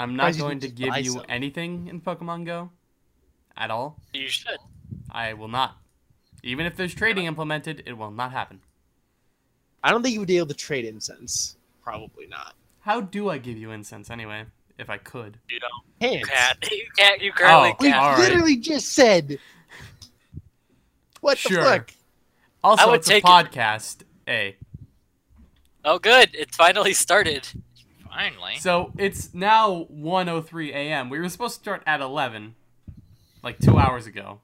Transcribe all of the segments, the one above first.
I'm not going to give you some? anything in Pokemon Go at all. You should. I will not. Even if there's trading implemented, it will not happen. I don't think you would be able to trade incense. Probably not. How do I give you incense anyway? If I could. You don't. Hands. Can't. You can't. You currently Oh, can't. all right. literally just said. What Sure. the fuck? Also, would it's a take it. podcast. A. Oh, good. It finally started. Finally. So it's now 1:03 a.m. We were supposed to start at 11, like two hours ago.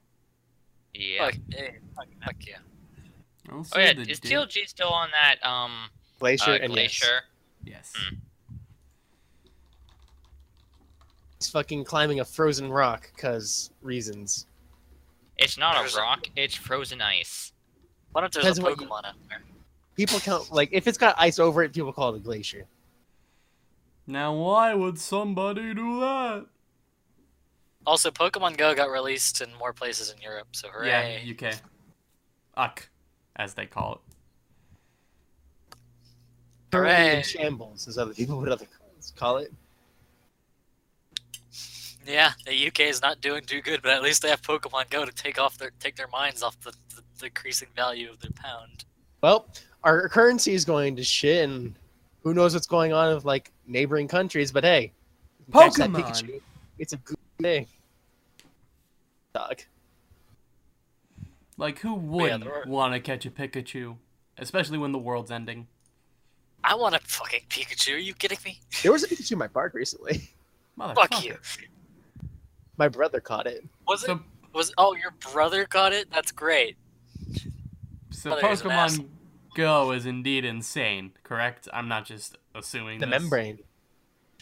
Yeah. Fuck, hey, fuck, fuck yeah. Oh yeah, is date. TLG still on that um Glacier uh, and yes. glacier? Yes. Hmm. He's fucking climbing a frozen rock because reasons. It's not There's a a- rock, it's frozen ice. What if there's a Depends what you- Pokemon out there? People count like if it's got ice over it, people call it a glacier. Now, why would somebody do that? Also, Pokemon Go got released in more places in Europe, so hooray. Yeah, UK. Uck, as they call it. Currently in shambles, as other people would other call it. Yeah, the UK is not doing too good, but at least they have Pokemon Go to take off their take their minds off the, the, the decreasing value of their pound. Well, our currency is going to shit, and who knows what's going on with like neighboring countries. But hey, you can catch that Pokemon. Pikachu. It's a good day. Dog. Like, who wouldn't there are- want to catch a Pikachu? Especially when the world's ending. I want a fucking Pikachu. Are you kidding me? There was a Pikachu in my park recently. Fuck you. My brother caught it. Was it? So, Was oh your brother got it? That's great. so Brother Pokemon asshole. Go is indeed insane, correct? I'm not just assuming The this. membrane.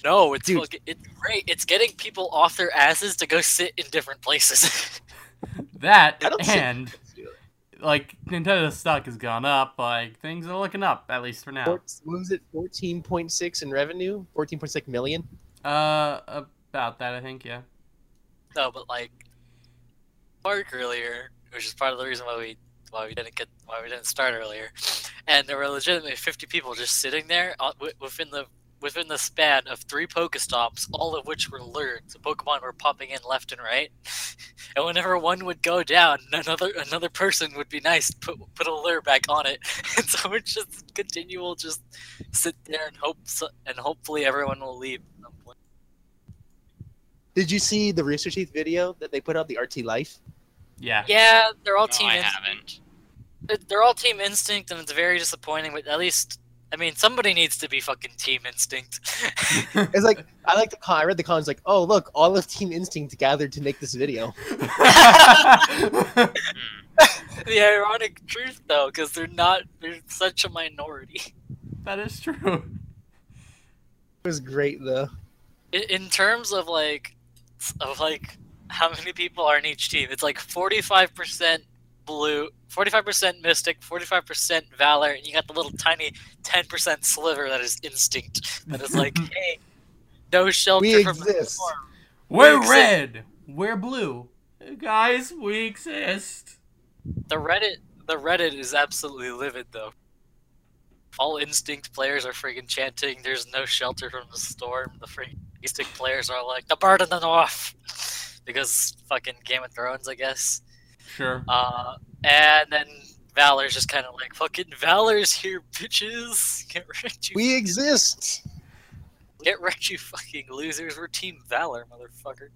No, it's Dude. fucking- it's great. It's getting people off their asses to go sit in different places. That I see- and like Nintendo stock has gone up. Like things are looking up at least for now. Four, what was it? Fourteen point six in revenue. Fourteen point six million. Uh, about that I think. Yeah. no, but like Mark earlier, which is part of the reason why we why we didn't get why we didn't start earlier, and there were legitimately 50 people just sitting there uh, within the within the span of three Pokestops, all of which were lured. So Pokemon were popping in left and right, and whenever one would go down, another another person would be nice put put a lure back on it, and so it's just continual, just sit there and hope so, and hopefully everyone will leave. at some point. Did you see the Rooster Teeth video that they put out? The RT Life. Yeah. Yeah, they're all No, team. I haven't. They're- They're all Team Instinct, and it's very disappointing. But at least, I mean, somebody needs to be fucking Team Instinct. It's like I like the con. I read the comments like, oh look, all of Team Instinct gathered to make this video. The ironic truth, though, because they're not. They're such a minority. that is true. It was great though. In, in terms of like, of like, how many people are in each team? It's like forty-five percent blue, forty-five percent Mystic, forty-five percent Valor, and you got the little tiny ten percent sliver that is Instinct. That is like, hey, no shelter We from the storm. We're exist. red. We're blue. Guys, we exist. The Reddit, the Reddit is absolutely livid though. All instinct players are freaking chanting, "There's no shelter from the storm." The friggin' instinct players are like, "The bird in the north," because fucking Game of Thrones, I guess. Sure. Uh, and then Valor's just kind of like, "Fucking Valor's here, bitches! Get wrecked, you! We exist. Get wrecked, you fucking losers! We're Team Valor, motherfucker."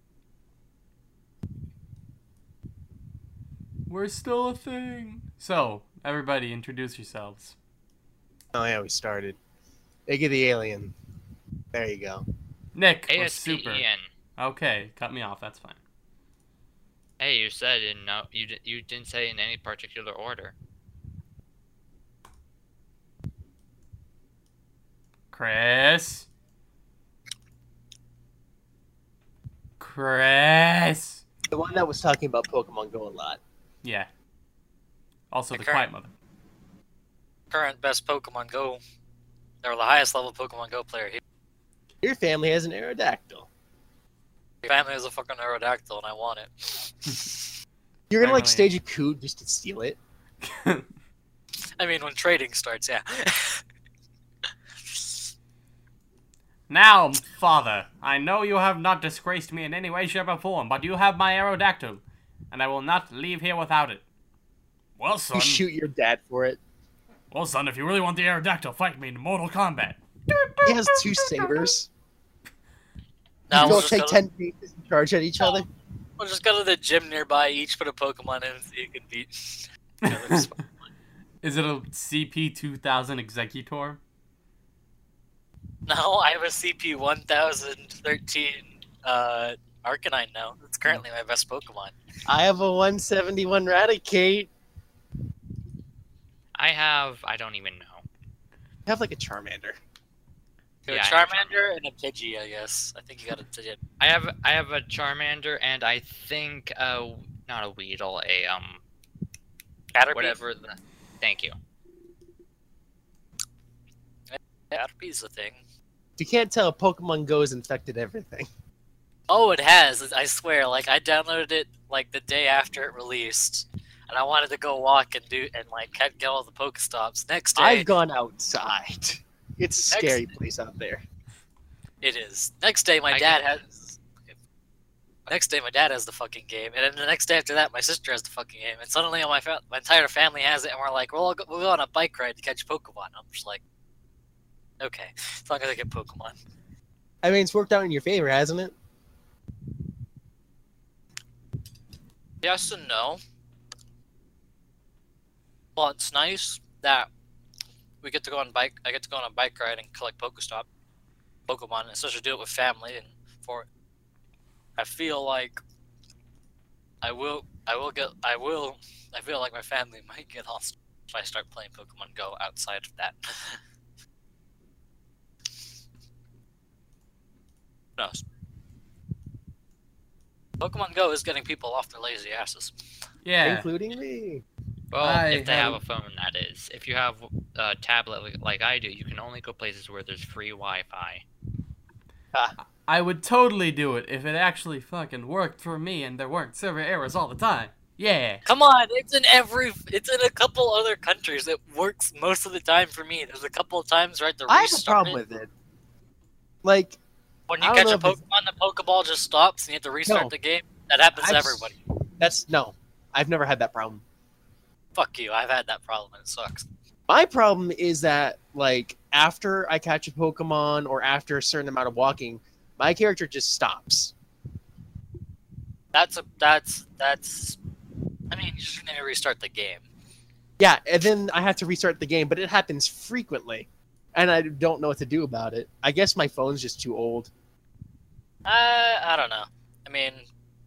We're still a thing. So, everybody, introduce yourselves. Oh yeah, we started. Iggy the alien. There you go. Nick was super. Okay, cut me off. That's fine. Hey, you said in no, you di- you didn't say in any particular order. Chris. Chris. The one that was talking about Pokemon Go a lot. Yeah. Also, The the current- Quiet Mother. Current best Pokemon Go, or the highest level Pokemon Go player. He Your family has an Aerodactyl. Family is a fucking Aerodactyl, and I want it. You're gonna like Family. stage a coup just to steal it. I mean, when trading starts, yeah. Now, father, I know you have not disgraced me in any way, shape, or form, but you have my Aerodactyl, and I will not leave here without it. Well, son. You shoot your dad for it. Well, son, if you really want the Aerodactyl, fight me in Mortal Kombat. He has two sabers. Now you we'll take go, ten pieces and charge at each other. we'll just go to the gym nearby, each put a Pokemon in, so you can beat. Is it a CP2000 Executor? no, I have a CP 1013 uh, Arcanine now. It's currently my best Pokemon. I have a 171 Raticate. I have. I don't even know. I have like a Charmander. You Yeah, have I a have Charmander and a Pidgey, I guess. I think you got a Pidgey. I have. I have a Charmander, and I think uh, not a Weedle, a um, Caterpie. whatever the. Thank you. Caterpie's a thing. You can't tell a Pokemon Go has infected everything. Oh, it has. I swear. Like I downloaded it like the day after it released, and I wanted to go walk and do and like get get all the Pokestops. Next day, I've gone outside. It's a Next- scary place out there. it is. Next day, my I dad has. Next day, my dad has the fucking game, and then the next day after that, my sister has the fucking game, and suddenly, all my fa- my entire family has it, and we're like, "Well, we'll go, we'll go on a bike ride to catch Pokemon." I'm just like, "Okay, as long as I get Pokemon." I mean, it's worked out in your favor, hasn't it? Yes and no. Well, it's nice that we get to go on bike. I get to go on a bike ride and collect Pokestop, Pokemon, and especially do it with family. And for, I feel like I will. I will get. I will. I feel like my family might get lost if I start playing Pokemon Go outside of that. Who knows? Pokemon Go is getting people off their lazy asses. Yeah. Including me. Well, I if they have a haven't- phone, that is. If you have a tablet like- like I do, you can only go places where there's free Wi-Fi. Ah. I would totally do it if it actually fucking worked for me and there weren't server errors all the time. Yeah. Come on, it's in every, it's in a couple other countries. It works most of the time for me. There's a couple of times right to I have a problem it. with it. Like, When you catch a know Pokemon, the Pokeball just stops and you have to restart No. the game. That happens to I've s- everybody. that's no. I've never had that problem. Fuck you. I've had that problem and it sucks. My problem is that, like, after I catch a Pokemon or after a certain amount of walking, my character just stops. That's a that's that's. I mean, you just need to restart the game. Yeah, and then I have to restart the game, but it happens frequently. And I don't know what to do about it. I guess my phone's just too old. Uh, I don't know. I mean,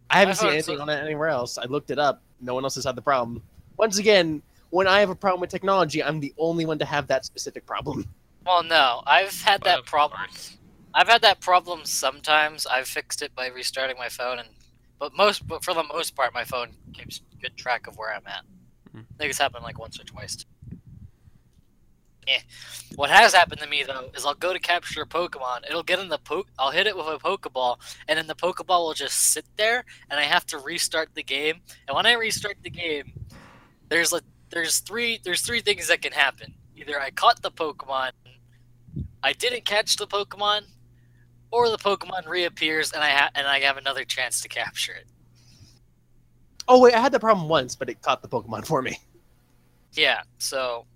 I haven't seen anything on it anywhere else. I looked it up. No one else has had the problem. Once again, when I have a problem with technology, I'm the only one to have that specific problem. well, no, I've had But that problem. course. I've had that problem sometimes. I've fixed it by restarting my phone, and but most, but for the most part, my phone keeps good track of where I'm at. Hmm. I think it's happened like once or twice. Eh. What has happened to me though is I'll go to capture a Pokemon. It'll get in the poke. I'll hit it with a Pokeball, and then the Pokeball will just sit there, and I have to restart the game. And when I restart the game, there's like there's three there's three things that can happen. Either I caught the Pokemon, I didn't catch the Pokemon, or the Pokemon reappears and I ha- and I have another chance to capture it. Oh, wait, I had the problem once, but it caught the Pokemon for me. Yeah, so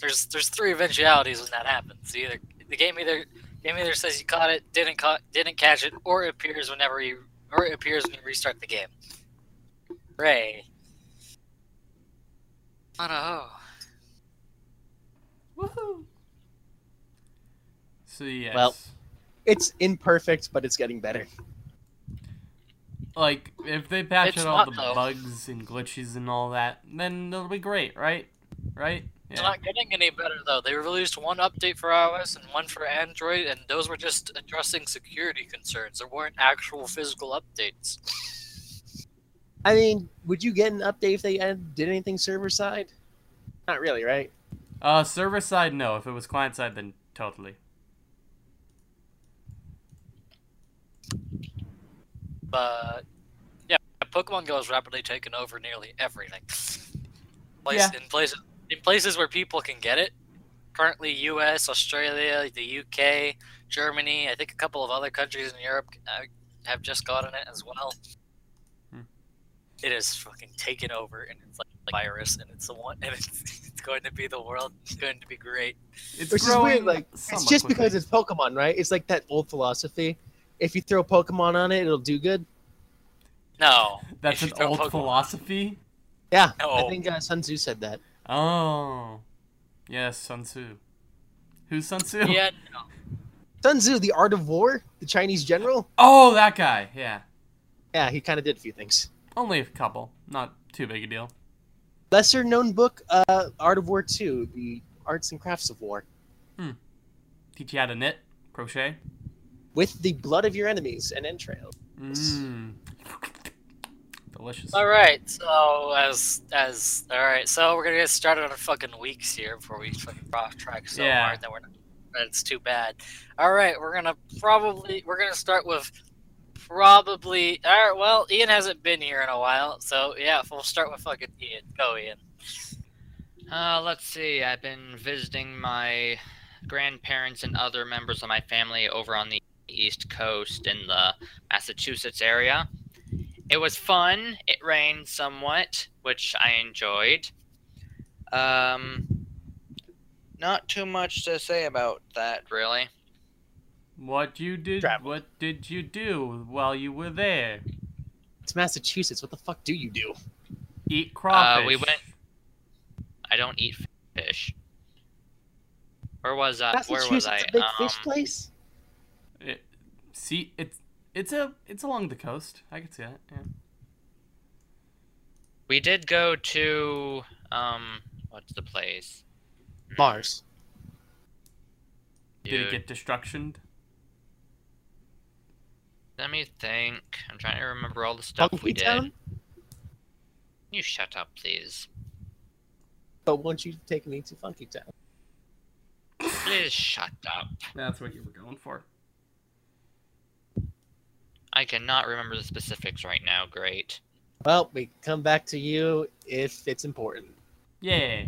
there's there's three eventualities when that happens. Either the game either game either says you caught it, didn't caught, didn't catch it, or it appears whenever you or it appears when you restart the game. Ray. Oh Woohoo. So yes. Well. It's imperfect, but it's getting better. like if they patch It's out all the though. bugs and glitches and all that, then it'll be great, right? Right? It's Yeah. not getting any better though. They released one update for iOS and one for Android, and those were just addressing security concerns. There weren't actual physical updates. I mean, would you get an update if they did anything server side? Not really, right? Uh, server side, no. If it was client side, then totally. But yeah, Pokemon Go has rapidly taking over nearly everything. Place, Yeah. In places in places where people can get it, currently U.S., Australia, the U.K., Germany. I think a couple of other countries in Europe uh, have just gotten it as well. It is fucking taken over, and it's like a virus, and it's the one, and it's, it's going to be the world. It's going to be great. It's Which is growing weird. Like it's somewhat just because it's Pokemon, right? It's like that old philosophy. If you throw Pokemon on it, it'll do good. No, That's an old Pokemon- philosophy. Yeah, No. I think uh, Sun Tzu said that. Oh, yes, Sun Tzu. Who's Sun Tzu? Yeah, no. Sun Tzu, the art of war, the Chinese general. Oh, that guy. Yeah, Yeah, he kind of did a few things. Only a couple. Not too big a deal. Lesser known book, uh, Art of War 2, the arts and crafts of war. Teach you how to knit, crochet. With the blood of your enemies and entrails. Mmm. Delicious. All right, so as as all right, so we're gonna get started on our fucking weeks here before we fucking off track so Yeah. hard that we're not, that it's too bad. All right, we're gonna probably we're gonna start with probably. All right, well, Ian hasn't been here in a while, so yeah, we'll start with fucking Ian. Go, Ian. Uh, let's see. I've been visiting my grandparents and other members of my family over on the East Coast in the Massachusetts area. It was fun. It rained somewhat, which I enjoyed. Um, not too much to say about that, really. What you did? Travel. What did you do while you were there? It's Massachusetts. What the fuck do you do? Eat crawfish. Uh, we went- I don't eat fish. Where was I? Where was Massachusetts, I? a big Um, fish place? It, see, it's it's a it's along the coast. I can see that. Yeah. We did go to um, what's the place? Mars. Did it get destructioned? Let me think. I'm trying to remember all the stuff we Funky did. Town? You shut up, please. But won't you take me to Funky Town? Please shut up. That's what you were going for. I cannot remember the specifics right now. Great. Well, we come back to you if it's important. Yeah.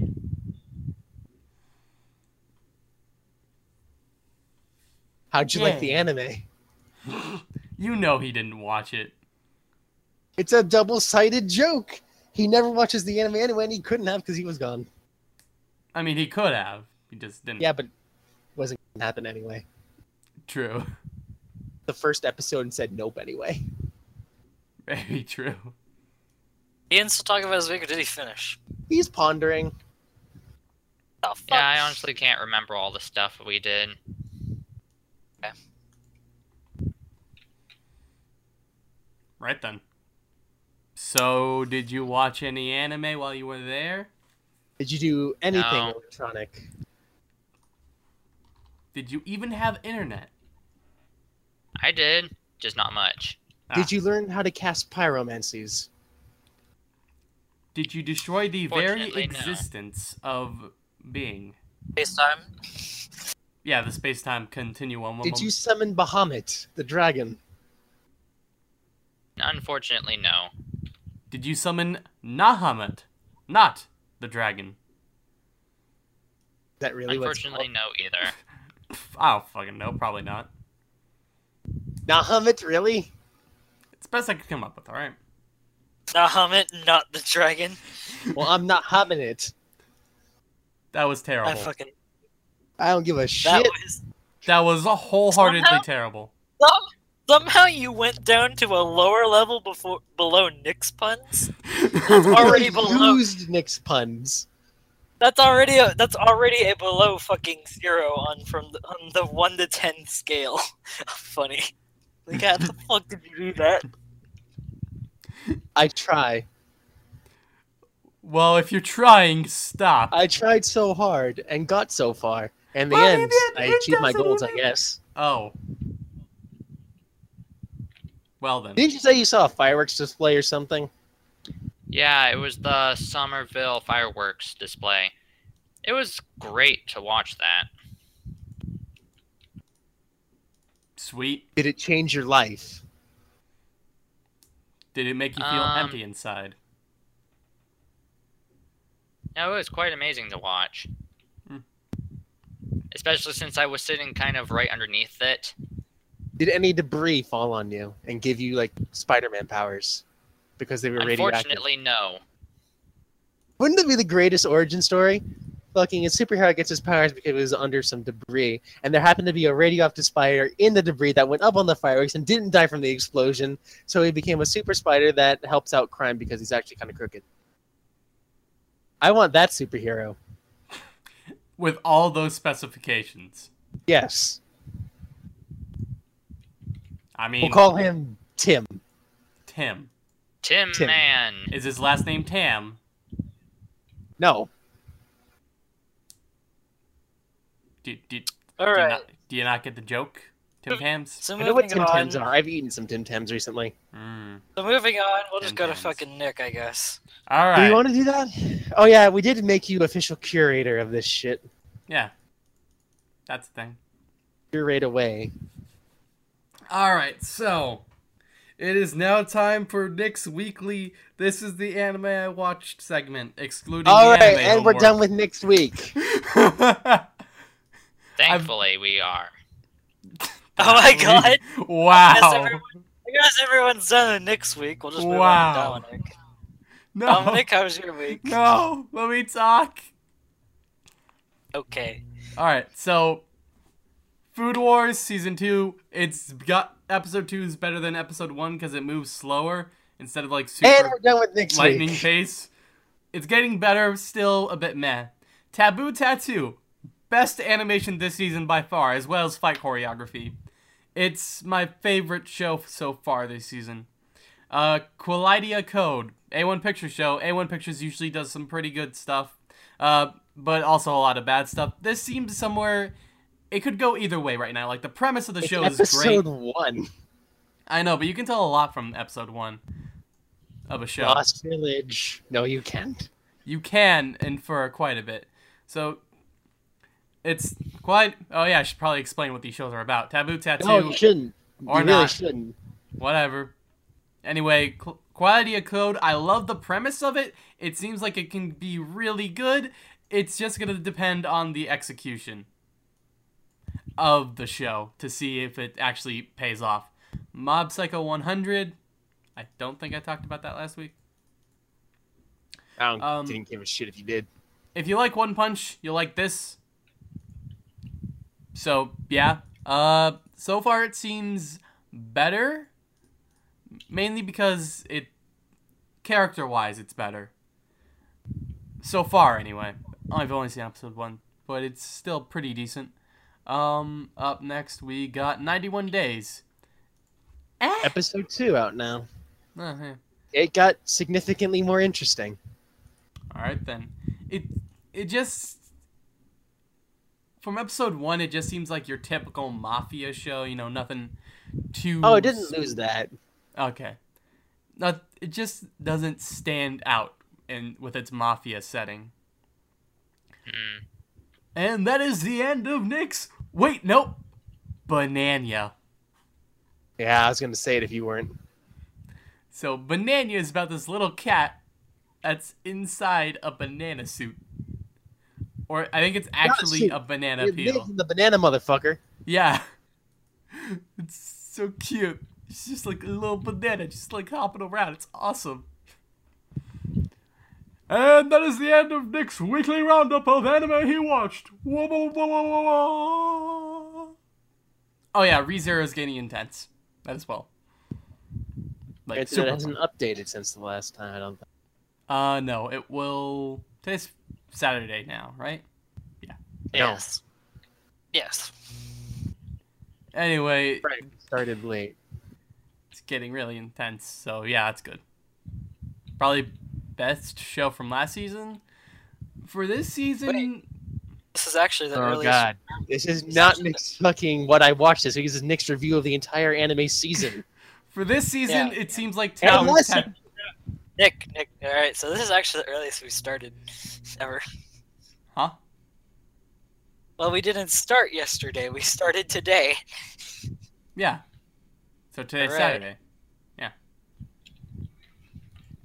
How'd you Yeah. like the anime? You know he didn't watch it. It's a double-sided joke. He never watches the anime anyway, and he couldn't have because he was gone. I mean, he could have. He just didn't. Yeah, but it wasn't gonna happen anyway. True. The first episode said nope anyway. Very true. Ian's still talking about his week, or did he finish? He's pondering. The fuck? Yeah, I honestly can't remember all the stuff we did. Right then. So, did you watch any anime while you were there? Did you do anything No. electronic? Did you even have internet? I did, just not much. Ah. Did you learn how to cast pyromancies? Did you destroy the very Fortunately, no. existence of being? FaceTime. Yeah, the space-time continuum. Did you summon Bahamut, the dragon? Unfortunately, no. Did you summon Nahamet, not the dragon? Is that really Unfortunately, no either. Pff, I don't fucking know. Probably not. Bahamut, really? It's the best I could come up with. All right. Nahamit, not the dragon. Well, I'm not humming it. That was terrible. I fucking I don't give a that shit. was That was a wholeheartedly Somehow- terrible. Some- somehow you went down to a lower level before below Nick's puns. already below- used Nick's puns. That's already a that's already a below fucking zero on from the, on the one to ten scale. Funny. Like how the fuck did you do that? I try. Well, if you're trying, stop. I tried so hard and got so far. In the Well, end, it- it I achieved my doesn't goals, I guess. Oh. Well then. Didn't you say you saw a fireworks display or something? Yeah, it was the Somerville fireworks display. It was great to watch that. Sweet. Did it change your life? Did it make you feel Um, empty inside? No, it was quite amazing to watch. especially since I was sitting kind of right underneath it. Did any debris fall on you and give you like Spider-Man powers because they were radioactive? Unfortunately, no. Wouldn't it be the greatest origin story? Fucking a superhero gets his powers because it was under some debris, and there happened to be a radioactive spider in the debris that went up on the fireworks and didn't die from the explosion, so he became a super spider that helps out crime because he's actually kind of crooked. I want that superhero. With all those specifications. Yes. I mean, We'll call him Tim. Tim. Tim, Tim. Man. Is his last name Tam? No. Do, do, do, All you right. not, do you not get the joke? Tim Tams? So I know what moving Tim on. Tams are. I've eaten some Tim Tams recently. Mm. So moving on, we'll just Tim go to fucking Nick, I guess. All Do you want to do that? Oh yeah, we did make you official curator of this shit. Yeah. That's the thing. Curate away. All right, so it is now time for Nick's weekly. This is the anime I watched segment, excluding All the right, anime and we're done with next week. with. Thankfully, we are. Oh my god! I guess, wow. everyone, I guess everyone's done with Nick's week. We'll just move Wow. on to Dominic. No. Dominic, how was your week? No. Let me talk. Okay. All right, so Food Wars season two. It's got episode two is better than episode one because it moves slower instead of like super. And we're done with next lightning week. pace. It's getting better, still a bit meh. Taboo Tattoo, best animation this season by far, as well as fight choreography. It's my favorite show so far this season. Uh, Qualidea Code, A1 Picture Show. A1 Pictures usually does some pretty good stuff, uh, but also a lot of bad stuff. This seems somewhere. It could go either way right now. Like the premise of the It's show is great. episode one. I know, but you can tell a lot from episode one of a show. Lost Village. No, you can't. You can infer quite a bit. So it's quite. Oh yeah, I should probably explain what these shows are about. Taboo Tattoo, No, you shouldn't. or you really not. shouldn't. whatever. Anyway, Qu- Qualidea Code. I love the premise of it. It seems like it can be really good. It's just gonna depend on the execution of the show to see if it actually pays off. Mob Psycho 100. I don't think I talked about that last week. I don't, Um, didn't give a shit if you did. if you like One Punch, you'll like this. So yeah, uh, so far it seems better, mainly because it, character-wise, it's better. So far, anyway. I've only seen episode one, but it's still pretty decent. Um, up next we got 91 Days. Eh. Episode two out now. Uh, yeah. It got significantly more interesting. All right then. It it just from episode one, it just seems like your typical mafia show. You know, nothing too. Oh, it didn't lose that. Okay. Not. It just doesn't stand out in with its mafia setting. Hmm. And that is the end of Nick's. Wait, nope. Bananya. Yeah, I was gonna say it if you weren't. So Bananya is about this little cat that's inside a banana suit. Or I think it's actually a banana peel. the banana motherfucker. Yeah. It's so cute. It's just like a little banana, just like hopping around. It's awesome. And that is the end of Nick's weekly roundup of anime he watched. Wah, wah, wah. Oh yeah, ReZero is getting intense. That as well. Like It super hasn't updated since the last time. I don't think. Uh, no, it will. Today's Saturday now, right? Yeah. Yes. Yes. Anyway, Right. Started late. it's getting really intense. So yeah, that's good. Probably best show from last season. For this season, This is actually the Oh earliest. god. This is not Nick's fucking what I watched this week. This is Nick's review of the entire anime season. for this season, Yeah. it seems like And Taboo listen. Tat- Nick, Nick. All right. So this is actually the earliest we started ever. Huh? Well, we didn't start yesterday. We started today. Yeah. So today's Alright. Saturday. Yeah.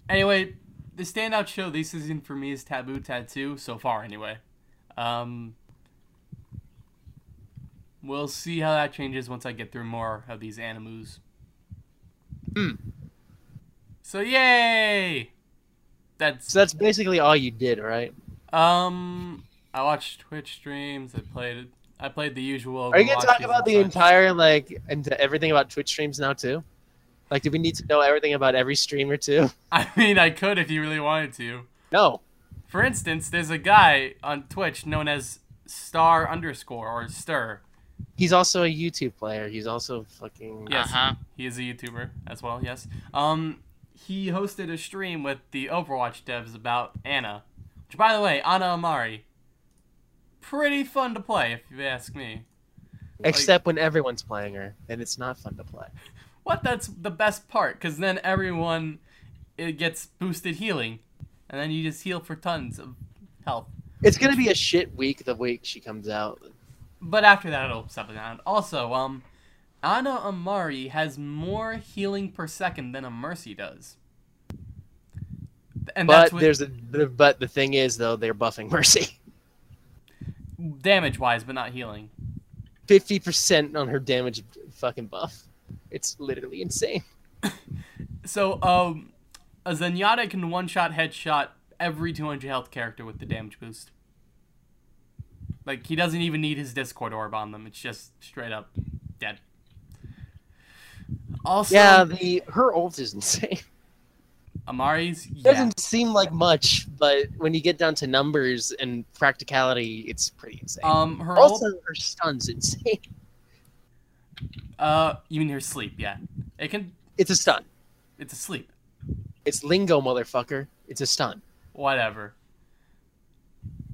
Anyway, the standout show this season for me is Taboo Tattoo so far. Anyway, um, we'll see how that changes once I get through more of these animus. Hmm. So yay! That's So that's basically all you did, right? um. I watched Twitch streams. I played. I played the usual. Are you gonna talk about the entire like and everything about Twitch streams now too? Like, do we need to know everything about every streamer too? I mean, I could if you really wanted to. No. For instance, there's a guy on Twitch known as Star underscore or Stir. He's also a YouTube player. He's also fucking. Yes, Uh-huh. he is a YouTuber as well. Yes. Um, he hosted a stream with the Overwatch devs about Ana, which, by the way, Ana Amari, pretty fun to play if you ask me. Except when everyone's playing her, and it's not fun to play. What? That's the best part, because then everyone it gets boosted healing, and then you just heal for tons of health. It's gonna be a shit week the week she comes out. But after that, it'll settle down. Also, um, Ana Amari has more healing per second than a Mercy does. And But that's with there's a but the thing is though they're buffing Mercy. damage wise, but not healing. Fifty percent on her damage fucking buff. It's literally insane. So, um, a Zenyatta can one shot headshot every 200 health character with the damage boost. Like, he doesn't even need his Discord orb on them, it's just straight up dead. Also, Yeah, the her ult is insane. Amari's, yeah. Doesn't seem like much, but when you get down to numbers and practicality, it's pretty insane. Um, her also, ult, her stun's insane. uh, you mean her sleep, yeah. It can, It's a stun. it's a sleep. It's lingo, motherfucker. It's a stun. whatever.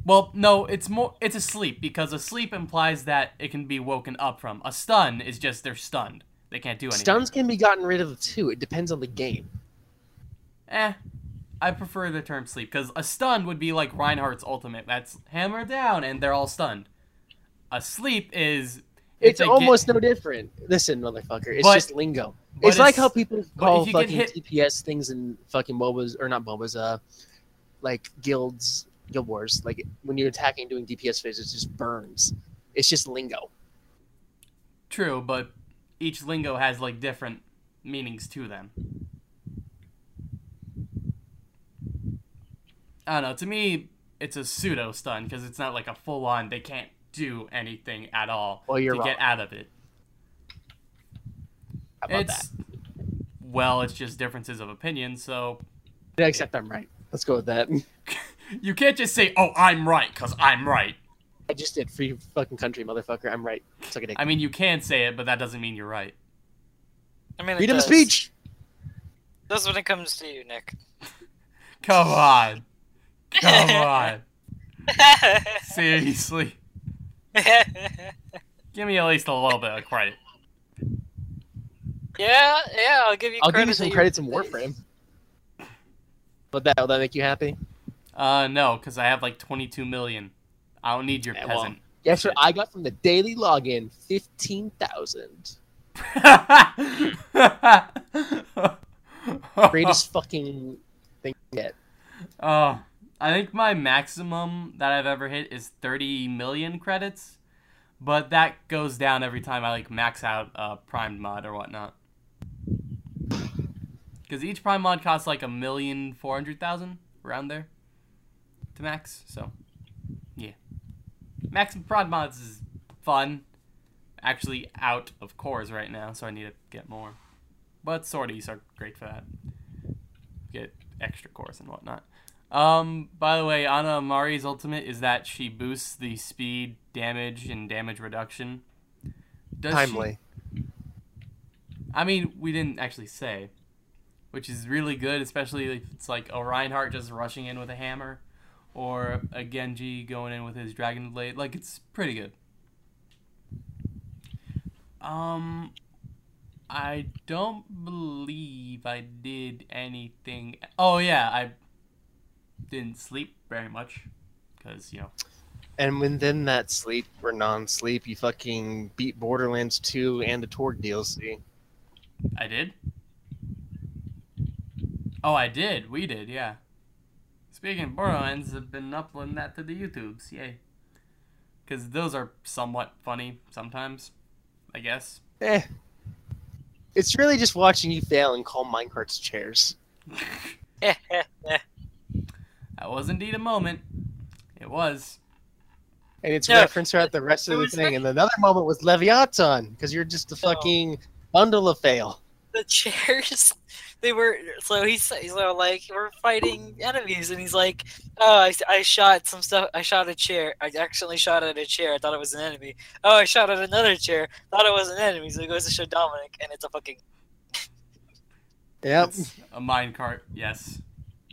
Well, no, it's more it's a sleep because a sleep implies that it can be woken up from. A stun is just they're stunned. They can't do anything. Stuns can be gotten rid of too. It depends on the game. Eh. I prefer the term sleep because a stun would be like Reinhardt's ultimate. That's hammer down and they're all stunned. A sleep is It's almost get, no different. Listen, motherfucker. It's But- just lingo. but It's like how people call if you get fucking hit- TPS things in fucking MOBAs or not MOBAs, uh, like guilds, guild wars. Like when you're attacking doing DPS phases, it just burns. It's just lingo. true, but each lingo has like different meanings to them. I don't know. To me, it's a pseudo stun because it's not like a full on. They can't do anything at all Well, you're to get out of it. How about it's well, it's just differences of opinion. So that? Except I'm right. Let's go with that. you can't just say, "Oh, I'm right," because I'm right. I just did free fucking country, motherfucker. I'm right. Suck a dick. I mean, you can say it, but that doesn't mean you're right. I mean, it Freedom of speech. That's when it comes to you, Nick. Come on, come on, seriously. Give me at least a little bit of credit. yeah, yeah, I'll give you. I'll credit give you some that you- credits in Warframe. Would that, will that make you happy? Uh, no, because I have like 22 million. I don't need your Yeah, well, peasant. Guess what I got from the daily login? 15,000. Greatest fucking thing yet. Oh, I think my maximum that I've ever hit is 30 million credits, but that goes down every time I like max out uh, Prime mod or whatnot. Because each Prime mod costs like a million four hundred thousand around there to max. So, yeah, max Prime mods is fun. Actually, out of cores right now, so I need to get more. But sorties are great for that. Get extra cores and whatnot. Um, by the way, Ana Amari's ultimate is that she boosts the speed, damage, and damage reduction. Does she- Timely. I mean, we didn't actually say, which is really good, especially if it's like a Reinhardt just rushing in with a hammer, or a Genji going in with his Dragon Blade. Like, it's pretty good. Um, I don't believe I did anything. Oh yeah, I didn't sleep very much because you know And within that sleep or non-sleep, you fucking beat Borderlands 2 and the Torgue DLC. I did. Oh, I did. We did. Yeah. Speaking of Borderlands, I've been uploading that to the YouTubes. Yay. because those are somewhat funny sometimes, I guess. Eh. It's really just watching you fail and call minecarts chairs. That was indeed a moment. It was. And it's No, referenced throughout the rest of the was thing. And another moment was Leviathan, because you're just a No. fucking bundle of fail. the chairs they were so he's so like we're fighting enemies and he's like oh I, I shot some stuff i shot a chair i accidentally shot at a chair i thought it was an enemy oh i shot at another chair thought it was an enemy so he goes to show dominic and it's a fucking Yep. It's a minecart, yes.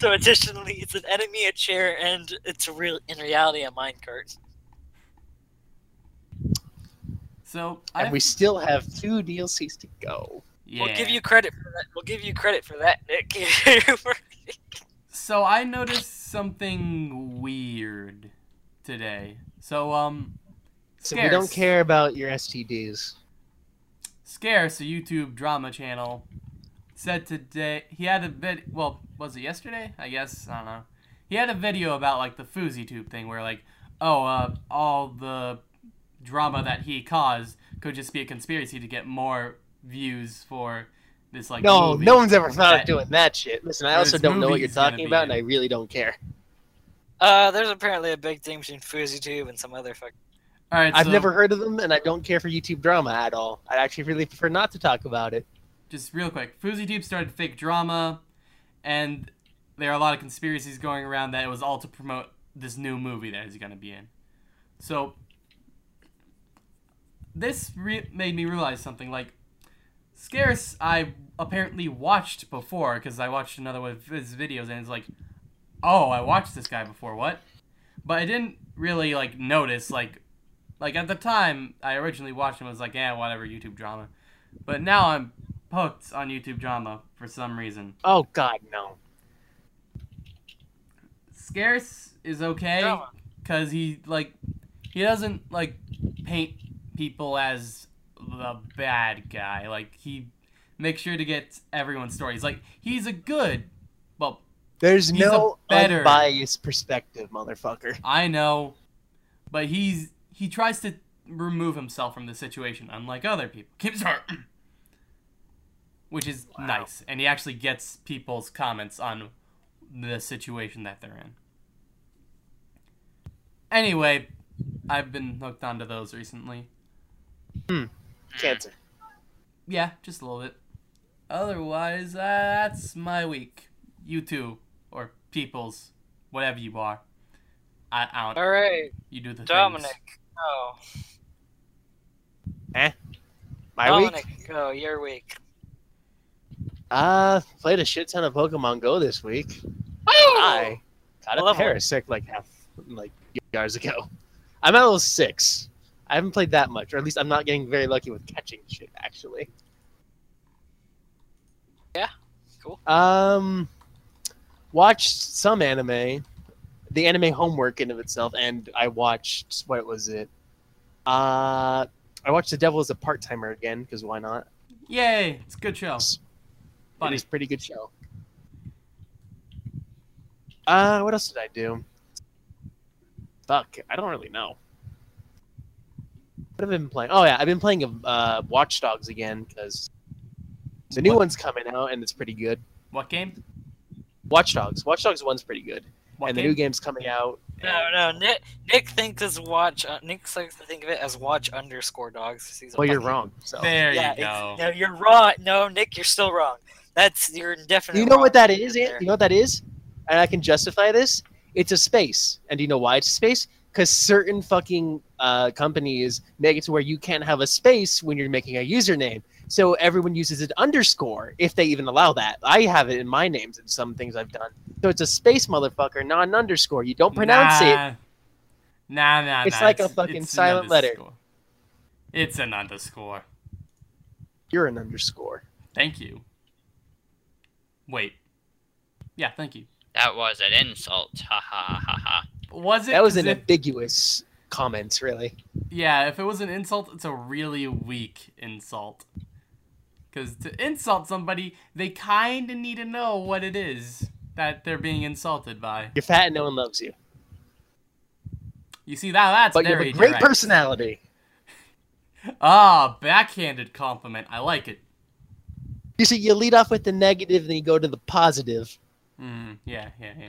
So additionally it's an enemy a chair and it's a real in reality a minecart So And I we still have two DLCs to go. yeah. we'll give you credit for that we'll give you credit for that nick So I noticed something weird today. So um, So we don't care about your STDs. Scarce, a YouTube drama channel, said today he had a vid. Well, was it yesterday? I guess I don't know. He had a video about like the FouseyTube thing, where like, oh, uh, all the drama that he caused could just be a conspiracy to get more views for this like. No, movie no one's ever thought that- of doing that shit. Listen, I also don't know what you're talking be about, and. I really don't care. uh there's apparently a big thing between FouseyTube and some other fuck All right, I've so never heard of them, and I don't care for YouTube drama at all. I'd actually really prefer not to talk about it. Just real quick, FouseyTube started fake drama, and there are a lot of conspiracies going around that it was all to promote this new movie that he's going to be in. So this re- made me realize something. Like Scarce, I apparently watched before because I watched another one of his videos, and it's like, oh, I watched this guy before. What? But I didn't really like notice like. Like at the time I originally watched him, I was like, yeah, whatever, YouTube drama. But now I'm hooked on YouTube drama for some reason. Oh God, no. Scarce is okay because he like he doesn't like paint people as the bad guy. Like he makes sure to get everyone's stories. Like he's a good. Well, There's He's no a better- unbiased perspective, motherfucker. I know, but he's he tries to remove himself from the situation, unlike other people. Keemstar. Which is Wow. nice, and he actually gets people's comments on the situation that they're in. Anyway, I've been hooked onto those recently. Hmm. Cancer. Yeah, just a little bit. Otherwise, uh, that's my week. You too, or people's, whatever you are. I, I don't. all right You do the things. dominic oh Eh? My dominic week. oh your week Uh, played a shit ton of Pokemon Go this week. Oh! I got a Level. Parasect like half like years ago. I'm at level six. I haven't played that much, or at least I'm not getting very lucky with catching shit. Actually. Yeah, cool. Um, watched some anime, the anime homework in of itself, and I watched what was it? Uh, I watched The Devil is a Part Timer again because why not? Yay! It's a good show. It Funny. is a pretty good show. Uh, what else did I do? Fuck, I don't really know. What have I been playing? Oh yeah, I've been playing uh, Watch Dogs again because the new What- one's coming out and it's pretty good. What game? Watch Dogs. Watch Dogs one's pretty good, What and the new game's coming out. No, no. Nick, Nick thinks as watch. Uh, Nick likes to think of it as watch underscore dogs. he's a Well, you're wrong. So There yeah, you go. no, you're wrong. No, Nick, you're still wrong. That's you're definitely. you know what that is? Ant? You know what that is? And I can justify this. It's a space, and do you know why it's a space? Because certain fucking uh, companies make it to where you can't have a space when you're making a username. So everyone uses an underscore if they even allow that. I have it in my names and some things I've done. So it's a space, motherfucker, not an underscore. You don't pronounce it. nah. Nah, nah, It's nah, like a fucking silent letter. It's an underscore. You're an underscore. Thank you. Wait. Yeah, thank you. That was an insult. Ha ha ha ha. Was it? That was an if- ambiguous comment, really. Yeah, if it was an insult, it's a really weak insult. Because to insult somebody, they kind of need to know what it is that they're being insulted by. You're fat and no one loves you. You see that? That's but you have a great direct. personality. Ah, backhanded compliment. I like it. You see, you lead off with the negative, then you go to the positive. Mm, yeah, yeah, yeah.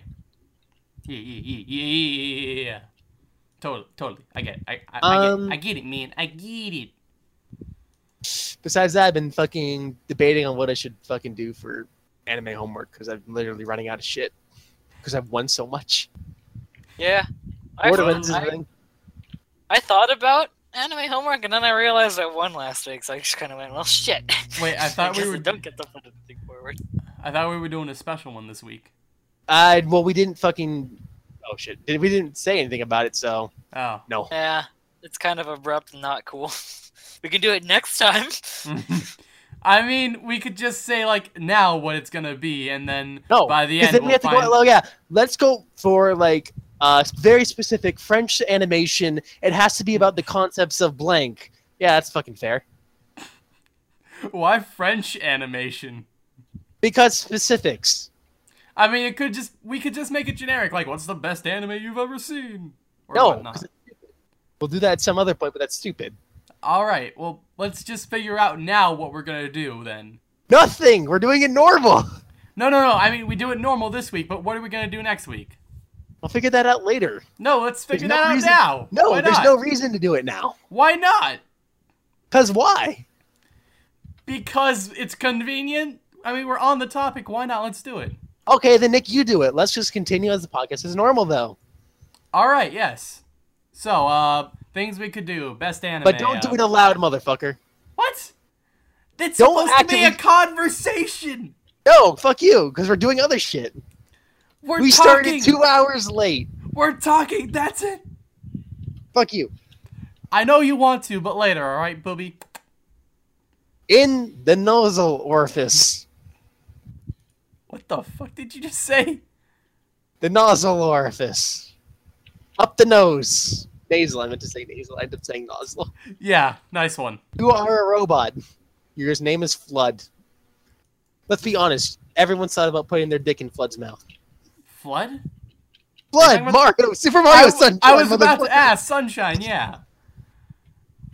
Yeah, yeah, yeah, yeah, yeah, yeah, yeah. Totally, totally. I get it. I, I, I, Um, get, I get it, man. I get it. Besides that, I've been fucking debating on what I should fucking do for anime homework because I'm literally running out of shit because I've won so much. Yeah. I, Borderlands is I, winning. I thought about anime homework, and then I realized I won last week, so I just kind of went, well, shit. Wait, I thought we were- don't get to put anything forward. I thought we were doing a special one this week. Uh, well, we didn't fucking. Oh shit! We didn't say anything about it, so Oh. no. Yeah, it's kind of abrupt and not cool. we can do it next time. I mean, we could just say like now what it's gonna be, and then No, by the end then we'll we have to find. go. Oh yeah, let's go for like uh very specific French animation. It has to be about the concepts of blank. Yeah, that's fucking fair. Why French animation? Because specifics. I mean, it could just we could just make it generic. Like, what's the best anime you've ever seen? Or No, whatnot. 'cause it's stupid. we'll do that at some other point, but that's stupid. All right. Well, let's just figure out now what we're gonna do then. Nothing. We're doing it normal. No, no, no. I mean, we do it normal this week, but what are we gonna do next week? I'll figure that out later. No, let's figure no that out reason- now. No, Why there's not? no reason to do it now. Why not? Cause why? Because it's convenient. I mean, we're on the topic. Why not? Let's do it. Okay, then Nick, you do it. Let's just continue as the podcast is normal, though. All right. Yes. So, uh, things we could do. Best anime. But don't uh, do it aloud, motherfucker. What? It's Don't supposed to be a conversation. No, fuck you, because we're doing other shit. We're we talking. started two hours late. We're talking. That's it. Fuck you. I know you want to, but later. All right, booby. In the nozzle orifice. What the fuck did you just say? The nozzle orifice. Up the nose. Nasal. I meant to say nasal. I ended up saying nozzle. Yeah, nice one. You are a robot. Your name is FLUDD. Let's be honest. Everyone's thought about putting their dick in FLUDD's mouth. FLUDD? FLUDD, talking about- Mario, Super Mario I, Sunshine. I was about to ask. Sunshine, yeah.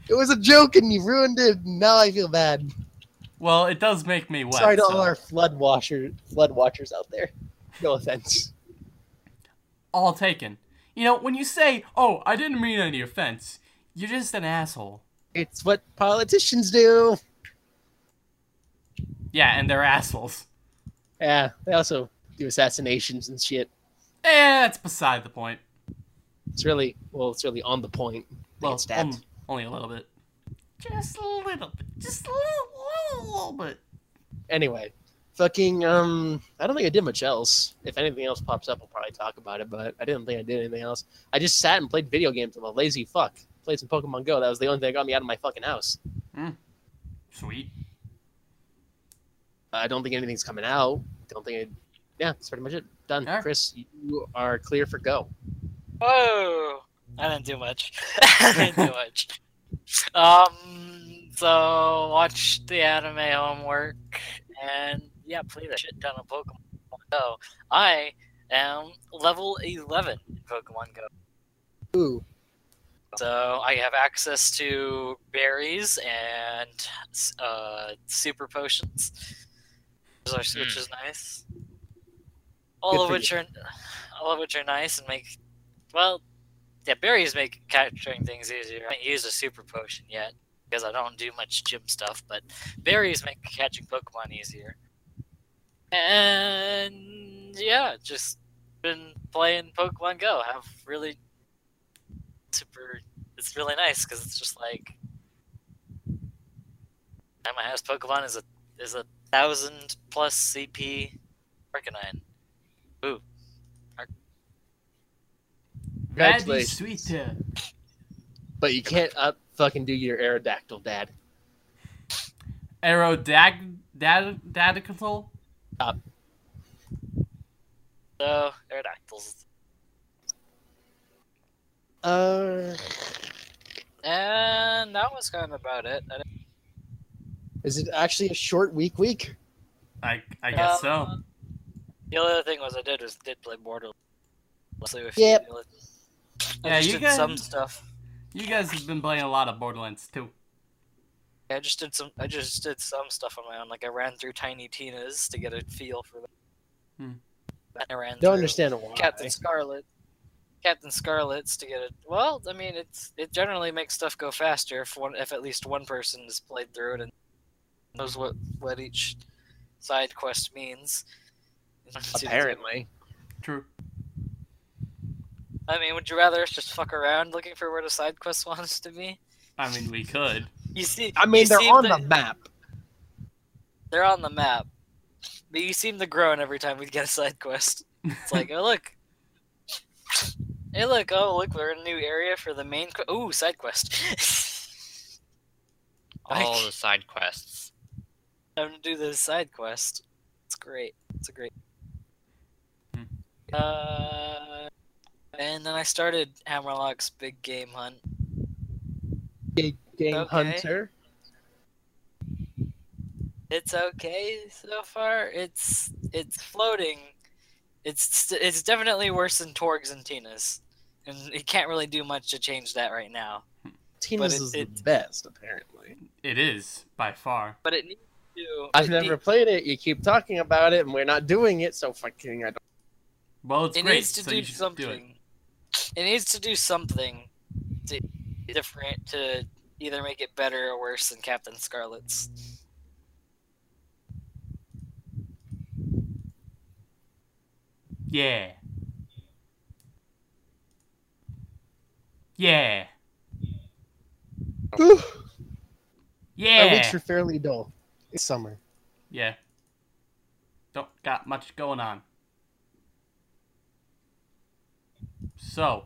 It was a joke and you ruined it. Now I feel bad. Well, it does make me wet. Sorry to so- all our flood washer, flood watchers out there. No offense. all taken. You know, when you say, "Oh, I didn't mean any offense," you're just an asshole. It's what politicians do. Yeah, and they're assholes. Yeah, they also do assassinations and shit. Eh, that's beside the point. It's really, well, it's really on the point. They Well, um, only a little bit. Just a little bit. Just a little, little, little bit. Anyway, fucking, um, I don't think I did much else. If anything else pops up, I'll probably talk about it, but I didn't think I did anything else. I just sat and played video games. I'm a lazy fuck. Played some Pokemon Go. That was the only thing that got me out of my fucking house. Mm. Sweet. I don't think anything's coming out. Don't think. Yeah, that's pretty much it. Done. Alright. Chris, you are clear for go. Whoa! I didn't do much. I didn't do much. Um, so watch the anime homework and yeah, play the shit ton of Pokemon Go. I am level 11 in Pokemon Go. Ooh. So I have access to berries and uh, super potions, which are- which is nice. All of which are, all of which are nice and make, well, yeah, berries make capturing things easier. I haven't used a super potion yet because I don't do much gym stuff, but berries make catching Pokemon easier. And yeah, just been playing Pokemon Go. Have really super. It's really nice because it's just like. My highest Pokemon is a is a thousand plus CP Arcanine. Ooh, Very Congratulations. sweet. But you can't up fucking do your Aerodactyl, Dad. Aerodag dad Dadicatal? so Aerodactyls. Uh, And that was kind of about it. I is it actually a short week week? I I guess so. The other thing was I did was did play Borderlands. So if Yep. you- Yeah, you did some guys- stuff. You guys have been playing a lot of Borderlands too. Yeah, I just did some. I just did some stuff on my own. Like I ran through Tiny Tina's to get a feel for them. Hmm. I ran Don't understand why. Captain Scarlett. Captain Scarlett's to get it. Well, I mean, it's it generally makes stuff go faster if one if at least one person has played through it and knows what what each side quest means. Apparently. True. I mean, would you rather us just fuck around looking for where the side quest wants to be? I mean, we could. You see, I mean, they're on to- the map. They're on the map, but you seem to groan every time we get a side quest. It's like, oh look, hey look, oh look, we're in a new area for the main. Qu- Ooh, side quest. All Like- the side quests. Time to do this side quest. It's great. It's a great. Uh, and then I started Hammerlock's Big Game Hunt. Big game Okay. hunter. It's okay so far. It's it's floating. It's it's definitely worse than Torgue's and Tina's, and you can't really do much to change that right now. Tina's it- is it- the best, apparently. It is by far. But it needs to. I've never played it. You keep talking about it, and we're not doing it. So fucking, I don't. Well, it's it great. needs to so do you should something. do it. it. needs to do something to different to either make it better or worse than Captain Scarlett's. Yeah. Yeah. Yeah. Our weeks Yeah. are fairly dull. It's summer. Yeah. Don't got much going on. So,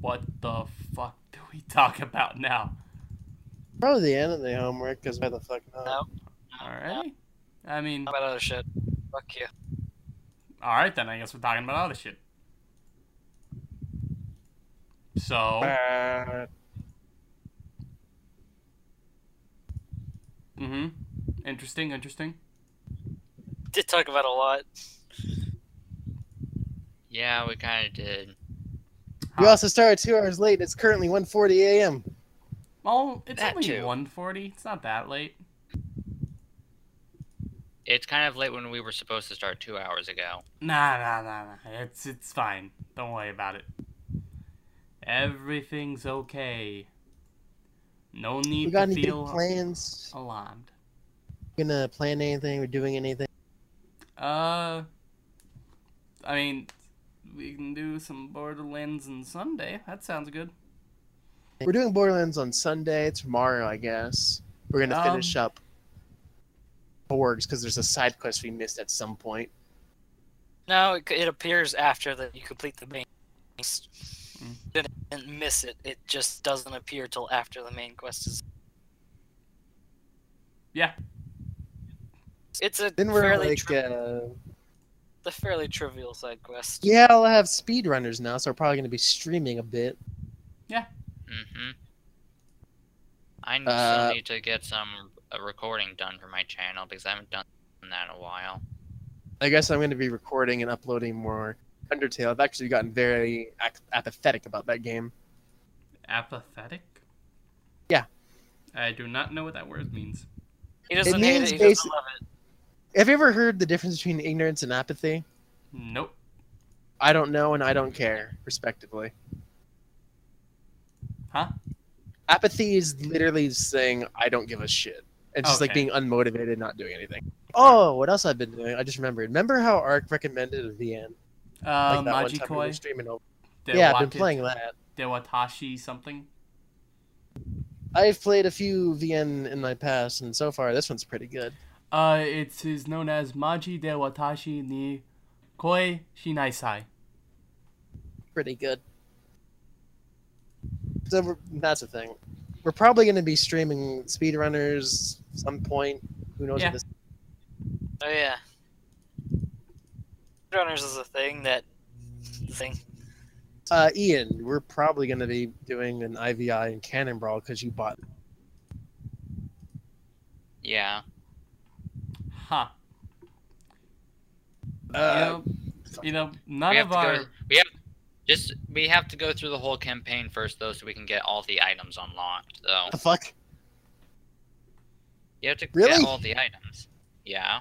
what the fuck do we talk about now? Probably the end of the homework, because why the fuck not? No. Alright. I mean, How about other shit? Fuck you. alright then, I guess we're talking about other shit. So, Uh, mm-hmm. Interesting, interesting. Did talk about a lot. Yeah, we kind of did. we Huh. also started two hours late. It's currently 1.40 a.m. Well, it's That only too. 140. It's not that late. It's kind of late when we were supposed to start two hours ago. Nah, nah, nah, nah. It's it's fine. Don't worry about it. Everything's okay. No We need got to any big feel plans? alarmed. Gonna plan anything? We're doing anything? Uh, I mean, we can do some Borderlands on Sunday. That sounds good. We're doing Borderlands on Sunday. Tomorrow, I guess. We're gonna finish Um, up Borgs because there's a side quest we missed at some point. No, it, it appears after that you complete the main. quest. Mm. Didn't miss it. It just doesn't appear till after the main quest is. Yeah. It's a Then we're fairly like, uh, a fairly trivial side quest. yeah, I'll have speedrunners now, so we're probably gonna be streaming a bit. Yeah. Mm-hmm. I n- Uh, still need to get some uh, recording done for my channel because I haven't done that in a while. I guess I'm going to be recording and uploading more Undertale. I've actually gotten very ap- apathetic about that game. Apathetic? Yeah. I do not know what that word means. He doesn't hate means it. He doesn't basi- love it. Have you ever heard the difference between ignorance and apathy? Nope. I don't know and I don't care, respectively. Huh? Apathy is literally saying I don't give a shit. It's just like being unmotivated, not doing anything. Oh, what else I've been doing? I just remembered. Remember how Ark recommended a VN? Uh, Like that one time we Majikoi? streaming over. Yeah, I've been playing that. Dewatashi something? I've played a few VN in my past, and so far this one's pretty good. Uh, it is known as Maji de Watashi ni Koi Shinasai. pretty good. So that's the thing. We're probably going to be streaming speedrunners some point. Who knows? Yeah. This, Oh yeah. Runners is a thing that thing. uh, Ian, we're probably going to be doing an IVI and Cannon Brawl because you bought. Yeah. Huh. Uh, you know, you know, none we have of to our go. We have just we have to go through the whole campaign first, though, so we can get all the items unlocked. Though The fuck? you have to Really? get all the items. Yeah.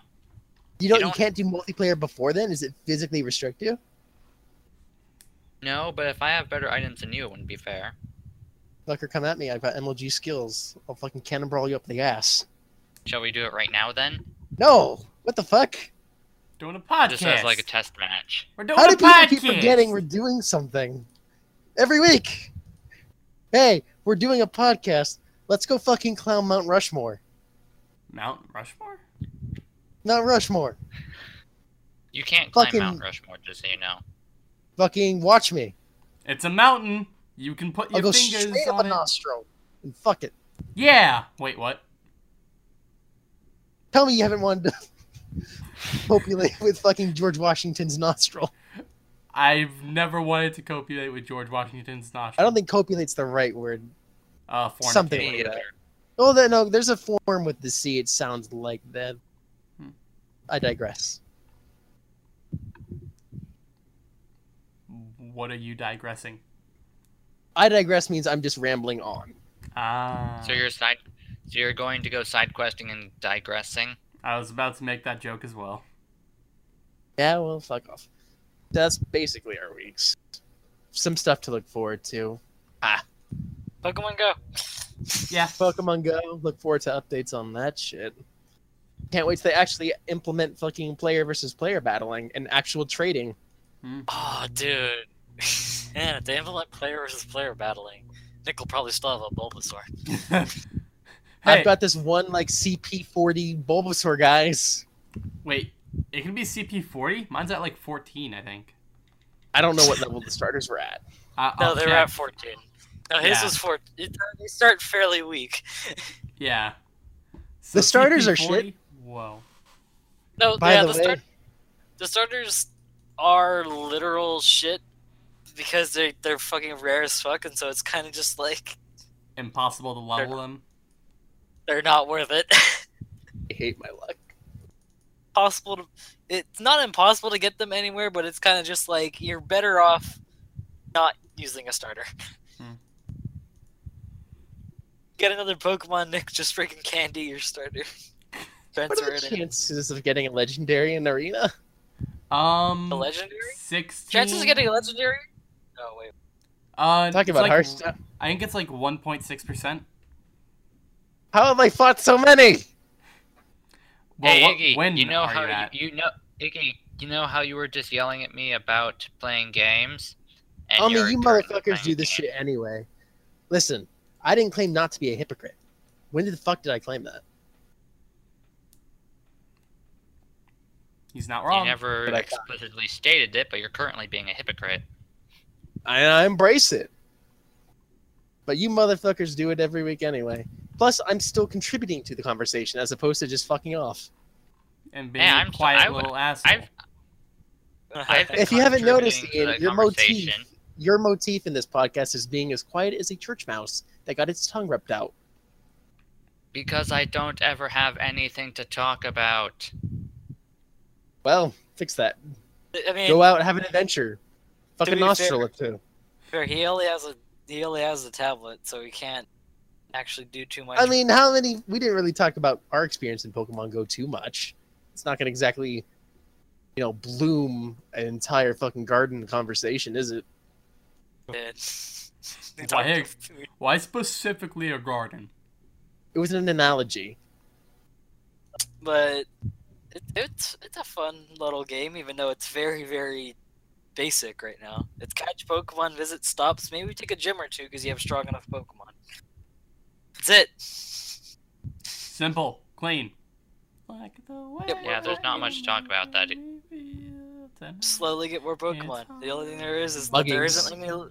You don't, you don't- can't do multiplayer before then? Is it physically restrict you? No, but if I have better items than you, it wouldn't be fair. Fucker, come at me. I've got MLG skills. I'll fucking cannonball you up the ass. Shall we do it right now then? No! What the fuck? Doing a podcast. Just as like a test match. We're doing How a do people keep forgetting we're doing something? Every week! Hey, we're doing a podcast. Let's go fucking clown Mount Rushmore. Mount Rushmore? Not Rushmore. You can't climb Fucking- Mount Rushmore, just so you know. Fucking watch me. It's a mountain. You can put I'll your go fingers straight up on a nostril. And fuck it. Yeah. Wait, what? Tell me you haven't wanted to copulate with fucking George Washington's nostril. I've never wanted to copulate with George Washington's nostril. I don't think copulate's the right word. uh, fornicate. something Me like that. Oh, there, no, there's a form with the C. It sounds like that. Hmm. I digress. What are you digressing? I digress means I'm just rambling on. Ah. So you're side. So you're going to go side questing and digressing. I was about to make that joke as well. Yeah, well, fuck off. That's basically our weeks. Some stuff to look forward to. Ah. Pokemon Go. Yeah. Pokemon Go. Look forward to updates on that shit. Can't wait till they actually implement fucking player versus player battling and actual trading. Oh, dude. Man, if they implement player versus player battling, Nick will probably still have a Bulbasaur. hey, I've got this one like CP40 Bulbasaur, guys. wait. It can be CP40. Mine's at like 14, I think. I don't know what level the starters were at. I- No, I'll they were check. at 14. No, his Yeah. was 4. They start fairly weak. Yeah. The starters are CP40? shit. Whoa. No, By yeah, the the, way, start, the starters are literal shit because they're, they're fucking rare as fuck, and so it's kind of just like Impossible to level them. They're not worth it. I hate my luck. Possible to, it's not impossible to get them anywhere, but it's kind of just like you're better off not using a starter. Hmm. Get another Pokemon, Nick. Just freaking candy your starter. What Transfer are the chances of getting a legendary in Arena? Um. A legendary? 16. Chances of getting a legendary? Oh wait. Uh, Talking about like, Hearthstone. I think it's like 1.6%. How have I fought so many? Well, hey Iggy, win you know are how you you, you know Iggy, you know how you were just yelling at me about playing games. And I mean, you're you currently motherfuckers do this games. shit anyway. Listen, I didn't claim not to be a hypocrite. When did the fuck did I claim that? He's not wrong. You never explicitly stated it, but you're currently being a hypocrite. I, I embrace it. But you motherfuckers do it every week anyway. Plus, I'm still contributing to the conversation as opposed to just fucking off. And being Hey, a I'm quiet I would- little asshole. I've I've If you haven't noticed, Ian, your motif, your motif in this podcast is being as quiet as a church mouse that got its tongue ripped out. Because I don't ever have anything to talk about. Well, fix that. I mean, Go out, have an adventure. Fucking be nostril fair- or two. fair, he only has a he only has a tablet, so he can't actually do too much. I mean, how many? We didn't really talk about our experience in Pokemon Go too much. It's not going to exactly, you know, bloom an entire fucking garden conversation, is it? It- Why, why specifically a garden? It was an analogy. but it, it's it's a fun little game, even though it's very very basic right now. It's catch Pokemon, visit stops, maybe take a gym or two because you have strong enough Pokemon. That's it. Simple, clean. Like the way Yeah, there's not much to talk about that. Slowly get more Pokemon. The only thing there is is that there Muggings. isn't any.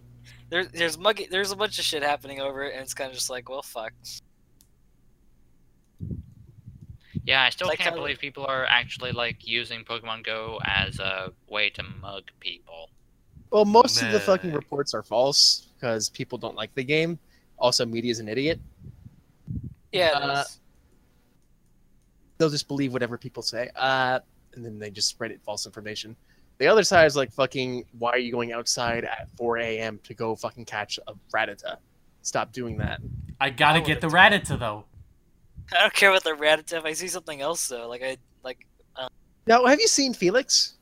There, there's muggy. There's a bunch of shit happening over it, and it's kind of just like, well, fuck. Yeah, I still Like can't believe people are actually like using Pokemon Go as a way to mug people. Well, most of the fucking reports are false because people don't like the game. Also, media is an idiot. Yeah. Uh. They'll just believe whatever people say, uh, and then they just spread it false information. The other side is like fucking. Why are you going outside at 4 a.m. to go fucking catch a Rattata? Stop doing that. I gotta I get the would've Rattata though. I don't care about the Rattata If I see something else though, like I like. Now, have you seen Felix?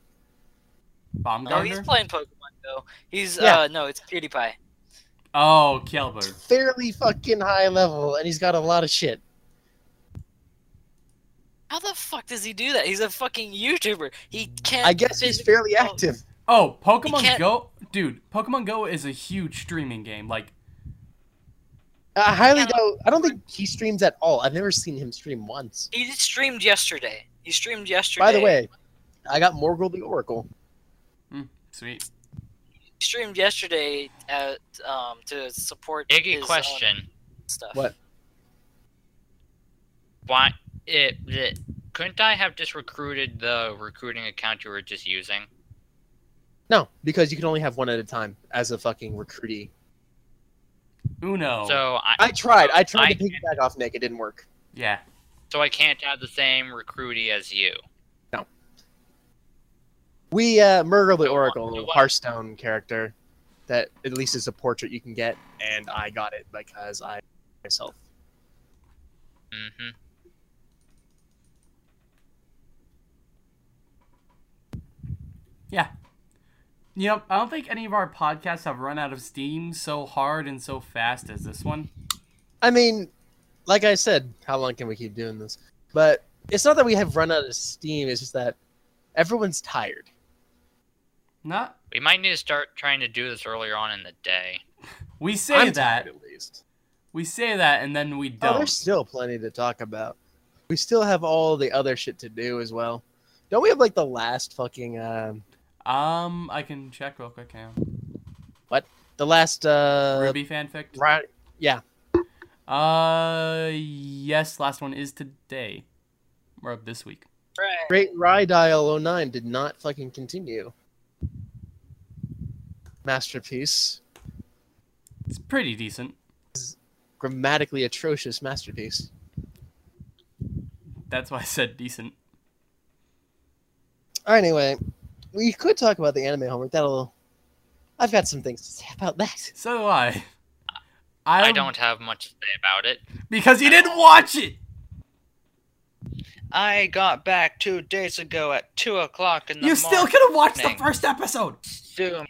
Bomb No, he's playing Pokemon Go. He's Yeah. uh no, it's PewDiePie. Oh, Kelbird. Fairly fucking high level, and he's got a lot of shit. How the fuck does he do that? He's a fucking YouTuber. He can't. I guess he's physically- fairly active. Oh, Pokemon Go, dude. Pokemon Go is a huge streaming game. Like, I highly Yeah. doubt. I don't think he streams at all. I've never seen him stream once. He just streamed yesterday. He streamed yesterday. By the way, I got Morgl the Oracle. Hmm, sweet. He streamed yesterday at um to support Iggy his, um, question. stuff. What? Why it, it couldn't I have just recruited the recruiting account you were just using? No, because you can only have one at a time as a fucking recruitee. Uno. So I I tried. I tried I to piggyback off Nick. It didn't work. yeah. so I can't have the same recruitee as you. We uh Morgl the Oracle, so a what- Hearthstone character that at least is a portrait you can get, and I got it because I myself. hmm Yeah. You know, I don't think any of our podcasts have run out of steam so hard and so fast as this one. I mean, like I said, how long can we keep doing this? But it's not that we have run out of steam. It's just that everyone's tired. Not. We might need to start trying to do this earlier on in the day. We say I'm that. tired, at least. We say that, and then we Oh, don't. there's still plenty to talk about. We still have all the other shit to do as well. Don't we have like the last fucking um um, I can check real quick. Hang on. the last uh Ruby fanfic. right yeah. Uh, yes. Last one is today, or this week. Right. Great Rydile 09 did not fucking continue. Masterpiece. It's pretty decent. Grammatically atrocious masterpiece. That's why I said decent. Anyway, we could talk about the anime homework. That'll. I've got some things to say about that. So do I. I don't have much to say about it. because you didn't watch it. I got back two days ago at two o'clock in the morning. You still could have watched the first episode. Zoom.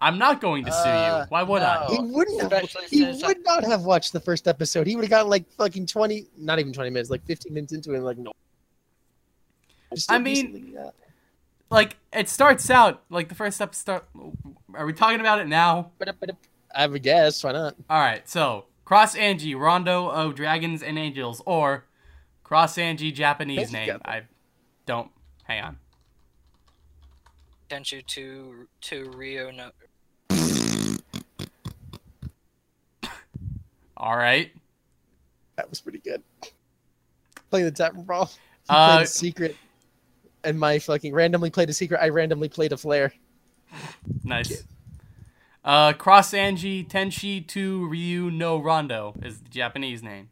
I'm not going to sue Uh, you. Why would I? He wouldn't have. Especially He since I- would not have watched the first episode. He would have gotten like fucking twenty, not even twenty minutes, like fifteen minutes into it, and like no. I mean- recently, uh, Like it starts out like the first episode. Are we talking about it now? I have a guess why not. All right. So cross Ange, Rondo of Dragons and Angels, or cross Ange Japanese name. Captain. I don't. Hang on. Tenshi to to Ryu no All right. That was pretty good. Playing the tap brawl. He Uh, played a secret, and my fucking randomly played a secret. I randomly played a flare. Nice. Uh, cross Ange Tenshi to Ryu no Rondo is the Japanese name.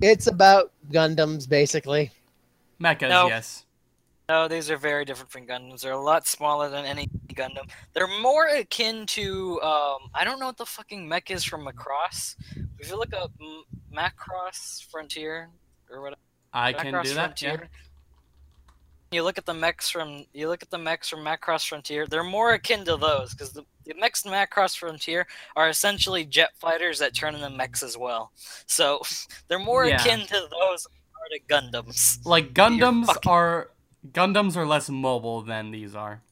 It's about Gundams, basically. Mechas, No. yes. No, these are very different from Gundams. They're a lot smaller than any Gundam. They're more akin to um I don't know what the fucking mech is from Macross. If you look up M- Macross Frontier or whatever, I can Macross do that. Yeah. You look at the mechs from you look at the mechs from Macross Frontier. They're more akin to those because the, the mechs in Macross Frontier are essentially jet fighters that turn into mechs as well. So they're more Yeah. akin to those than are to Gundams. Like Gundams fucking- are Gundams are less mobile than these are.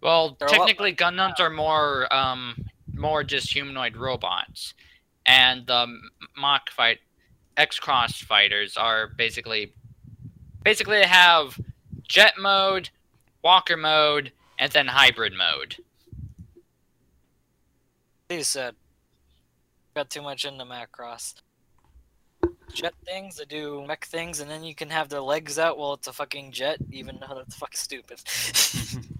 Well, They're a lot technically, Gundams are more um more just humanoid robots, and the M- Mach fight X Cross fighters are basically basically they have jet mode, walker mode, and then hybrid mode. He said, got too much into the Macross. Jet things, they do mech things, and then you can have their legs out while it's a fucking jet, even though that's fucking stupid.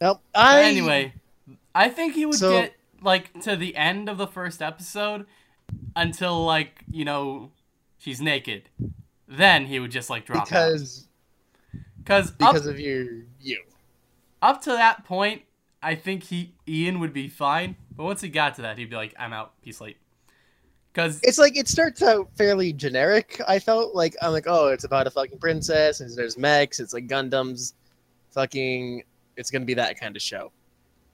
Well, But I anyway, I think he would So- get like to the end of the first episode until like you know she's naked. Then he would just like drop out. because Because up, of your you. up to that point, I think he Ian would be fine. But once he got to that, he'd be like, "I'm out. Peace, late." Because It's like it starts out fairly generic. I felt like I'm like, oh, it's about a fucking princess, and there's mechs, it's like Gundams, fucking. It's gonna be that kind of show.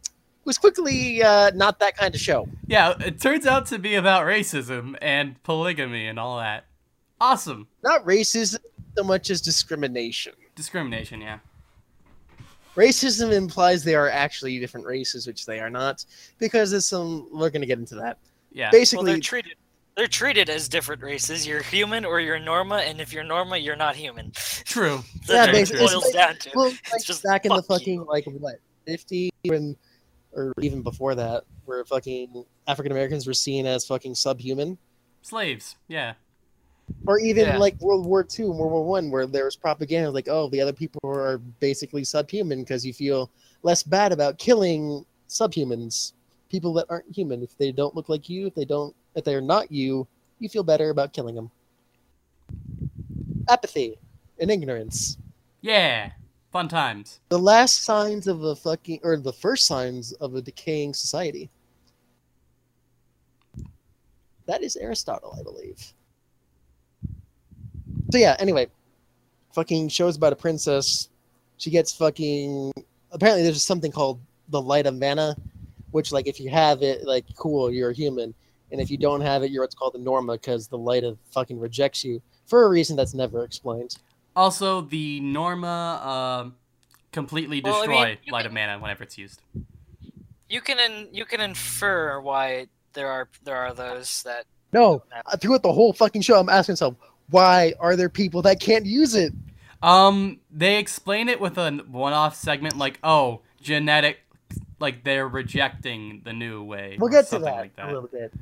It was quickly uh, not that kind of show. yeah, it turns out to be about racism and polygamy and all that. Awesome Not racism so much as discrimination. discrimination. Yeah. Racism implies they are actually different races, which they are not, because there's some. We're gonna get into that. Yeah. Well, Basically, they're treated. They're treated as different races. You're human or you're Norma, and if you're Norma, you're not human. True. That's Yeah, what it basically, it's boils like- down to. well, like just back in the fucking you. like what 50 when, or even before that, where fucking African Americans were seen as fucking subhuman. Slaves. Yeah. or even Yeah. like World War II and World War One, where there was propaganda like, oh, the other people are basically subhuman because you feel less bad about killing subhumans, people that aren't human. If they don't look like you, if they don't, if they're not you, you feel better about killing them. Apathy and ignorance. Yeah. Fun times. The last signs of a fucking, or the first signs of a decaying society. That is Aristotle, I believe. So yeah, anyway, fucking shows about a princess. She gets fucking. Apparently, there's something called the light of mana, which like if you have it, like cool, you're a human, and if you don't have it, you're what's called the norma because the light of fucking rejects you for a reason that's never explained. Also, the Norma um completely Well, I destroy mean, Light can- of Mana whenever it's used. You can in, you can infer why there are there are those that No, uh, throughout the whole fucking show, I'm asking myself, why are there people that can't use it? Um, they explain it with a one-off segment like, "Oh, genetic, like they're rejecting the new way." We'll get to that, like a little bit.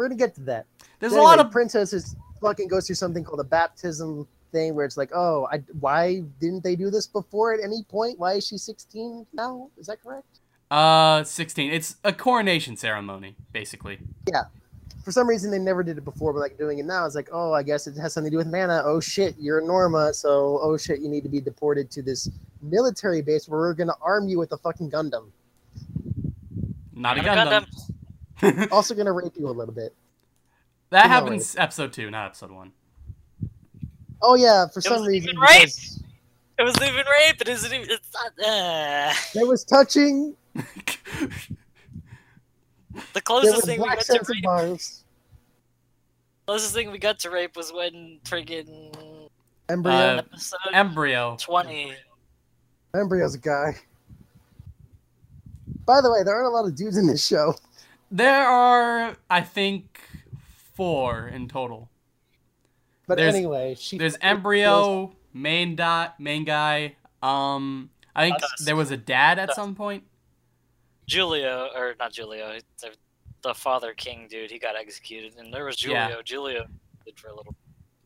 We're gonna get to that. There's But a lot of princesses fucking goes through something called a baptism thing where it's like, oh, I, why didn't they do this before at any point? Why is she 16 now? Is that correct? uh 16. It's a coronation ceremony, basically. Yeah. For some reason, they never did it before, but like doing it now, it's like, oh, I guess it has something to do with mana. Oh shit, you're a Norma, so oh shit, you need to be deported to this military base where we're gonna arm you with a fucking Gundam. Not a Gundam. Gundam. Also gonna rape you a little bit. that No, happens episode two, not episode one. Oh yeah, for some reason, even rape. because it was even rape. It isn't even. It's not. Uh, there was touching. the closest was thing we got to rape. bars. Closest thing we got to rape was when friggin' Embryo. Uh, episode Embryo. twenty. Embryo's a guy. By the way, there aren't a lot of dudes in this show. There are, I think, four in total. But There's- anyway, she There's fucking kills- Embryo, main dot, main guy. Um, I think Dust. there was a dad at Dust. some point. Julio, or not Julio, the, the father king dude, he got executed, and there was Julio. Yeah. Julio did for a little.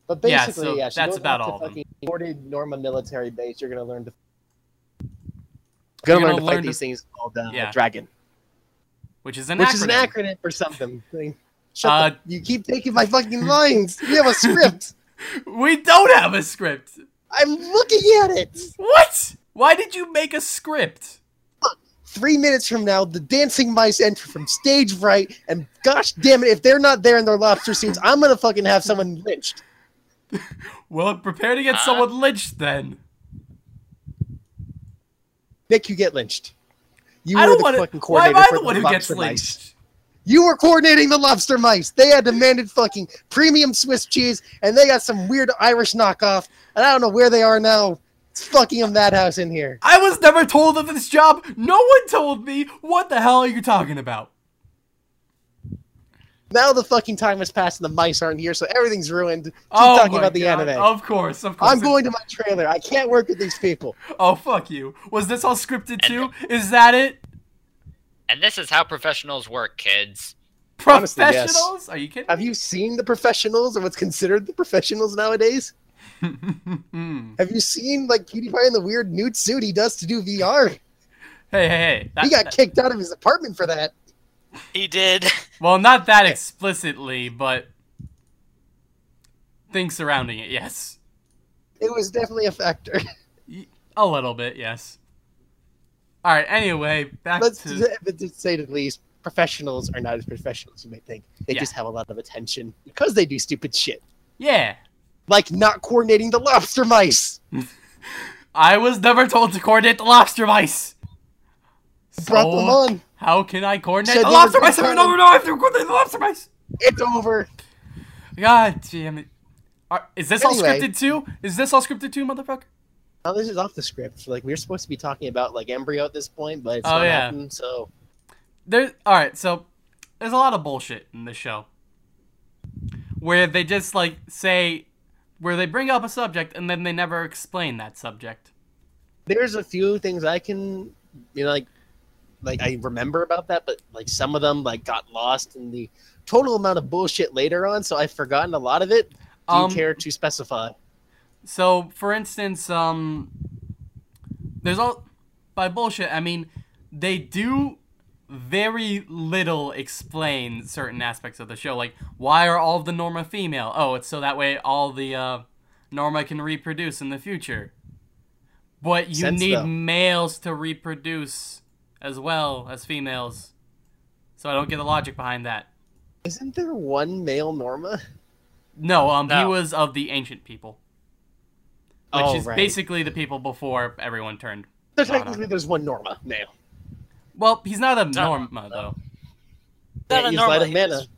But Yeah, basically, so yeah, she that's about off to all of fucking boarded Norma military base. You're gonna learn to. You're Gonna, learn gonna to learn fight to- these things called uh, Yeah. dragon, which is an which acronym. is an acronym for something. Uh, the, you keep taking my fucking lines. We have a script. We don't have a script. I'm looking at it. What? Why did you make a script? Three minutes from now, the dancing mice enter from stage right, and gosh damn it, if they're not there in their lobster suits, I'm gonna fucking have someone lynched. Well, prepare to get Huh? someone lynched then. Nick, you get lynched. You I were don't the want fucking to. Why am I for the one who gets mice. lynched? You were coordinating the lobster mice. They had demanded fucking premium Swiss cheese, and they got some weird Irish knockoff, and I don't know where they are now. It's fucking a madhouse in here. I was never told of this job. No one told me. What the hell are you talking about? Now the fucking time has passed and the mice aren't here, so everything's ruined. Keep oh talking about the God. anime. Of course, of course. I'm going to my trailer. I can't work with these people. Oh fuck you. Was this all scripted too? Is that it? And this is how professionals work, kids. Honestly, yes. Professionals? Are you kidding? Have you seen the professionals or what's considered the professionals nowadays? Have you seen like PewDiePie in the weird nude suit he does to do VR? hey, hey. That- He got that- kicked out of his apartment for that. He did. well, not that explicitly, but things surrounding it. Yes. It was definitely a factor. A little bit, yes. All right. Anyway, back Let's to but to say the least, professionals are not as professional as you may think. They Yeah. just have a lot of attention because they do stupid shit. yeah. Like not coordinating the lobster mice. I was never told to coordinate the lobster mice. Brought them on. How can I coordinate Said the lobster mice? I don't coming. know. I have to coordinate the lobster mice. It's over. God damn it. Are, is this all scripted too? Is this all scripted too, motherfucker? Now this is off the script. Like we are supposed to be talking about like embryo at this point, but it's Oh, not yeah. happened. So There. All right. So there's a lot of bullshit in this show where they just like say where they bring up a subject and then they never explain that subject. there's a few things I can, you know, like, like I remember about that, but like some of them like got lost in the total amount of bullshit later on. So I've forgotten a lot of it. Do Um, you care to specify? So, for instance, um, there's all by bullshit. I mean, they do very little explain certain aspects of the show. Like, why are all of the Norma female? Oh, it's so that way all the uh, Norma can reproduce in the future. But you Sense, need though. males to reproduce as well as females. So I don't get the logic behind that. Isn't there one male Norma? No, um, he was of the ancient people, which oh, is right. basically the people before everyone turned So no, no. technically, there's one Norma male. Well, he's not a No, Norma though. Not Yeah, a he's normal- light of he mana. was-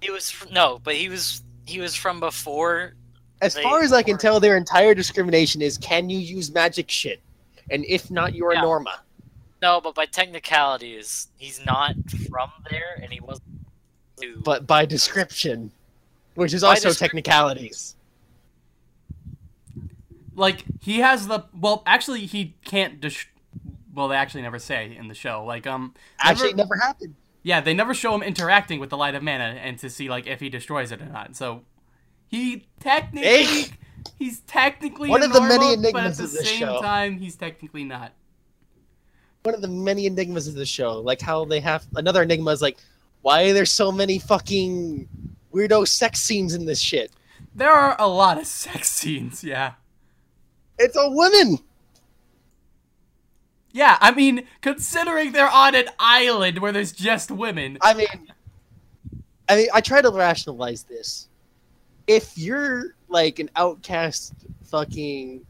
He was no, but he was he was from before. As They far as I can tell, their entire discrimination is can you use magic shit, and if not, you're Yeah. a Norma. No, but by technicalities, he's not from there, and he wasn't. to- But by description, which is By also technicalities. Like he has the well, actually he can't. Dis- well, they actually never say in the show. Like um, Actually, never- it never happened. yeah, they never show him interacting with the light of mana and to see like if he destroys it or not. So he technically he's technically One a of the many Norma, enigmas but at the of this same show. time he's technically not. One of the many enigmas of the show. Like how they have another enigma is like, why are there so many fucking weirdo sex scenes in this shit? There are a lot of sex scenes. Yeah. It's a woman. Yeah, I mean, considering they're on an island where there's just women, I mean, I mean, I try to rationalize this. If you're like an outcast, fucking,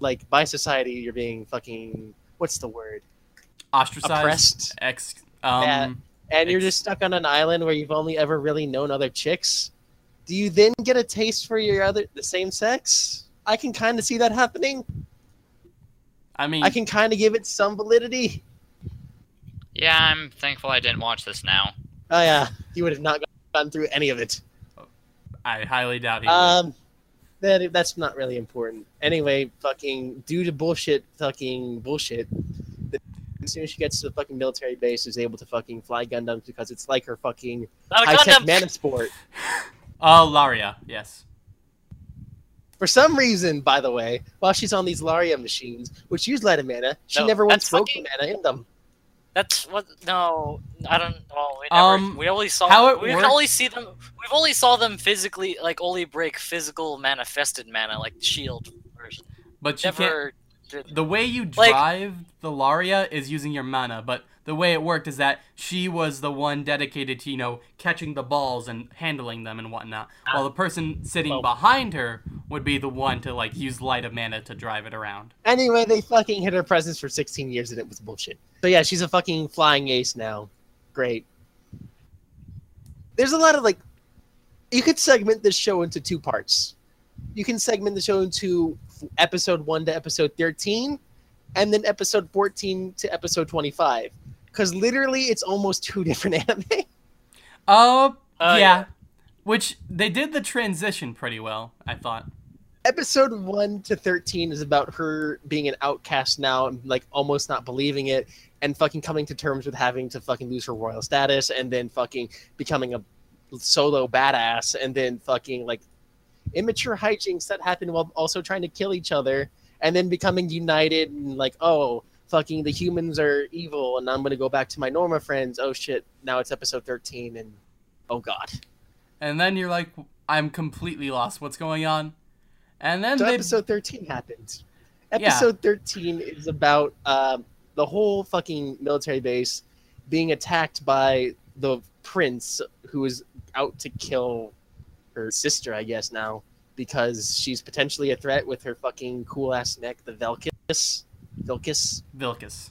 like by society, you're being fucking what's the word? Ostracized, Oppressed. ex, um, Yeah. And you're just stuck on an island where you've only ever really known other chicks. Do you then get a taste for your other the same sex? I can kind of see that happening. I mean, I can kind of give it some validity. Yeah, I'm thankful I didn't watch this now. Oh yeah, you would have not gone through any of it. I highly doubt he would. Um, that that's not really important. Anyway, fucking due to bullshit, fucking bullshit. The- As soon as she gets to the fucking military base, is able to fucking fly Gundams because it's like her fucking high tech Gundam! mana sport. Oh, Laria, yes. For some reason, by the way, while she's on these Laria machines, which use light of mana, she No, never once that's broke fucking- the mana in them. That's what. No, I don't. Well, we never. Um, we only saw. how it we works- only see them. We've only saw them physically, like only break physical manifested mana, like the shield version. But you can't. Never. Did, The way you Like- drive the Laria is using your mana, but the way it worked is that she was the one dedicated to, you know, catching the balls and handling them and whatnot, while the person sitting Well- behind her would be the one to, like, use light of mana to drive it around. Anyway, they fucking hid her presence for 16 years and it was bullshit. So yeah, she's a fucking flying ace now. Great. There's a lot of like, you could segment this show into two parts. You can segment the show into episode 1 to episode 13 and then episode 14 to episode 25. Because literally it's almost two different anime. Uh, Oh, yeah. yeah. Which, they did the transition pretty well, I thought. episode 1 to 13 is about her being an outcast now and like almost not believing it and fucking coming to terms with having to fucking lose her royal status and then fucking becoming a solo badass and then fucking like immature hijinks that happen while also trying to kill each other and then becoming united and like oh fucking the humans are evil and I'm gonna go back to my Norma friends oh shit now it's episode 13 and oh god And then you're like, I'm completely lost. What's going on? And then So they episode 13 happened. Episode 13 is about um, the whole fucking military base being attacked by the prince who is out to kill her sister, I guess, now, because she's potentially a threat with her fucking cool-ass neck, the Velkis. Vilkis? Vilcus.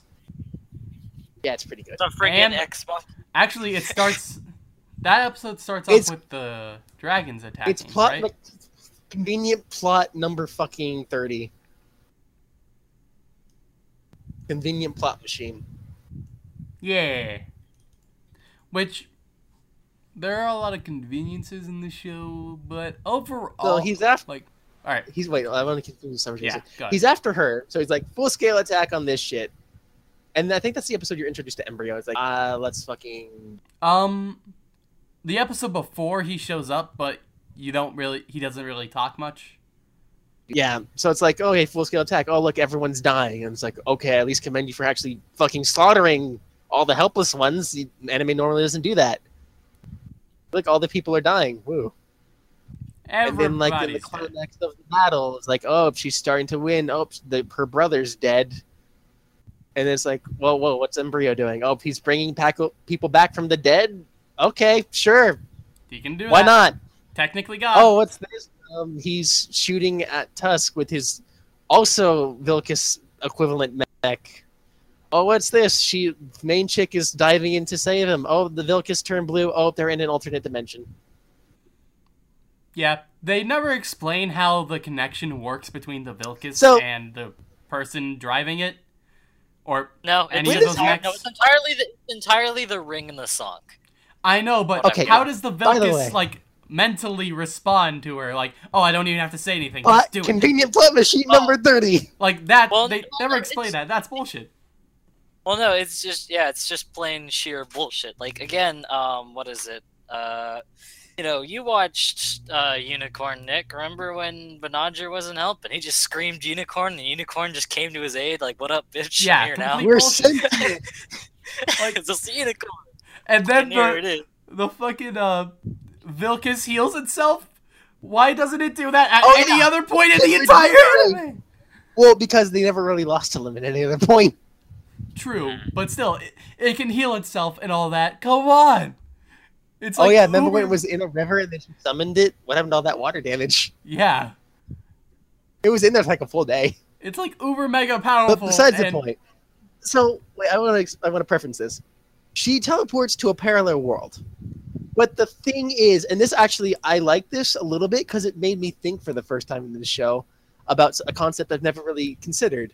Yeah, it's pretty good. The friggin' And- Xbox. Actually, it starts. that episode starts off It's- with the dragons attacking. It's plot, right? convenient plot number fucking 30. Convenient plot machine. Yeah. Which there are a lot of conveniences in the show, but overall, So he's after. like, all right, He's wait. I want to confuse some yeah, go ahead. He's after her, so he's like full scale attack on this shit. And I think that's the episode you're introduced to Embryo. It's like, uh, let's fucking. Um, the episode before he shows up, but you don't really, he doesn't really talk much. Yeah. So it's like, okay, full scale attack. Oh, look, everyone's dying. And it's like, okay, at least commend you for actually fucking slaughtering all the helpless ones. The anime normally doesn't do that. Look, all the people are dying. Woo. And then, like, in the Everybody's dead. climax of the battle, it's like, oh, she's starting to win. Oh, the, her brother's dead. And it's like, whoa, whoa, what's Embryo doing? Oh, he's bringing pack people back from the dead? Okay, sure. He can do Why that. not? Technically, God. Oh, what's this? Um, he's shooting at Tusk with his also Villkiss equivalent mech. Oh, what's this? She main chick is diving in to save him. Oh, the Villkiss turned blue. Oh, they're in an alternate dimension. Yeah, they never explain how the connection works between the Villkiss So- and the person driving it, or No, Any it's, of those mechs? no, it's entirely the entirely the ring and the song. I know, but Okay, how does the by the like mentally respond to her? Like, oh, I don't even have to say anything, Plot, just do it. convenient plot machine Well- number 30. Like that, Well, they no, never explain that. That's bullshit. Well, no, it's just yeah, it's just plain sheer bullshit. Like again, um, what is it? Uh, you know, you watched uh, Unicorn Nick. Remember when Banagher wasn't helping? He just screamed Unicorn, and Unicorn just came to his aid. Like, what up, bitch? Yeah, I'm here now. complete- We're bullshit. sentient. like, it's just a unicorn. And then And here the is. the fucking uh, Villkiss heals itself. Why doesn't it do that at Oh, any yeah. other point in the entire do that. anime? well, because they never really lost to him at any other point. True, but still, it, it can heal itself and all that. Come on. It's oh, like yeah, remember when it was in a river and then she summoned it? What happened to all that water damage? Yeah, It was in there for like a full day. it's like uber mega powerful. But besides the point, so wait, I want to I want to preference this. She teleports to a parallel world. But the thing is, and this actually I like this a little bit because it made me think for the first time in the show about a concept I've never really considered.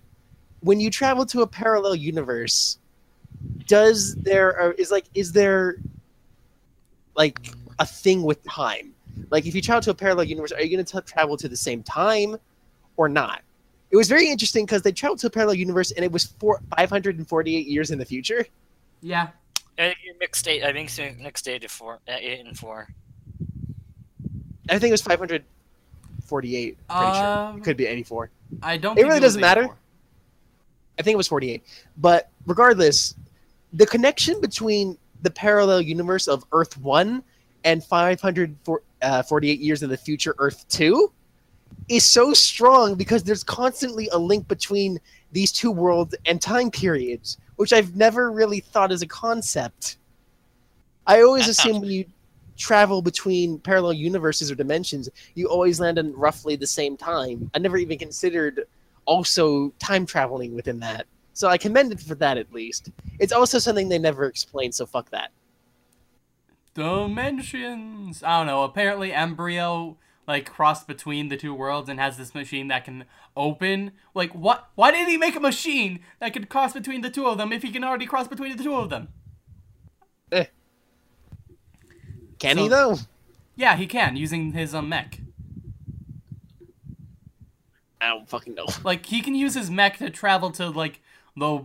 When you travel to a parallel universe, does there is like is there like a thing with time? Like if you travel to a parallel universe, are you going to travel to the same time or not? It was very interesting because they traveled to a parallel universe and it was four, 548 years in the future. Yeah, I you're mixed eight. I think it's mixed eight to four, uh, eight and four. I think it was 548. Pretty sure. Um, It could be 84. I don't. It think really was doesn't matter. 84. I think it was 48. But regardless, the connection between the parallel universe of Earth 1 and 548 uh, years in the future Earth 2 is so strong because there's constantly a link between these two worlds and time periods, which I've never really thought as a concept. I always That assume when you travel between parallel universes or dimensions, you always land in roughly the same time. I never even considered also time traveling within that. So I commend it for that at least. It's also something they never explained, so fuck that. Dimensions. I don't know. Apparently, embryo like crossed between the two worlds and has this machine that can open. Like, what? Why did he make a machine that could cross between the two of them if he can already cross between the two of them? Can So- he though? Yeah, he can using his um, mech. I don't fucking know. Like, he can use his mech to travel to like the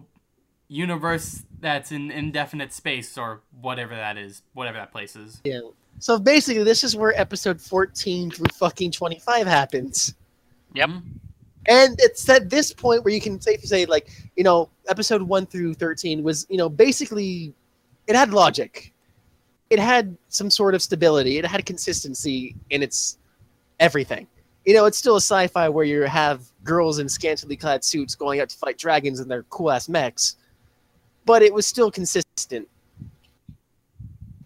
universe that's in indefinite space or whatever that is, whatever that place is. Yeah. So basically, this is where episode 14 through fucking 25 happens. Yep. Mhm. And it's at this point where you can safely say, like, you know, episode 1 through 13 was, you know, basically, it had logic. It had some sort of stability. It had consistency in its everything. You know, it's still a sci-fi where you have girls in scantily clad suits going out to fight dragons in their cool-ass mechs. But it was still consistent.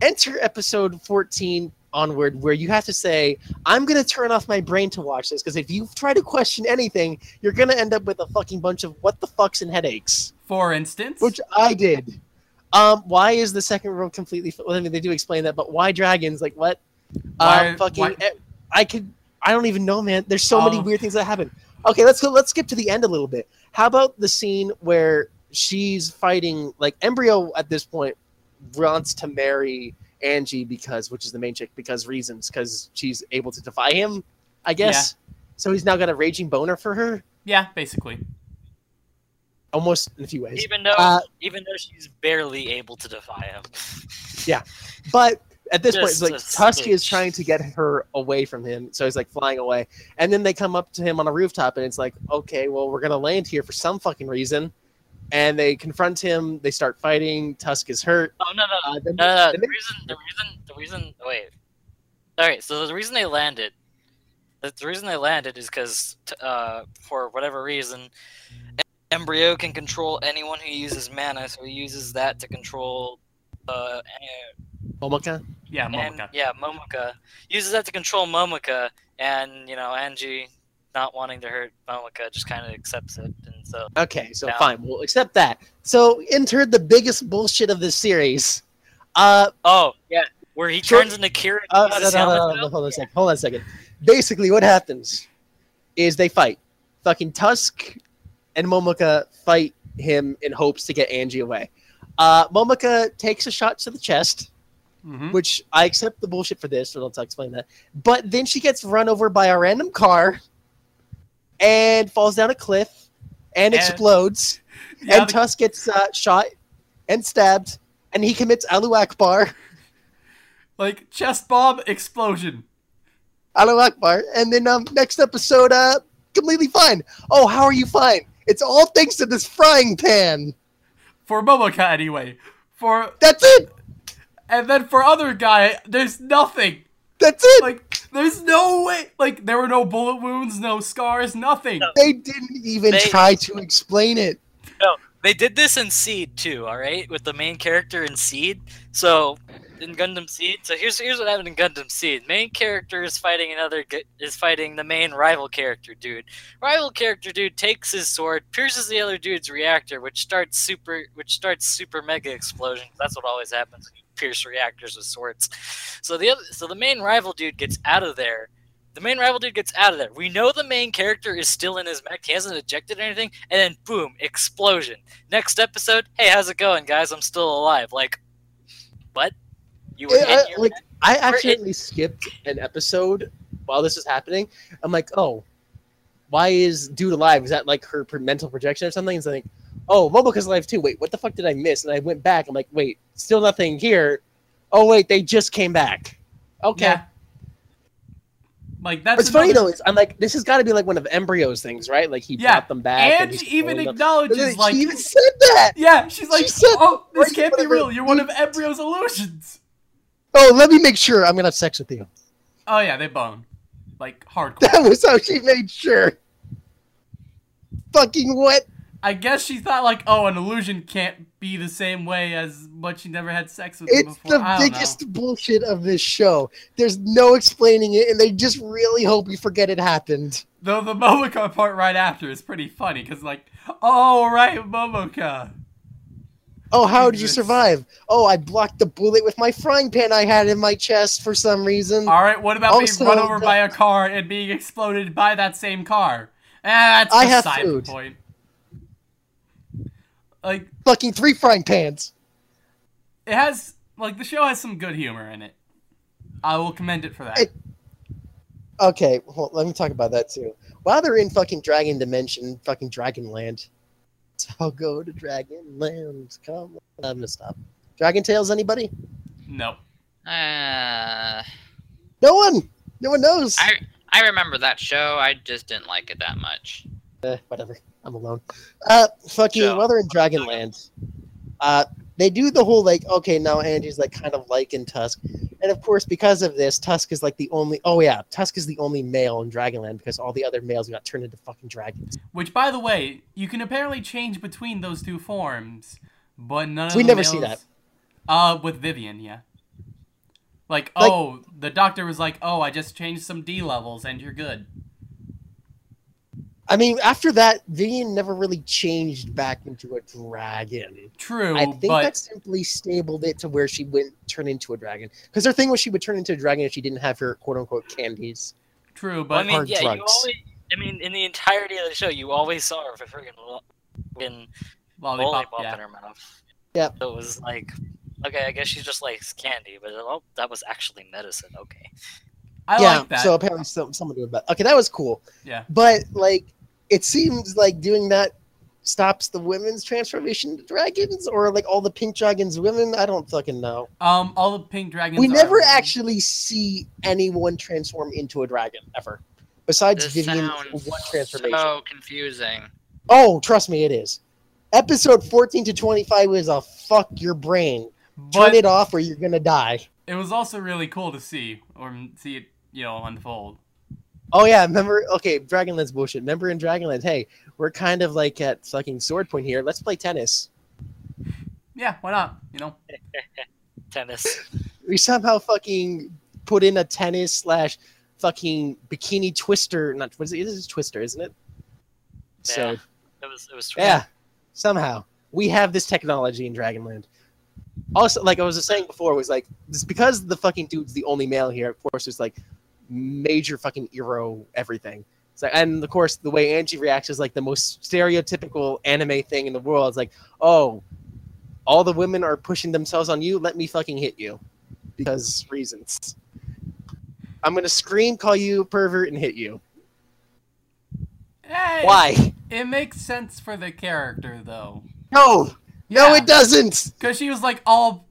Enter episode 14 onward where you have to say, I'm going to turn off my brain to watch this because if you try to question anything, you're going to end up with a fucking bunch of what the fucks and headaches, For instance, which I did. Um, why is the second world completely... Well, I mean, they do explain that, but why dragons? Like, what? Why- um, fucking... why- I could... I don't even know, man. There's so many Oh. weird things that happen. Okay, let's go. Let's skip to the end a little bit. How about the scene where she's fighting... Like, Embryo, at this point, wants to marry Angie because... Which is the main chick, because reasons. Because she's able to defy him, I guess. So he's now got a raging boner for her? yeah, basically. Almost in a few ways. Even though, Uh, even though she's barely able to defy him. Yeah, but at this point, it's like a Tusky is trying to get her away from him, so he's like flying away. And then they come up to him on a rooftop, and it's like, okay, well, we're gonna land here for some fucking reason. And they confront him. They start fighting. Tusk is hurt. Oh no no Uh, no no! The reason the reason the reason wait. All right, so the reason they landed, the, the reason they landed is because uh, for whatever reason, Embryo can control anyone who uses mana, so he uses that to control. Uh, Momoka. Yeah, and- Momoka. yeah, Momoka uses that to control Momoka, and you know Angie, not wanting to hurt Momoka, just kind of accepts it, and so Okay, so Yeah. fine. We'll accept that. So entered the biggest bullshit of this series. Uh, oh yeah, where he turns into Kira. uh, no, no, no, no, no, hold on a second. Hold on a second. Basically, what happens is they fight. Fucking Tusk and Momoka fight him in hopes to get Angie away. Uh, Momoka takes a shot to the chest, Mhm. which I accept the bullshit for this, so I'll explain that. But then she gets run over by a random car and falls down a cliff and, And- explodes. Yeah, and Tusk gets uh, shot and stabbed, and he commits Alu Akbar. like chest bomb explosion. Alu Akbar. And then um, next episode, uh, completely fine. Oh, how are you fine? It's all thanks to this frying pan. For Momoka anyway. For That's it. And then for other guy, there's nothing. That's it. Like there's no way like there were no bullet wounds, no scars, nothing. No. they didn't even They- try to explain it. No, they did this in Seed too, all right, with the main character in Seed. So in Gundam Seed, so here's here's what happened in Gundam Seed. Main character is fighting another is fighting the main rival character dude. Rival character dude takes his sword, pierces the other dude's reactor, which starts super which starts super mega explosion. That's what always happens when you pierce reactors with swords. So the other so the main rival dude gets out of there. The main rival dude gets out of there. We know the main character is still in his mech. He hasn't ejected anything, and then boom, explosion. Next episode, hey, how's it going, guys? I'm still alive. Like, what? You were Yeah, in I- like mech? I accidentally skipped an episode while this was happening. I'm like, oh, why is dude alive? Is that like her mental projection or something? It's like, oh, Momoka's alive too. Wait, what the fuck did I miss? And I went back. I'm like, wait, still nothing here. Oh wait, they just came back. Okay. Yeah. Like that's What's funny though is I'm like, this has got to be like one of Embryo's things, right? Like he Yeah, brought them back. And she even acknowledges She even said that. Yeah, she's like, She said- "Oh, this can't be real. You're one of Embryo's illusions." Oh, let me make sure I'm gonna have sex with you. Oh yeah, they bone, like hardcore. That was how she made sure. Fucking what? I guess she thought like, "Oh, an illusion can't be the same way as what she never had sex with It's before." the biggest bullshit of this show. There's no explaining it, and they just really hope you forget it happened. Though the Momoka part right after is pretty funny because like, "Oh right, Momoka." Oh, how did you survive? Oh, I blocked the bullet with my frying pan I had in my chest for some reason. All right, what about Also, being run over by a car and being exploded by that same car? Eh, that's I have food. point. Like Fucking three frying pans. it has like the show has some good humor in it. I will commend it for that. It- Okay, well, let me talk about that too. While they're in fucking Dragon Dimension, fucking Dragon Land. So I'll go to Dragon Land. Come on. I'm gonna stop. Dragon Tales, anybody? no. Uh, No one! No one knows! I I remember that show. I just didn't like it that much. Eh, whatever. I'm alone. Uh, fucking, Joe. while they're in Dragonland, uh, they do the whole, like, okay, now Angie's, like, kind of like in Tusk. And of course, because of this, Tusk is like the only. Oh yeah, Tusk is the only male in Dragonland because all the other males got turned into fucking dragons. Which, by the way, you can apparently change between those two forms, but none of We the never males... see that. Uh, with Vivian, yeah. Like, Like- oh, the doctor was like, oh, I just changed some D levels and you're good. I mean, after that, Vivian never really changed back into a dragon. True, I think but that simply stabled it to where she wouldn't turn into a dragon. Because her thing was she would turn into a dragon if she didn't have her quote-unquote candies. true, Well, but I mean, hard yeah, you always. I mean, in the entirety of the show, you always saw her with a freaking lo- lollipop, lollipop yeah. in her mouth. Yep. So it was like, okay, I guess she just likes candy, but oh, that was actually medicine. Okay. I yeah, like that. so apparently some, someone doing that. Okay, that was cool. yeah. But, like, it seems like doing that stops the women's transformation to dragons or, like, all the pink dragons women. I don't fucking know. Um, all the pink dragons. We are- never actually see anyone transform into a dragon, ever. Besides This Vivian, one transformation. so confusing. Oh, trust me, it is. Episode 14 to 25 is a fuck your brain. Turn it off or you're gonna die. it was also really cool to see, or see it, you know, unfold. Oh yeah, remember? Okay, Dragonland's bullshit. Remember in Dragonland? Hey, we're kind of like at fucking sword point here. Let's play tennis. Yeah, why not? You know. Tennis. We somehow fucking put in a tennis slash fucking bikini twister. Not what is it? It is twister, isn't it? So Yeah. It was. It was. yeah, somehow we have this technology in Dragonland. Also, like I was saying before, was like it's because the fucking dude's the only male here. Of course, it's like major fucking ero everything. So, and of course, the way Angie reacts is like the most stereotypical anime thing in the world. It's like, oh, all the women are pushing themselves on you. Let me fucking hit you because reasons. I'm gonna scream, call you pervert, and hit you. Hey, Why? It makes sense for the character though, No, no, Yeah. it doesn't. because she was like all,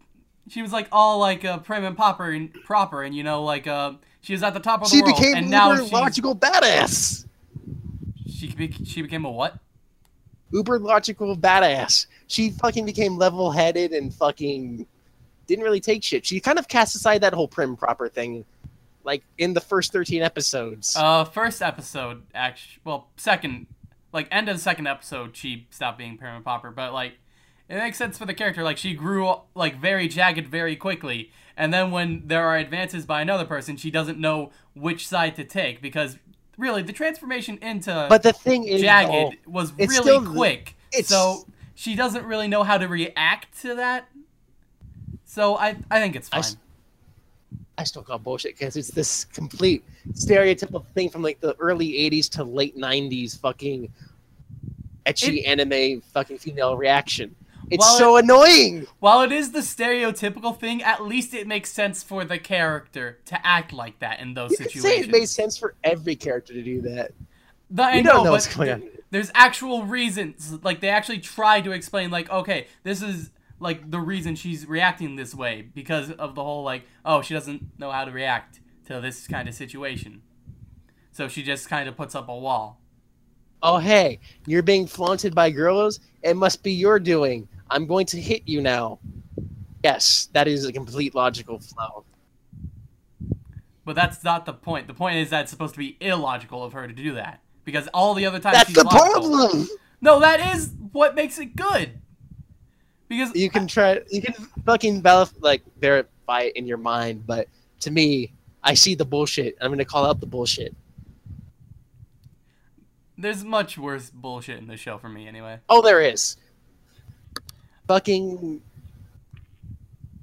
she was like all like uh, prim and proper and proper, and you know, like uh, she was at the top of the She world, became and now uber she's, logical badass. she be- she became a what? Uber logical badass. She fucking became level headed and fucking didn't really take shit. She kind of cast aside that whole prim proper thing, like in the first thirteen episodes. Uh, first episode, actually, well, second, like end of the second episode, she stopped being prim and proper, but like, it makes sense for the character. Like, she grew like very jagged very quickly, and then when there are advances by another person, she doesn't know which side to take because really the transformation into but the thing is, jagged though, was really quick, it's- so she doesn't really know how to react to that. So I I think it's I fine. s- I still call bullshit because it's this complete stereotypical thing from like the early '80s to late '90s, fucking ecchi anime, fucking female reaction. It's Well, so annoying. While it is the stereotypical thing, at least it makes sense for the character to act like that in those You could say situations. it made sense for every character to do that. The- I know, don't know what's going on. there's actual reasons. Like they actually try to explain, like, okay, this is like the reason she's reacting this way because of the whole like, oh, she doesn't know how to react to this kind of situation, so she just kind of puts up a wall. Oh, hey, you're being flaunted by girls? It must be your doing. I'm going to hit you now. Yes, that is a complete logical flow. But that's not the point. The point is that it's supposed to be illogical of her to do that because all the other times That's she's the logical. problem. No, that is what makes it good. Because You can try, you can fucking like verify it in your mind, but to me, I see the bullshit. I'm going to call out the bullshit. there's much worse bullshit in the show for me anyway. Oh, there is. Fucking.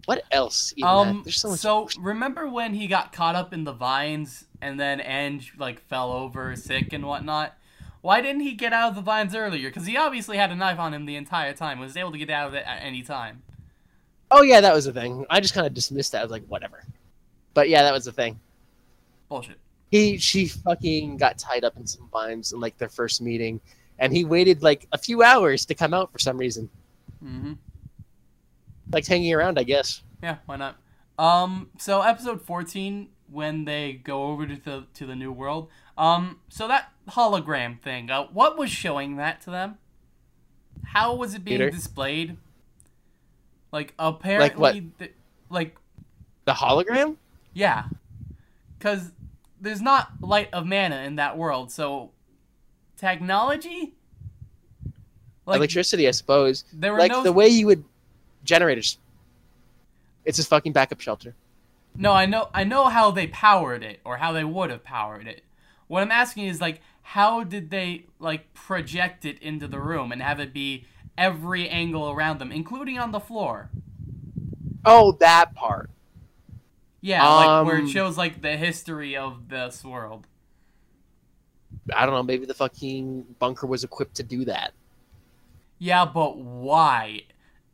What else? Um, There's so so, remember when he got caught up in the vines and then Ange like fell over sick and whatnot? Why didn't he get out of the vines earlier? Because he obviously had a knife on him the entire time. Was able to get out of it at any time. Oh yeah, that was the thing. I just kind of dismissed that. I was like, whatever. But yeah, that was the thing. Bullshit. He she fucking got tied up in some vines in like their first meeting, and he waited like a few hours to come out for some reason. Mm-hmm. Like hanging around, I guess. Yeah, why not? Um, so episode fourteen, when they go over to the to the new world. Um, so that hologram thing. Uh, what was showing that to them? How was it being Peter? displayed? Like apparently, like what? th- like The hologram? Yeah. Because there's not light of mana in that world, so technology? Like, Electricity, I suppose. there were Like no. the way you would generators. It's his fucking backup shelter. No, I know I know how they powered it or how they would have powered it. What I'm asking is like how did they like project it into the room and have it be every angle around them, including on the floor? Oh, that part. Yeah, like where it Um, shows like the history of this world. I don't know. Maybe the fucking bunker was equipped to do that. Yeah, but why?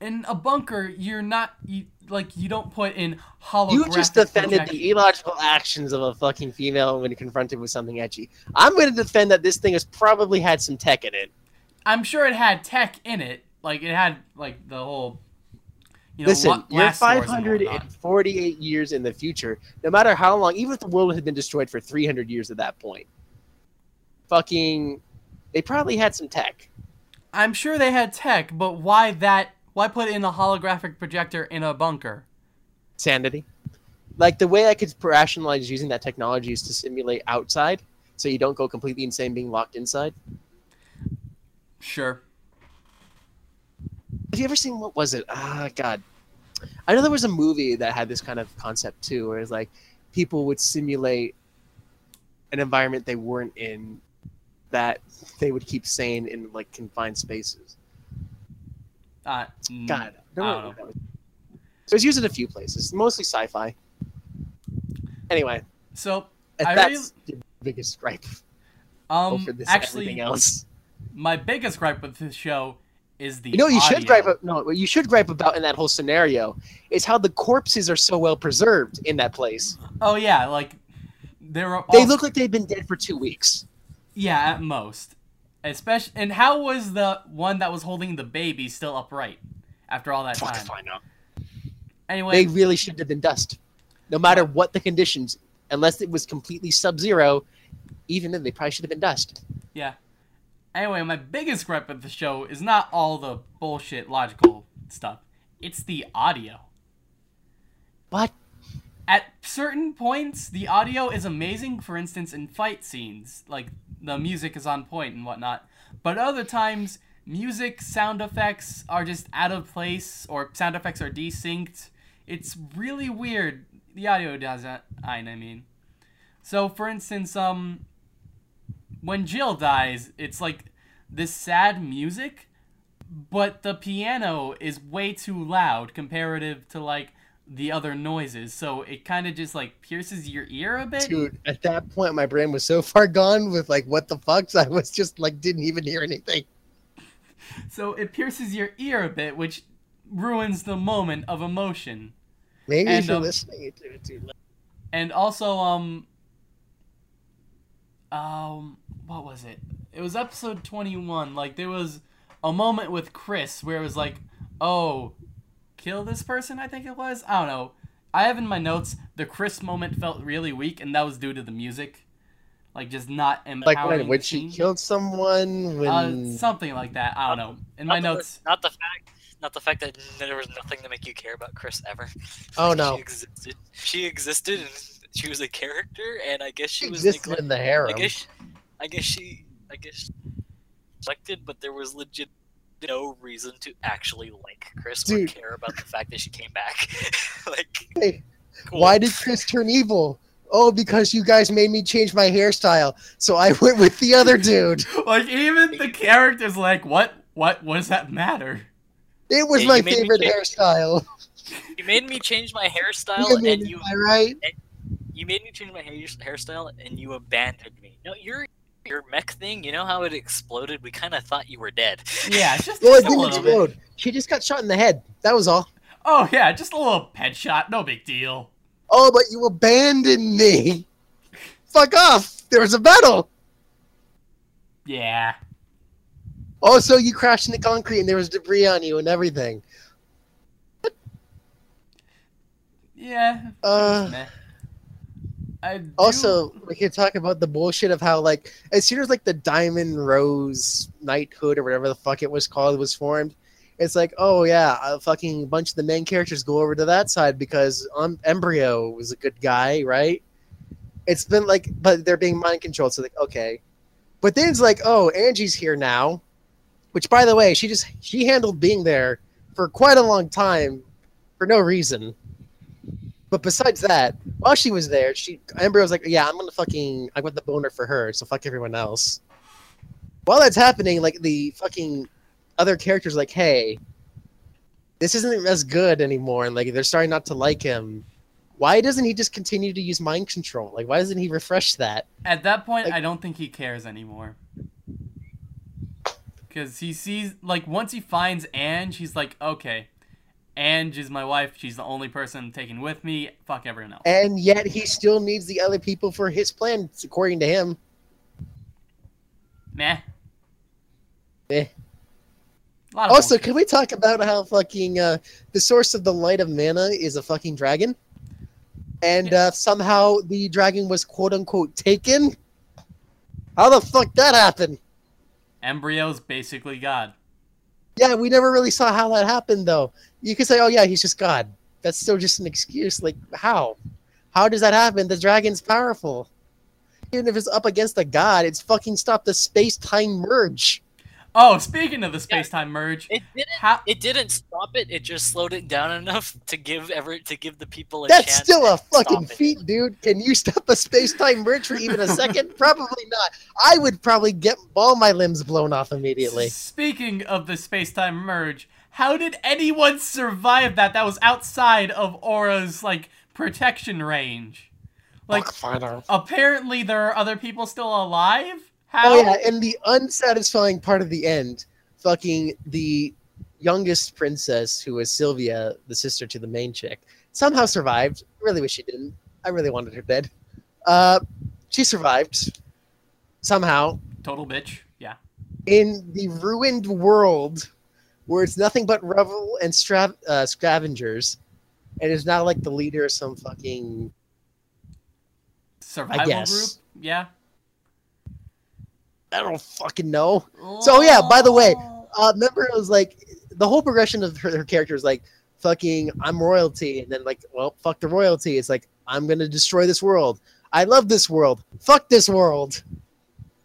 In a bunker, you're not you, like you don't put in holographic. You just defended projection. the illogical actions of a fucking female when confronted with something edgy. I'm going to defend that this thing has probably had some tech in it. I'm sure it had tech in it. Like it had like the whole. You know, Listen, you're blast doors and whatnot. 548 years in the future. No matter how long, even if the world had been destroyed for 300 years at that point, fucking, they probably had some tech. I'm sure they had tech, but why that? Why put in a holographic projector in a bunker? Sanity. Like, the way I could rationalize using that technology is to simulate outside, so you don't go completely insane being locked inside. Sure. Have you ever seen what was it? Ah, God. I know there was a movie that had this kind of concept too, where it's like people would simulate an environment they weren't in that they would keep sane in like confined spaces. Uh, n- God, know. was- So it's used in a few places, mostly sci-fi. Anyway, So I that's the biggest gripe um actually everything else. my biggest gripe with this show is the You know, what you should gripe. No, what you should gripe about in that whole scenario is how the corpses are so well preserved in that place. Oh yeah, like there are. They look like they've been dead for two weeks. Yeah, at most. Especially, and how was the one that was holding the baby still upright after all that Fuck time? if I know. Anyway, They really should have been dust, no matter what the conditions. Unless it was completely sub-zero, even then they probably should have been dust. yeah. Anyway, my biggest gripe with the show is not all the bullshit logical stuff. It's the audio. What? At certain points, the audio is amazing. For instance, in fight scenes, like the music is on point and whatnot. But other times, music, sound effects are just out of place, or sound effects are desynced. It's really weird. The audio design, I mean. So, for instance, um, when Jill dies, it's like this sad music, but the piano is way too loud comparative to like the other noises. So it kind of just like pierces your ear a bit. Dude, at that point, my brain was so far gone with like, what the fucks? I was just like, didn't even hear anything. So it pierces your ear a bit, which ruins the moment of emotion. Maybe And, if you're um, listening to it too. And also, um, um, what was it? It was episode 21. Like, there was a moment with Chris where it was like, oh, kill this person, I think it was? I don't know. I have in my notes, the Chris moment felt really weak, and that was due to the music. Like, just not empowering. Like when, when she killed someone, when Uh, something like that. I don't know. In my not the, notes, not the fact, not the fact that there was nothing to make you care about Chris ever. Oh, no. She existed. She existed, and she was a character, and I guess she, she was existed in the harem. I guess, I guess she, I guess, selected, but there was legit no reason to actually like Chris Dude. or care about the fact that she came back. like, Hey, cool. Why did Chris turn evil? Oh, because you guys made me change my hairstyle, so I went with the other dude. like, even the character's like, what? What? What does that matter? It was Yeah, my you made me favorite hairstyle. You made me change my hairstyle, Look at me, and you am I right? you made me change my hair, hairstyle, and you abandoned me. No, your your mech thing. You know how it exploded? We kind of thought you were dead. Yeah, just, Well, just it a didn't little bit. explode. She just got shot in the head. That was all. Oh yeah, just a little pet shot, no big deal. Oh, but you abandoned me. Fuck off. There was a battle. Yeah. Also, you crashed in the concrete and there was debris on you and everything. Yeah. Uh, meh. I do- also, we can talk about the bullshit of how, like, as soon as, like, the Diamond Rose Knighthood or whatever the fuck it was called was formed, it's like, oh yeah, a fucking bunch of the main characters go over to that side because um, Embryo was a good guy, right? It's been like, but they're being mind controlled, so like, okay. But then it's like, oh, Angie's here now, which by the way, she just she handled being there for quite a long time for no reason. But besides that, while she was there, she Embryo was like, yeah, I'm gonna fucking I got the boner for her, so fuck everyone else. While that's happening, like the fucking other characters like, hey, this isn't as good anymore, and like they're starting not to like him. Why doesn't he just continue to use mind control? Like, why doesn't he refresh that? At that point, Like- I don't think he cares anymore. Because he sees, like, once he finds Ange, he's like, okay, Ange is my wife. She's the only person taken with me. Fuck everyone else. And yet he still needs the other people for his plan, according to him. Meh. Eh. Of Also, bullshit. can we talk about how fucking uh, the source of the light of mana is a fucking dragon? And uh, somehow the dragon was quote-unquote taken? How the fuck that happened? Embryo's basically God. Yeah, we never really saw how that happened, though. You could say, oh, yeah, he's just God. That's still just an excuse. Like, how? How does that happen? The dragon's powerful. Even if it's up against a god, it's fucking stopped the space-time merge. Oh, speaking of the space-time merge, It didn't. how It didn't stop it. It just slowed it down enough to give ever to give the people a That's chance. still a fucking stop it. feat, dude. Can you stop a space-time merge for even a second? probably not. I would probably get all my limbs blown off immediately. Speaking of the space-time merge, how did anyone survive that? That was outside of Aura's like protection range. Like apparently there are other people still alive. How? Oh yeah, and the unsatisfying part of the end, fucking the youngest princess, who was Sylvia, the sister to the main chick, somehow survived. Really wish she didn't. I really wanted her dead. Uh, she survived somehow Total bitch. Yeah. in the ruined world where it's nothing but revel and stra- uh, scavengers, and is now like the leader of some fucking Survival guess. group. Yeah. I don't fucking know. So, yeah, by the way, uh, remember it was like the whole progression of her, her character is like fucking I'm royalty, and then like well fuck the royalty. It's like I'm gonna destroy this world. I love this world. Fuck this world.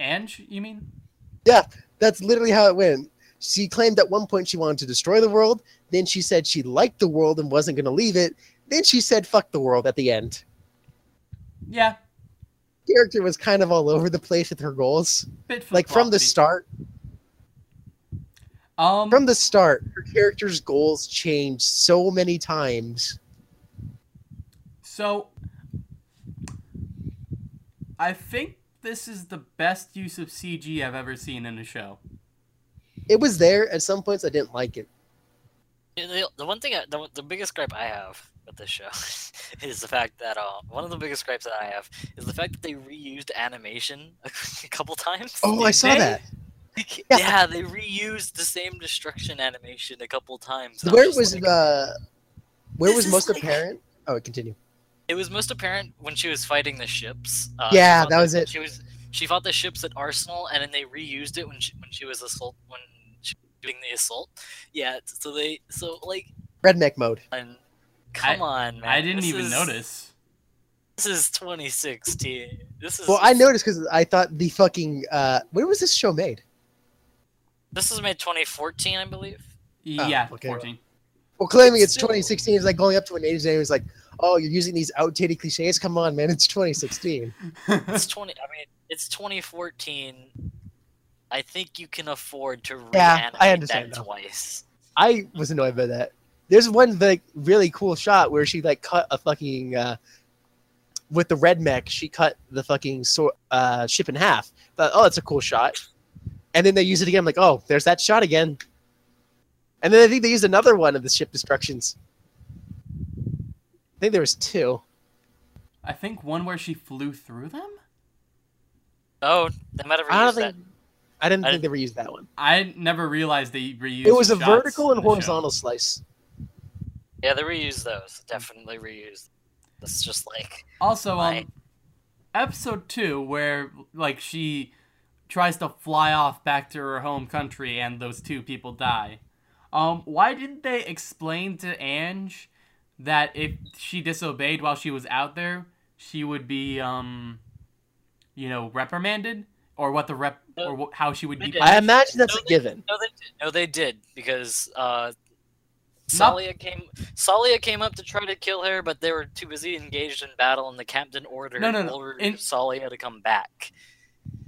Ange, you mean? Yeah, that's literally how it went. She claimed at one point she wanted to destroy the world. Then she said she liked the world and wasn't gonna leave it. Then she said fuck the world at the end. Yeah. Character was kind of all over the place with her goals. Bit Like from the start, Um. from the start, her character's goals changed so many times. So, I think this is the best use of CG I've ever seen in a show. It was there. At some points, I didn't like it. The, the one thing, I, the, the biggest gripe I have with this show is the fact that uh, one of the biggest gripes that I have is the fact that they reused animation a couple times. Oh, I saw they? that. yeah. yeah. they reused the same destruction animation a couple times. Where was like- uh, where was most like- apparent? Oh, continue. It was most apparent when she was fighting the ships. Uh, Yeah, that the- was it. She was she fought the ships at Arzenal, and then they reused it when she when she was assault when she was doing the assault. Yeah, so they so like Redneck mode. and come on, man. I didn't this even is- notice. This is 2016. This is Well, I noticed because I thought the fucking uh, when was this show made? This was made 2014, I believe. yeah, okay. 14. Well, claiming It's it's still- 2016 is like going up to an age and it's like, oh, you're using these outdated cliches. Come on, man, it's 2016. It's 20. I mean, it's 2014. I think you can afford to Yeah, I understand that now. twice. I was annoyed by that. There's one like really cool shot where she like cut a fucking uh, with the red mech. She cut the fucking so uh, ship in half. Thought, oh, that's a cool shot. And then they use it again. I'm like, oh, there's that shot again. And then I think they used another one of the ship destructions. I think there was two. I think one where she flew through them? Oh, they might have I don't reused that. think. I didn't I think they reused that one. I never realized they reused It was a vertical and the show. horizontal slice. Yeah, they reuse those. Definitely reused. It's just like Also, Why? um, episode two, where like she tries to fly off back to her home country, and those two people die. Um, why didn't they explain to Ange that if she disobeyed while she was out there, she would be um, you know, reprimanded, or what the rep or wh- how she would be? did. I imagine that's No, a given. No, they did. No, they did because uh, Not- came. Salia came up to try to kill her, but they were too busy engaged in battle, and the captain ordered, No, no, no. ordered In- Salia to come back.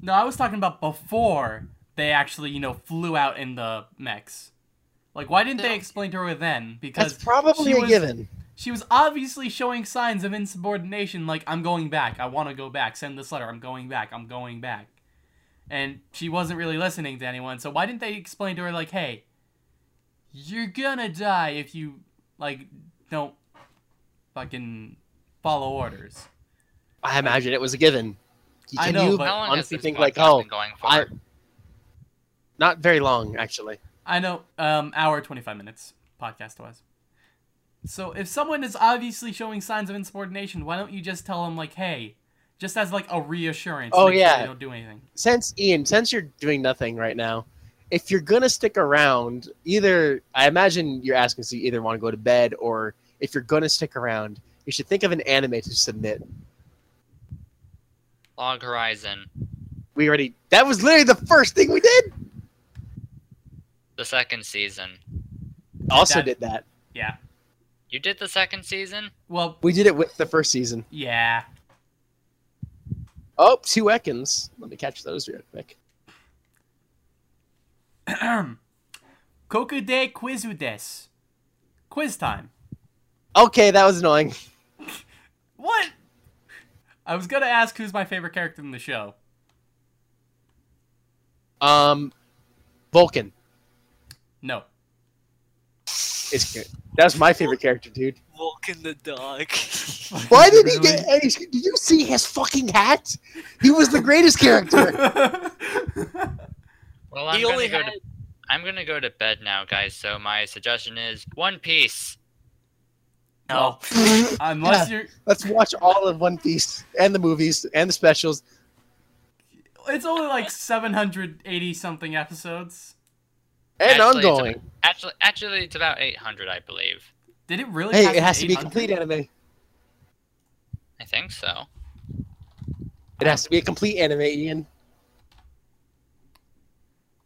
No, I was talking about before they actually, you know, flew out in the mechs. Like, why didn't they No. explain to her then? Because That's probably she a was- given. she was obviously showing signs of insubordination, like, I'm going back, I want to go back, send this letter, I'm going back, I'm going back. And she wasn't really listening to anyone, so why didn't they explain to her, like, hey, you're gonna die if you, like, don't fucking follow orders? I imagine it was a given. I Can know, you but- How long honestly this think like, oh, going for? I, not very long actually. I know, um, hour 25 minutes, podcast wise. So if someone is obviously showing signs of insubordination, why don't you just tell them, like, hey, just as, like, a reassurance. Oh, make sure yeah. they don't do anything. Since Ian, since you're doing nothing right now, if you're gonna stick around, either I imagine you're asking so you either want to go to bed or if you're gonna stick around, you should think of an anime to submit. Log Horizon, We already that was literally the first thing we did. the second season. Also That- did that. Yeah. You did the second season? Well, We did it with the first season. yeah. Oh, two Ekans. Let me catch those real quick. Kokude quizu des. Quiz time. Okay, that was annoying. What? I was gonna ask who's my favorite character in the show. Um, Vulcan No. is cute. That's my favorite character, dude. Vulcan the dog. Why did he get any? Did you see his fucking hat? He was the greatest character. Well, I'm he gonna go had. to I'm gonna go to bed now, guys. So my suggestion is One Piece. No. Unless Yeah. you're. Let's watch all of One Piece and the movies and the specials. It's only like 780 something episodes. And Actually, it's ongoing. Actually, actually, it's about 800, I believe. Did it really? Hey, it has the to be complete anime. I think so. It has to be a complete anime, Ian.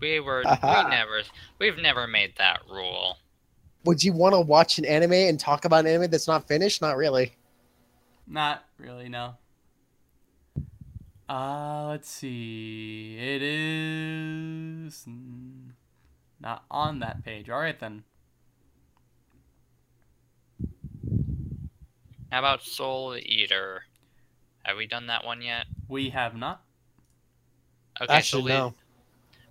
We were we never we've never made that rule. Would you want to watch an anime and talk about an anime that's not finished? Not really. Not really, no. Uh, let's see. It is not on that page. All right then. How about Soul Eater? Have we done that one yet? We have not. Okay, Actually, Soul no.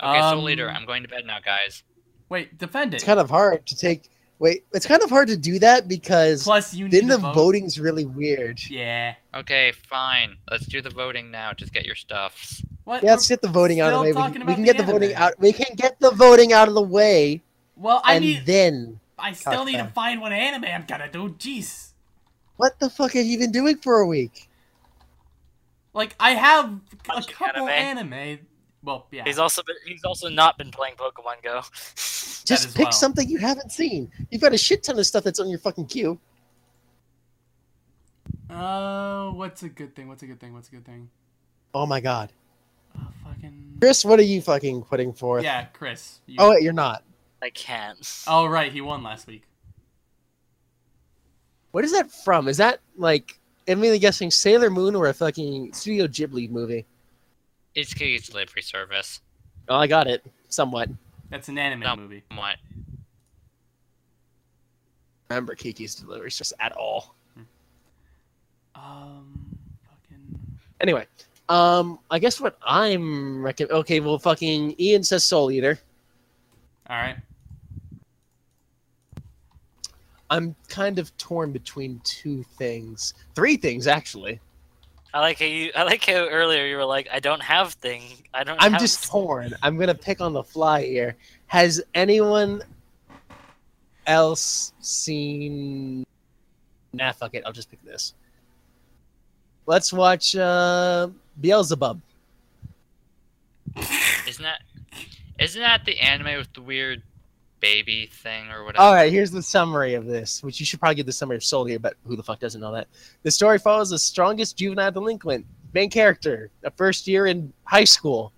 Eater. Okay, Soul Um, Eater. I'm going to bed now, guys. Wait, defend it. It's kind of hard to take. Wait, it's kind of hard to do that because Plus, you need then the vote. voting's really weird. Yeah. Okay, fine. Let's do the voting now. Just get your stuffs. What? Yeah, let's get the voting out of the way. We, talking we can the get the voting out. We can get the voting out of the way, Well, I and need. then I still need to find what anime I'm gonna do. Jeez. what the fuck have you been doing for a week? Like I have a Watching couple anime. anime. Well, yeah. He's also been, he's also not been playing Pokemon Go. Just pick well. something you haven't seen. You've got a shit ton of stuff that's on your fucking queue. Uh, what's a good thing? What's a good thing? What's a good thing? Oh my god, Uh, fucking. Chris, what are you fucking putting forth? Yeah, Chris. You... Oh wait, you're not. I can't. Oh right, he won last week. What is that from? Is that like I'm really guessing Sailor Moon or a fucking Studio Ghibli movie? It's Kiki's delivery service. Oh, I got it somewhat. That's an anime No. movie. What? Remember Kiki's delivery just at all. Um, fucking. Anyway, um, I guess what I'm recommend. Okay, well, fucking Ian says Soul Eater. All right. I'm kind of torn between two things, three things actually. I like how you. I like how earlier you were like, I don't have thing. I don't. I'm have just s- torn. I'm gonna pick on the fly here. Has anyone else seen? Nah, fuck it. I'll just pick this. Let's watch uh, Beelzebub. Isn't that isn't that the anime with the weird baby thing or whatever. All right, here's the summary of this, which you should probably get the summary of Soul here, but who the fuck doesn't know that? The story follows the strongest juvenile delinquent, main character, a first year in high school.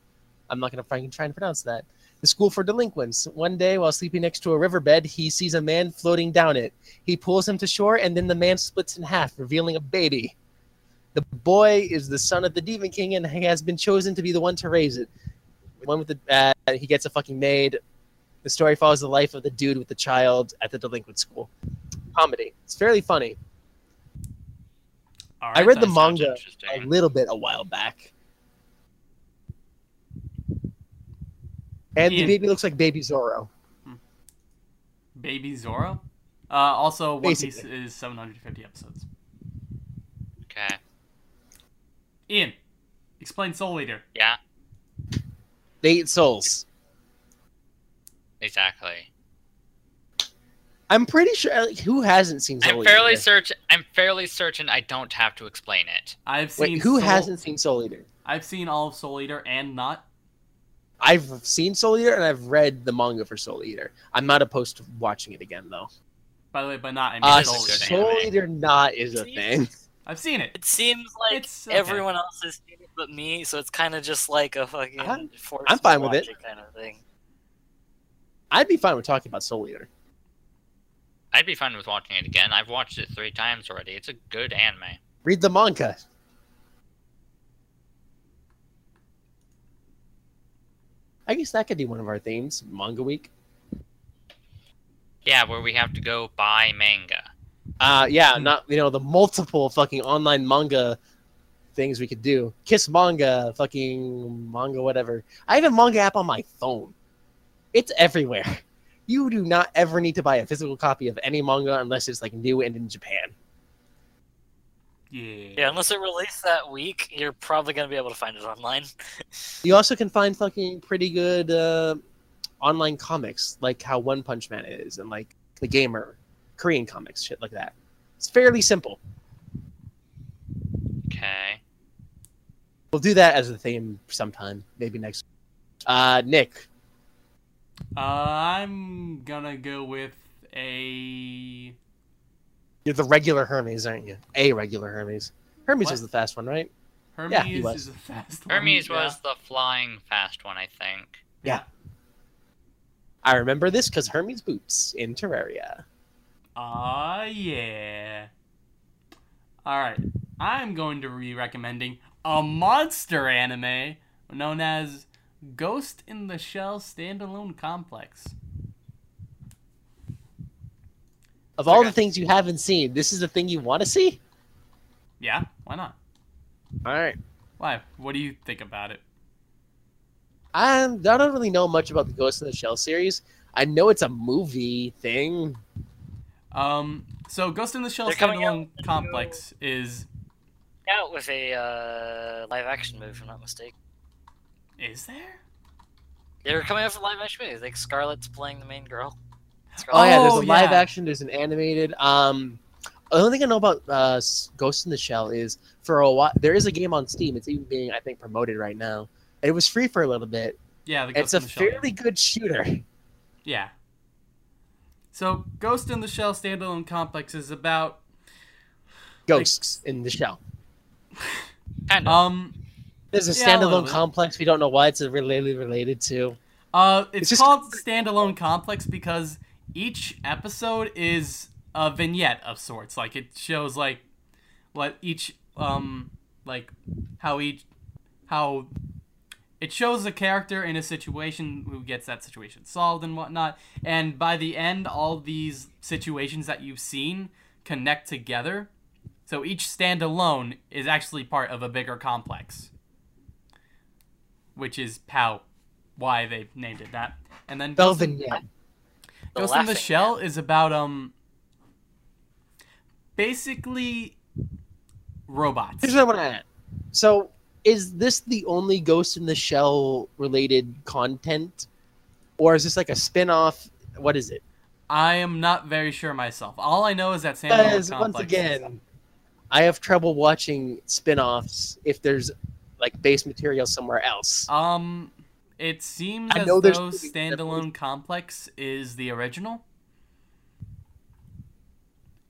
I'm not going to try and pronounce that. The school for delinquents. One day, while sleeping next to a riverbed, he sees a man floating down it. He pulls him to shore, and then the man splits in half, revealing a baby. The boy is the son of the Demon King, and he has been chosen to be the one to raise it. One with the uh, he gets a fucking maid. The story follows the life of the dude with the child at the delinquent school. Comedy. It's fairly funny. All I read the manga a little bit a while back. And the baby looks like baby Zoro. Baby Zoro. Uh, also, One Piece is 750 episodes. Okay. Ian, explain Soul Eater. Yeah, They eat souls. Exactly. I'm pretty sure. Like, who hasn't seen Soul I'm Eater? fairly certain. I'm fairly certain I don't have to explain it. I've seen. Wait, who Soul- hasn't seen Soul Eater? I've seen all of Soul Eater and not. I've seen Soul Eater and I've read the manga for Soul Eater. I'm not opposed to watching it again though. By the way, but not I mean Uh, Soul Eater. Soul anime. Eater not is a thing. I've seen it. It seems like It's okay. everyone else has seen it but me, so it's kind of just like a fucking. I'm- I'm to fine with watch it. kind of thing. I'd be fine with talking about Soul Eater. I'd be fine with watching it again. I've watched it three times already. It's a good anime. Read the manga. I guess that could be one of our themes, Manga Week. Yeah, where we have to go buy manga. Uh, yeah, not you know the multiple fucking online manga things we could do. Kiss manga, fucking manga, whatever. I have a manga app on my phone. It's everywhere. You do not ever need to buy a physical copy of any manga unless it's like new and in Japan. Yeah. Yeah, unless it released that week, you're probably gonna be able to find it online. You also can find fucking pretty good uh, online comics, like how One Punch Man is, and like The Gamer, Korean comics, shit like that. It's fairly simple. Okay. We'll do that as a theme sometime, maybe next. Uh, Nick, Uh, I'm gonna go with a. you're the regular Hermes, aren't you? A regular Hermes. Hermes What? was the fast one, right? Hermes Yeah, he was. is a fast one. Hermes yeah. was the flying fast one, I think. Yeah. I remember this because Hermes boots in Terraria. Ah, yeah. Alright. I'm going to be recommending a monster anime known as Ghost in the Shell Standalone Complex. Of all Okay. the things you haven't seen, this is the thing you want to see? Yeah, why not? All right. Why? What do you think about it? I'm, I don't really know much about the Ghost in the Shell series. I know it's a movie thing. Um, so Ghost in the Shell They're Standalone with a Complex is Out with a uh, live action movie, if I'm not mistaken. Is there? They were coming out for live action movie. Like Scarlett's playing the main girl. Oh, yeah, there's a Oh, live yeah. action, there's an animated. Um, the only thing I know about uh, Ghost in the Shell is for a while there is a game on Steam. It's even being I think promoted right now. It was free for a little bit. Yeah, the Ghost It's a in the Shell. game. fairly good shooter. Yeah. So Ghost in the Shell Standalone Complex is about Ghosts in the Shell. kind of. um There's a Yeah, standalone bit. complex. We don't know why it's related related to. Uh, it's, It's just- called Standalone Complex because each episode is a vignette of sorts. Like it shows like what each um like how each how it shows a character in a situation who gets that situation solved and whatnot. And by the end, all these situations that you've seen connect together. So each standalone is actually part of a bigger complex, which is how why they named it that. And then Ghost in- Belvin, The Ghost in the Shell Man. is about um basically robots. Here's what I want to add. So, is this the only Ghost in the Shell related content, or is this like a spin-off? What is it? I am not very sure myself. All I know is that Standalone Because Complex. once again, I have trouble watching spin-offs if there's like base material somewhere else. um, It seems I as though standalone complex is the original.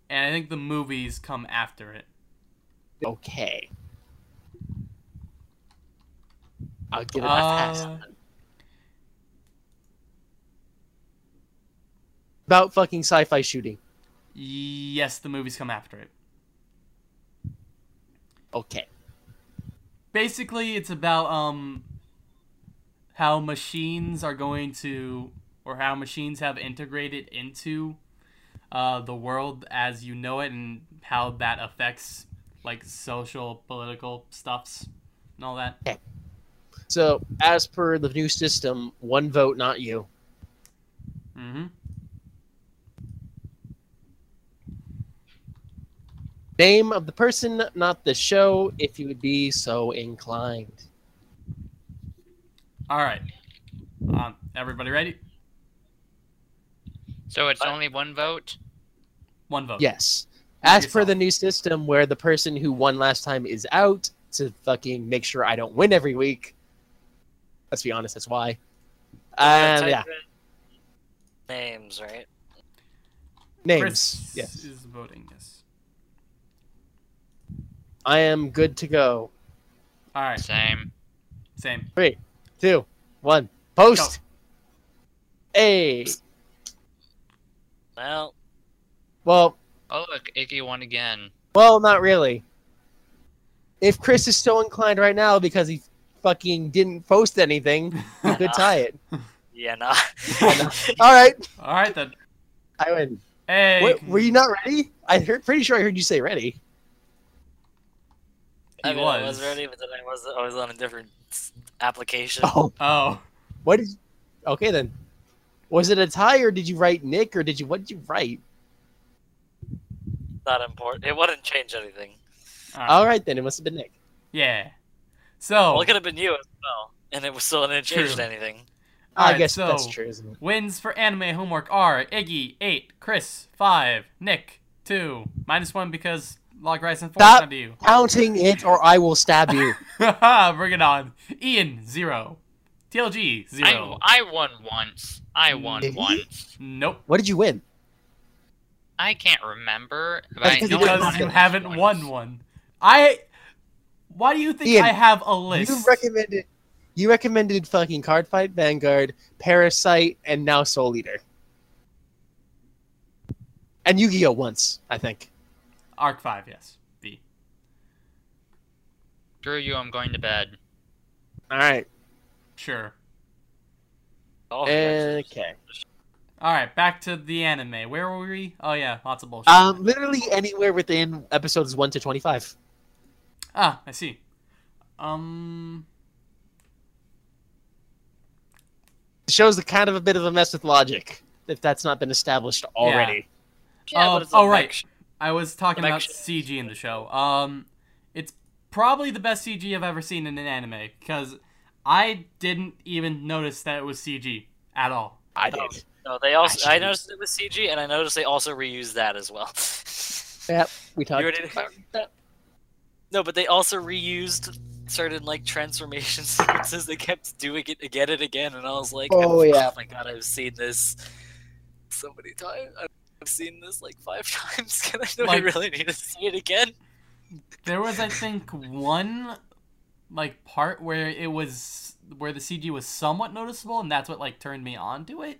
And I think the movies come after it. Okay. I'll give it a pass. Uh, About fucking sci-fi shooting. yes, the movies come after it. Okay. Basically it's about um how machines are going to or how machines have integrated into uh, the world as you know it and how that affects like social political stuffs and all that. So, as per the new system, one vote, not you. mm-hmm Name of the person, not the show, if you would be so inclined. all right um, everybody ready So it's only one vote? one vote Yes. Not As per the new system, where the person who won last time is out to fucking make sure I don't win every week. Let's be honest, that's why. And yeah, Names, right? names. Chris Yes. is voting yes I am good to go. all right Same. same Three, two, one. Post. Hey. Well, Well, Oh, look, Icky won again. well, not really. If Chris is so inclined right now because he fucking didn't post anything, he could tie it. yeah, nah. All right, all right then I win. hey What, were you not ready? I heard, pretty sure I heard you say ready. He I mean, I was was. ready, but then I was I was on a different application. Oh, oh what? Okay then. Was it a tie or did you write Nick or did you? What did you write? Not important. It wouldn't change anything. all right. All right then, it must have been Nick. yeah so Well, it could have been you as well, and it was still didn't change anything. All I right, guess so- that's true, isn't it? Wins for anime homework are Iggy eight, Chris five, Nick two, minus one because log rice and force Stop. onto you. Counting it or I will stab you. Bring it on. Ian zero, TLG zero. I won once. I won Iggy? once. Nope, what did you win? I can't remember, but That's I 'cause know you I because you haven't least won one. I. Why do you think Ian, I have a list? You recommended. You recommended fucking Card Fight Vanguard, Parasite, and now Soul Eater. And Yu-Gi-Oh! once, I think. Arc five, yes. B. Screw you, I'm going to bed. All right. Sure. Oh. Okay. All right, back to the anime. Where were we? Oh yeah, lots of bullshit. Um, literally anywhere within episodes one to twenty-five. ah, I see. Um. The show's a kind of a bit of a mess with logic, if that's not been established already. Yeah, Oh, but it's oh, right. Mech- I was talking about CG in the show. Um, it's probably the best CG I've ever seen in an anime because I didn't even notice that it was CG at all. I Oh. did. No, they also. I Actually- noticed it was CG, and I noticed they also reused that as well. Yep, we talked about that. no, but they also reused certain like transformation sequences. They kept doing it again and again, and I was like, Oh, yeah. oh my god, I've seen this so many times. I've seen this like five times. Can I do I really need to see it again? There was, I think, one like part where it was where the CG was somewhat noticeable, and that's what like turned me on to it.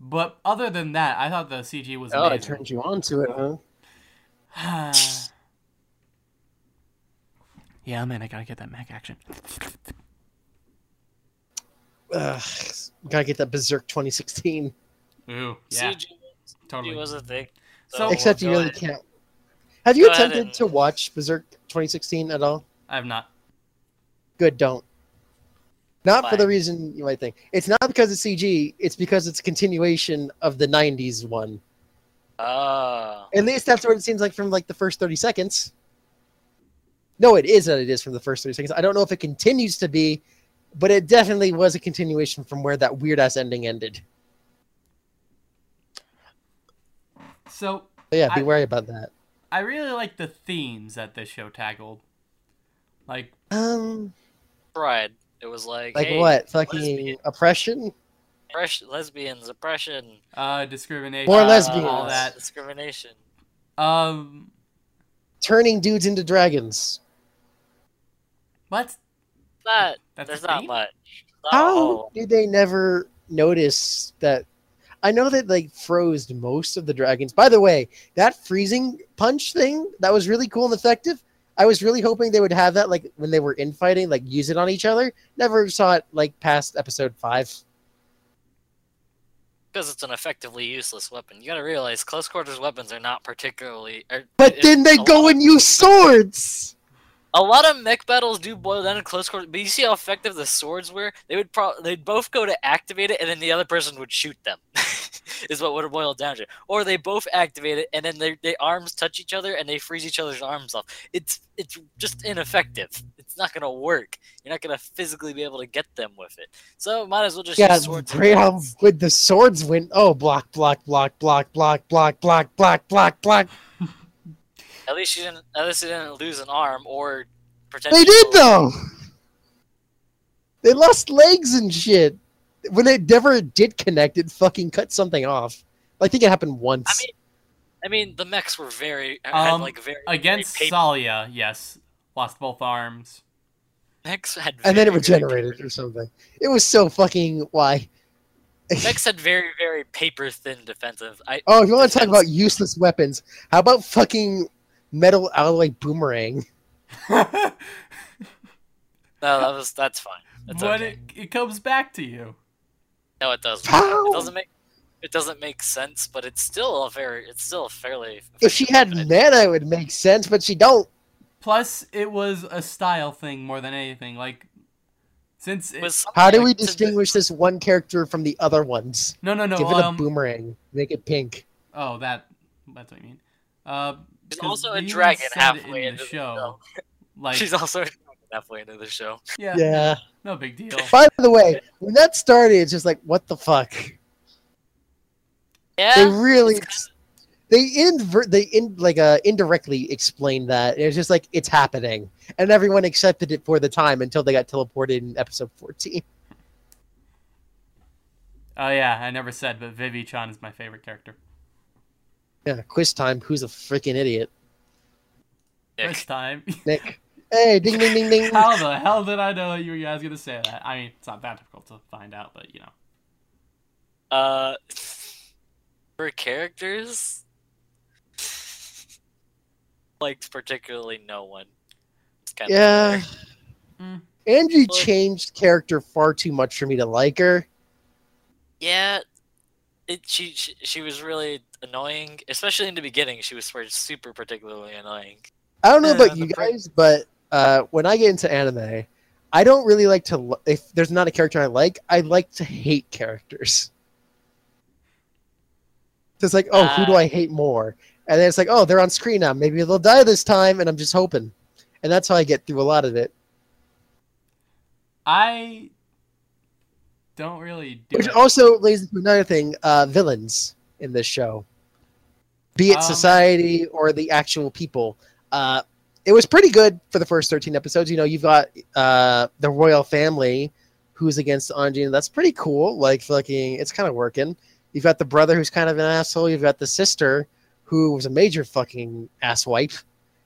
But other than that, I thought the CG was Oh, it turned you on to it, huh? yeah, man, I gotta get that Mac action. Ugh, gotta get that Berserk 2016. Ooh, yeah, CG totally. was a thing. So- Except go you really ahead. can't. Have you Go attempted and- to watch Berserk 2016 at all? I have not. Good, don't. Not for the reason you might think. It's not because it's CG, it's because it's a continuation of the 90s one. Oh. At least that's what it seems like from like the first 30 seconds. No, it is that it is from the first 30 seconds. I don't know if it continues to be, but it definitely was a continuation from where that weird-ass ending ended. So So yeah, be I- wary about that. I really like the themes that this show tackled. Like Um, Tried. It was like, Like hey, what? Fucking lesbian. oppression? oppression, lesbians, oppression, Uh, discrimination. More uh, lesbians. All that. discrimination. Um, Turning dudes into dragons. what? Not, That's there's not thing? much. Not How a did they never notice that? I know that like froze most of the dragons. By the way, that freezing punch thing that was really cool and effective. I was really hoping they would have that like when they were infighting, like use it on each other. Never saw it like past episode five. Because it's an effectively useless weapon. You gotta realize close quarters weapons are not particularly. Are, But then they go lot- and use swords. A lot of mech battles do boil down to close quarters, but you see how effective the swords were. They would pro- they'd both go to activate it, and then the other person would shoot them. is what would have boiled down to. Or they both activate it, and then their their arms touch each other, and they freeze each other's arms off. It's it's just ineffective. It's not gonna work. You're not gonna physically be able to get them with it. So might as well just Yeah, use swords. how good the swords went. Oh, block, block, block, block, block, block, block, block, block, block. At least you didn't. At least you didn't lose an arm or pretend. They did though. They lost legs and shit. When it never did connect, it fucking cut something off. I think it happened once. I mean, I mean, the mechs were very had Um, like very Against very paper- Salia, yes. Lost both arms. mechs had and then it very, very regenerated or something. It was so fucking why. Mechs had very, very paper thin defensive. I Oh, if you want to talk about useless weapons, how about fucking metal alloy boomerang? no, that was that's fine. That's okay. it, it comes back to you. No, it doesn't. How? It doesn't make it doesn't make sense, but it's still a very it's still a fairly. If she had weapon. mana, it would make sense, but she don't. Plus, it was a style thing more than anything. Like, since It it, was How do we distinguish this one character from the other ones? no, no, no. Give it a um, boomerang. Make it pink. oh, that that's what you mean. Uh, She's 'cause also a they dragon halfway in into the show. Like, She's also a dragon halfway into the show. yeah, Yeah. no big deal. By the way, when that started, it's just like, what the fuck? Yeah, they really they invert they in like uh indirectly explained that it's just like it's happening and everyone accepted it for the time until they got teleported in episode 14 Oh yeah, I never said, but Vivi Chan is my favorite character. Yeah quiz time who's a freaking idiot Nick. This time. nick hey ding ding ding ding How the hell did I know that you were guys gonna say that? I mean, it's not that difficult to find out, but you know. Uh, for characters, liked particularly no one. It's kind yeah of Mm. Ange Well- changed character far too much for me to like her yeah. It she, she she was really annoying, especially in the beginning. She was super particularly annoying. i don't know Yeah, about you guys but uh when i get into anime i don't really like to li- if there's not a character i like i like to hate characters it's like, oh, who do Uh, I hate more? And then it's like, oh, they're on screen now. Maybe they'll die this time, and I'm just hoping. And that's how I get through a lot of it. I don't really do Which it. also leads into another thing, uh, villains in this show. Be it Um, society or the actual people. Uh, it was pretty good for the first 13 episodes. You know, you've got uh, the royal family who's against Ange, and that's pretty cool. Like, fucking, it's kind of working. You've got the brother who's kind of an asshole. You've got the sister who was a major fucking asswipe.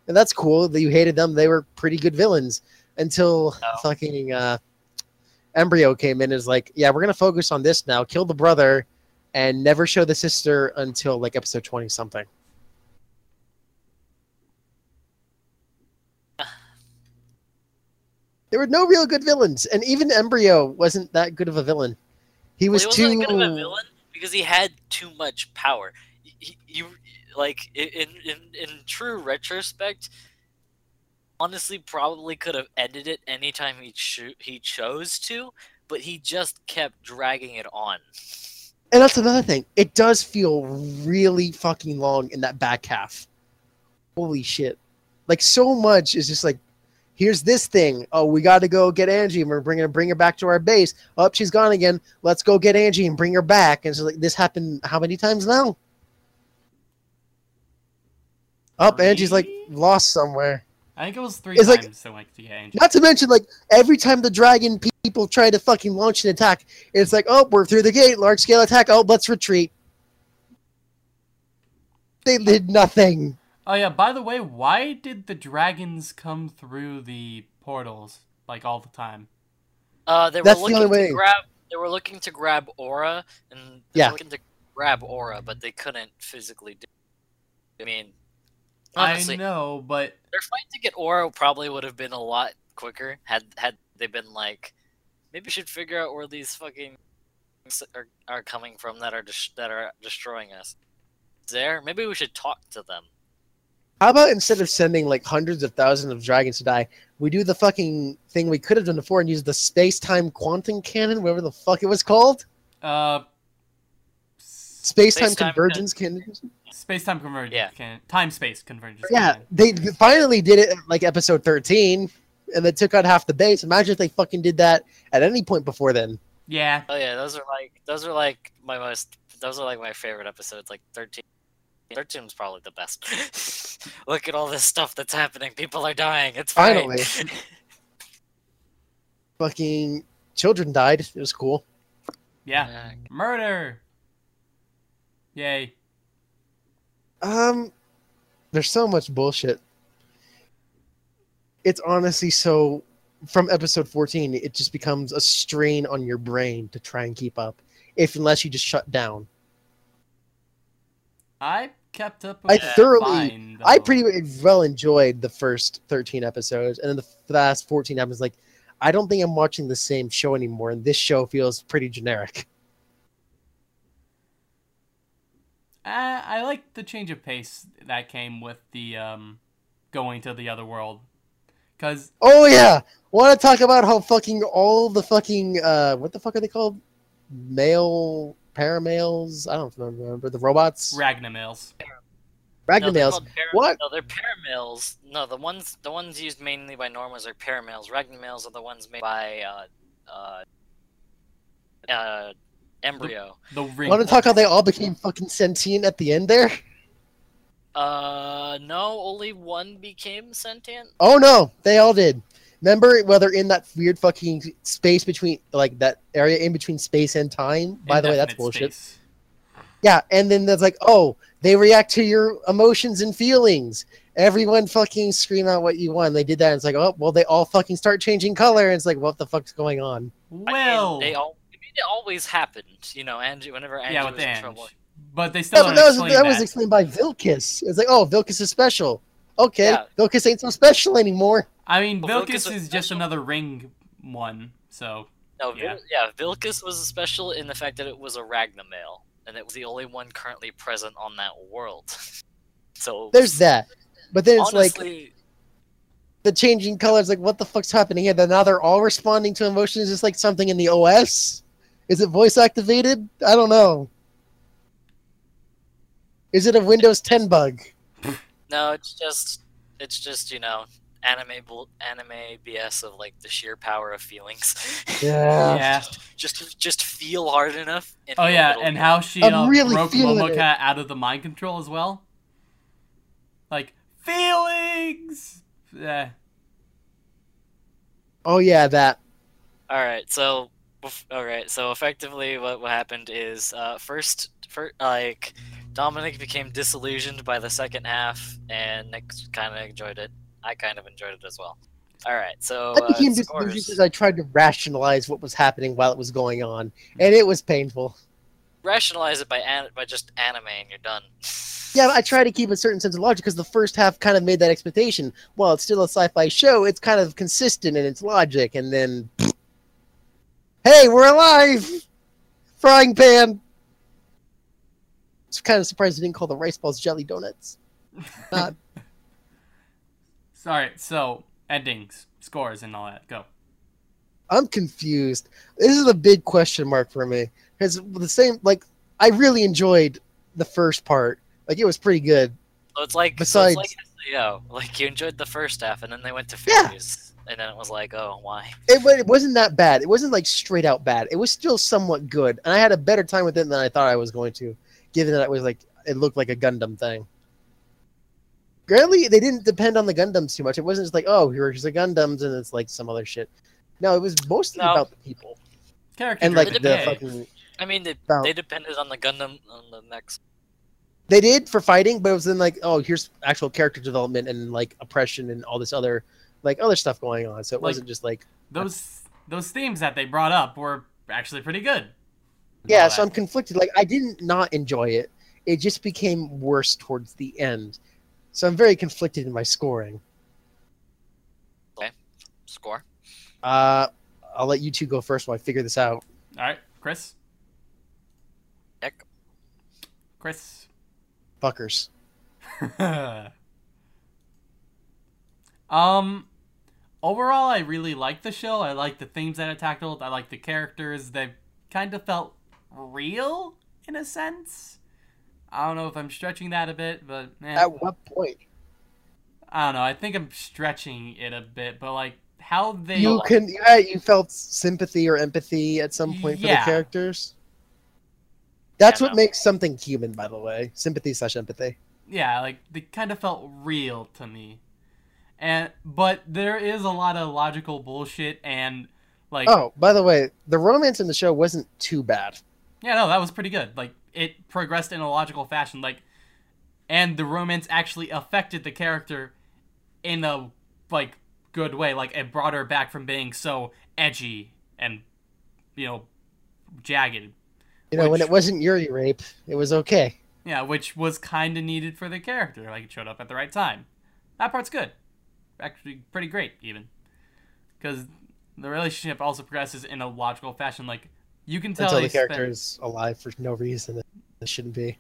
And that's cool that you hated them. They were pretty good villains until Oh. fucking uh, Embryo came in and is like, yeah, we're going to focus on this now. Kill the brother and never show the sister until like episode 20 something. There were no real good villains, and even Embryo wasn't that good of a villain. He was well, he too. good of a villain because he had too much power. You like in in in true retrospect, honestly, probably could have ended it anytime he cho- he chose to, but he just kept dragging it on. And that's another thing. It does feel really fucking long in that back half. Holy shit. Like, so much is just like, here's this thing. Oh, we got to go get Ange, and we're bringing bring her back to our base. Oh, she's gone again. Let's go get Ange and bring her back. And so, like, this happened how many times now? Up, Ange's, like, lost somewhere. I think it was three It's like- times. so like, yeah, ancient. Not to mention, like, every time the dragon people try to fucking launch an attack, it's like, oh, we're through the gate, large-scale attack, oh, let's retreat. They did nothing. Oh yeah. By the way, why did the dragons come through the portals like all the time? Uh, they That's were the looking only to grab. They were looking to grab Aura, and they Yeah. were looking to grab Aura, but they couldn't physically do. I mean, I honestly, know, but their fight to get Aura probably would have been a lot quicker had had they been like, maybe we should figure out where these fucking things are, are coming from that are dis- that are destroying us. There, maybe we should talk to them. How about instead of sending, like, hundreds of thousands of dragons to die, we do the fucking thing we could have done before and use the space-time quantum cannon, whatever the fuck it was called? uh, Space-time Space-time convergence cannon? space time convergence. Yeah. Can, time space convergence. Yeah, can. they finally did it at, like episode 13, and they took out half the base. Imagine if they fucking did that at any point before then. Yeah. Oh yeah, those are like those are like my most those are like my favorite episodes. Like thirteen. 13 was probably the best. Look at all this stuff that's happening. People are dying. It's fine. Finally. Fucking children died. It was cool. Yeah. Yeah. Murder. Yay. Um, there's so much bullshit. It's honestly so. From episode 14, it just becomes a strain on your brain to try and keep up, if unless you just shut down. I kept up. I thoroughly- fine, I pretty well enjoyed the first 13 episodes, and then the last 14 episodes, like, I don't think I'm watching the same show anymore, and this show feels pretty generic. Uh, I like the change of pace that came with the um, going to the other world, because Oh, yeah! Want to talk about how fucking all the fucking, uh, what the fuck are they called? Male Para-mails? I don't remember. The robots? Ragna-mails. No, they're Ragna-mails. called para- What? No, they're Para-mails. No, the ones the ones used mainly by Normals are Para-mails. Ragna-mails are the ones made by uh uh uh embryo. The ring. Want to talk how they all became fucking sentient at the end there? Uh no, only one became sentient. Oh no, they all did. Remember, whether in that weird fucking space between, like that area in between space and time? By the way, that's bullshit. space. Yeah, and then that's like, oh, they react to your emotions and feelings. Everyone fucking scream out what you want. They did that, and it's like, oh, well, they all fucking start changing color, and it's like, what the fuck's going on? I mean, Well, they all I mean, it always happened, you know, Ange whenever Ange yeah, with was in Ange. trouble. But they still Yeah, but that was, that that. was explained by Villkiss. It's like, oh, Villkiss is special. Okay, Yeah. Villkiss ain't so special anymore. I mean, Well, Villkiss Villkiss was is just another ring one, so No, Yeah. yeah. yeah, Villkiss was special in the fact that it was a Ragna-mail, and it was the only one currently present on that world. so There's that. But then it's like, the changing colors, like, what the fuck's happening here? Then now they're all responding to emotions. Is like something in the OS? Is it voice activated? I don't know. Is it a Windows 10 bug? no, it's just it's just you know anime anime BS of like the sheer power of feelings. Yeah. yeah. just just feel hard enough. And Oh yeah, and get- how she uh, really broke feeling Momoka it. out of the mind control as well. Like feelings. Yeah. Oh, yeah, that. All right, so bef- all right, so effectively, what what happened is uh, first, for like Dominic became disillusioned by the second half, and Nick kind of enjoyed it. I kind of enjoyed it as well. All right, so I uh, became scores. disillusioned because I tried to rationalize what was happening while it was going on, and it was painful. rationalize it by an- by just anime, and you're done. Yeah, I try to keep a certain sense of logic because the first half kind of made that expectation. While it's still a sci-fi show, it's kind of consistent in its logic, and then, hey, we're alive! Frying pan. It's kind of surprised they didn't call the rice balls jelly donuts. Not. Uh, Sorry. So endings, scores, and all that. Go. I'm confused. This is a big question mark for me because the same, like, I really enjoyed the first part. Like, it was pretty good. So it's like Besides- so it's like SAO. Like you enjoyed the first half, and then they went to Yeah. Furious, and then it was like, oh, why? It, wa- it wasn't that bad. It wasn't like straight out bad. It was still somewhat good, and I had a better time with it than I thought I was going to, given that it was like it looked like a Gundam thing. Granted, they didn't depend on the Gundams too much. It wasn't just like, oh, here's the Gundams and it's like some other shit. No, it was mostly No. about the people Character and like the yay. fucking. I mean, they About- they depended on the Gundam on the next. They did for fighting, but it was then like, oh, here's actual character development and like oppression and all this other like other stuff going on. So it Like- wasn't just like those those themes that they brought up were actually pretty good. Yeah, so. I'm conflicted. Like, I didn't not enjoy it. It just became worse towards the end. So I'm very conflicted in my scoring. Okay. Score. Uh, I'll let you two go first while I figure this out. All right, Chris. Nick. Chris. Fuckers. um, overall, I really like the show. I like the themes that it tackled. I like the characters. They kind of felt real in a sense. I don't know if I'm stretching that a bit, but eh, At what point? I don't know. I think I'm stretching it a bit, but like how they You can, yeah, you felt sympathy or empathy at some point for the characters. That's Yeah, what makes something human, by the way. Sympathy slash empathy. yeah, like they kind of felt real to me. And but there is a lot of logical bullshit and like Oh, by the way, the romance in the show wasn't too bad. Yeah, no, that was pretty good. Like it progressed in a logical fashion, like, and the romance actually affected the character in a like good way. Like it brought her back from being so edgy and you know jagged. You know, when it wasn't Yuri rape, it was okay. Yeah, which was kind of needed for the character. Like it showed up at the right time. That part's good. Actually, pretty great even, because the relationship also progresses in a logical fashion. Like you can tell Until the character is alive for no reason. It shouldn't be.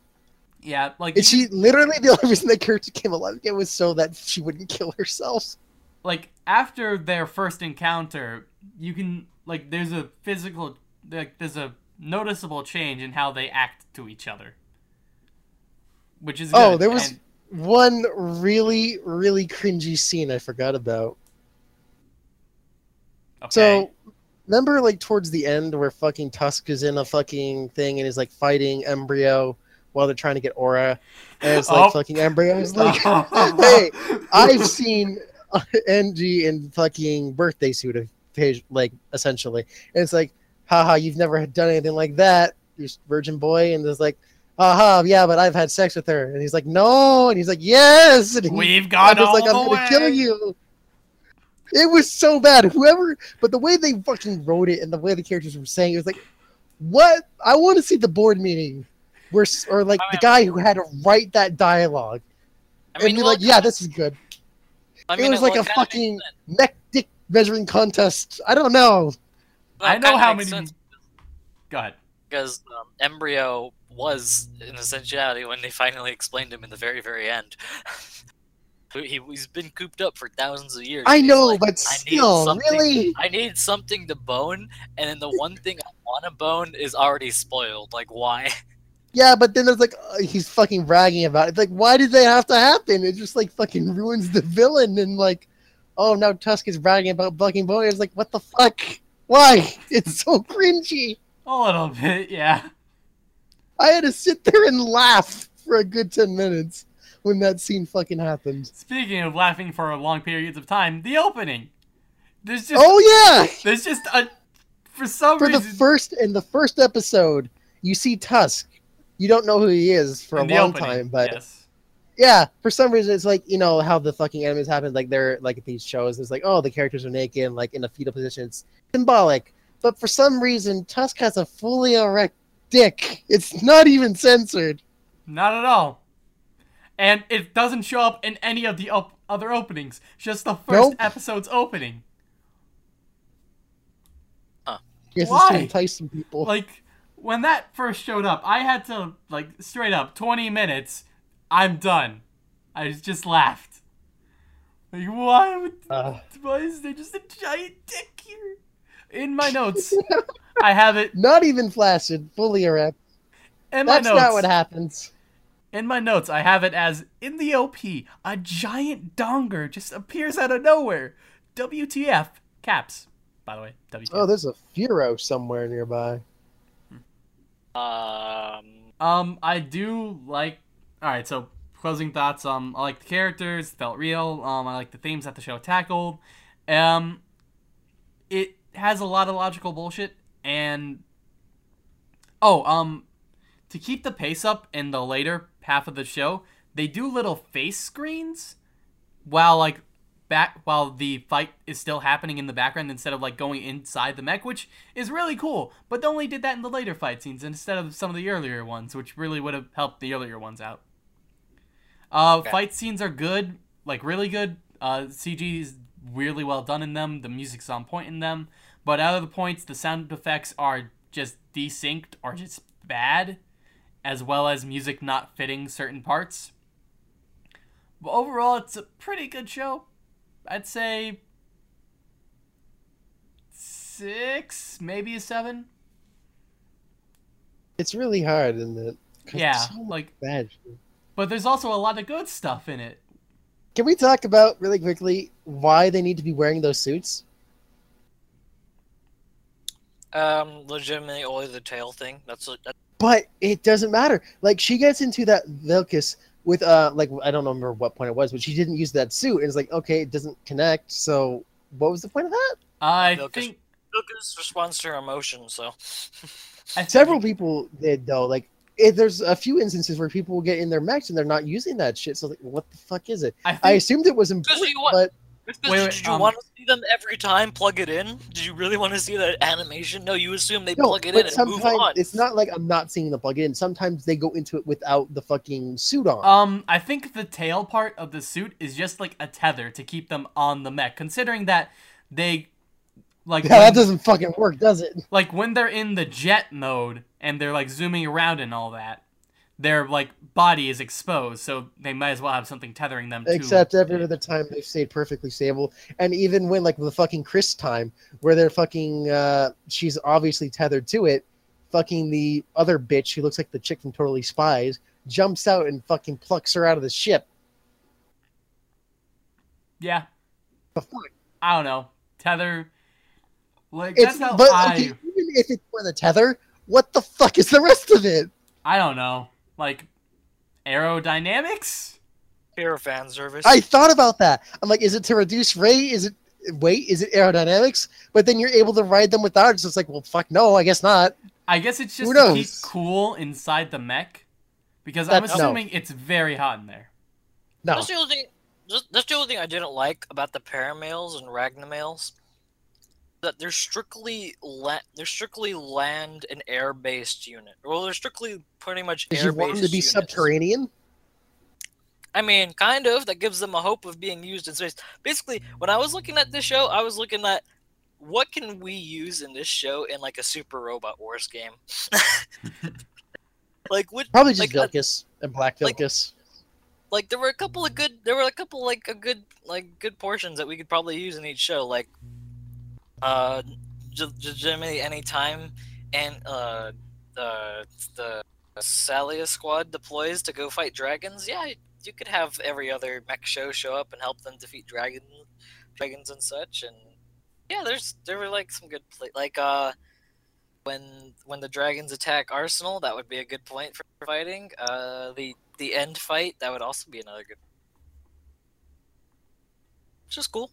yeah, like And she literally the only reason that character came alive again was so that she wouldn't kill herself. like after their first encounter, you can like there's a physical like there's a noticeable change in how they act to each other, which is Oh, good, there was and- one really, really cringy scene I forgot about. okay. So, remember, like towards the end, where fucking Tusk is in a fucking thing and is like fighting Embryo while they're trying to get Aura, and it's like Oh. fucking Embryo is like, "Hey, I've seen Ange in fucking birthday suit of page, like essentially, and it's like, haha, you've never done anything like that, you virgin boy, and it's like. Haha, yeah, but I've had sex with her. And he's like, no. And he's like, yes. And he- we've I gone was all like, I'm gonna kill you. It was so bad. Whoever, but the way they fucking wrote it and the way the characters were saying it was like, what? I want to see the board meeting, where or like the guy who had to write that dialogue I and be well, like, yeah, this is good. I it mean, was like a fucking sense. neck dick measuring contest. I don't know. Well, I know how many. sense Go ahead. Because um, Embryo was an essentiality when they finally explained him in the very, very end. he, he's been cooped up for thousands of years. I know, like, but I need still, something- really. I need something to bone, and then the one thing I want to bone is already spoiled. Like, why? Yeah, but then there's like uh, he's fucking bragging about it. It's like, why did they have to happen? It just like fucking ruins the villain and like, oh now Tusk is bragging about fucking Boy. It's like, what the fuck? Why? It's so cringy. A little bit, yeah. I had to sit there and laugh for a good ten minutes when that scene fucking happened. Speaking of laughing for long periods of time, the opening. There's just Oh yeah, there's just a for some for the first in the first episode, you see Tusk. You don't know who he is for in a long opening, time, but yes. yeah, for some reason it's like you know how the fucking animes happen. Like they're like at these shows, it's like oh the characters are naked, like in a fetal position. It's symbolic, but for some reason Tusk has a fully erect dick. It's not even censored. Not at all. And it doesn't show up in any of the op- other openings. Just the first Nope. episode's opening. Yes, it's Why? to entice some people. Like when that first showed up, I had to like straight up 20 minutes. I'm done. I just laughed. Like why would Uh. why is there just a giant dick here? In my notes, I have it not even flaccid, fully erect. in my That's notes. not what happens. In my notes, I have it as in the OP, a giant donger just appears out of nowhere. WTF caps. By the way, WTF. Oh, there's a Furo somewhere nearby. Um, Um, I do like. All right, so closing thoughts. Um, I like the characters, felt real. Um, I like the themes that the show tackled. Um, it has a lot of logical bullshit, and oh, um, to keep the pace up in the later half of the show, they do little face screens while like back while the fight is still happening in the background instead of like going inside the mech, which is really cool. But they only did that in the later fight scenes instead of some of the earlier ones, which really would have helped the earlier ones out. Uh, Okay. Fight scenes are good, like really good. Uh, CG is really well done in them. The music's on point in them. But out of the points, the sound effects are just desynced or just bad, as well as music not fitting certain parts. But overall, it's a pretty good show. I'd say six, maybe a seven. It's really hard, isn't it? Yeah, so like, bad but there's also a lot of good stuff in it. Can we talk about really quickly why they need to be wearing those suits? Um, legitimately only the tail thing. That's what. That, But it doesn't matter. Like she gets into that Villkiss with uh like I don't remember what point it was, but she didn't use that suit. And it's like, okay, it doesn't connect. So what was the point of that? I Lucas- think Lucas responds to her emotion, so. Several people did though. Like if there's a few instances where people will get in their mechs and they're not using that shit. So like, what the fuck is it? I I assumed it was Because important, you want- but Because Wait, wait, did you um, want to see them every time plug it in? Did you really want to see that animation? No, you assume they no. plug it in and move on. it's not like I'm not seeing the plug in. Sometimes they go into it without the fucking suit on. Um, I think the tail part of the suit is just like a tether to keep them on the mech, considering that they like yeah, that doesn't fucking work, does it? like when they're in the jet mode and they're like zooming around and all that, their like body is exposed, so they might as well have something tethering them to Except every other time they've stayed perfectly stable, and even when like the fucking Chris time, where they're fucking, uh, she's obviously tethered to it. Fucking the other bitch who looks like the chick from Totally Spies jumps out and fucking plucks her out of the ship. Yeah, The fuck? I don't know. Tether like It's, that's how but I okay, even if it's for the tether, what the fuck is the rest of it? I don't know. Like aerodynamics? Air fan service. I thought about that. I'm like, is it to reduce rate? Is it weight? Is it aerodynamics? But then you're able to ride them without it. So it's like, well, fuck no, I guess not. I guess it's just to keep cool inside the mech. Because I'm That's- no. assuming it's very hot in there. No. That's the only thing. Just, that's the only thing I didn't like about the Para-mails and Ragna-mails. That they're strictly la- they're strictly land and air based unit. Well, they're strictly pretty much air you want them to be subterranean? I mean, kind of. That gives them a hope of being used in space. Basically, when I was looking at this show, I was looking at what can we use in this show in like a Super Robot Wars game. like, what? Probably just Like, uh, and Black like- like there were a couple of good there were a couple like a good like good portions that we could probably use in each show like uh legitimately anytime and uh the the Salia squad deploys to go fight dragons yeah you could have every other mech show show up and help them defeat dragon dragons and such and yeah there's there were like some good play like uh when when the dragons attack Arzenal, that would be a good point for fighting. Uh, the the end fight, that would also be another good. Is cool.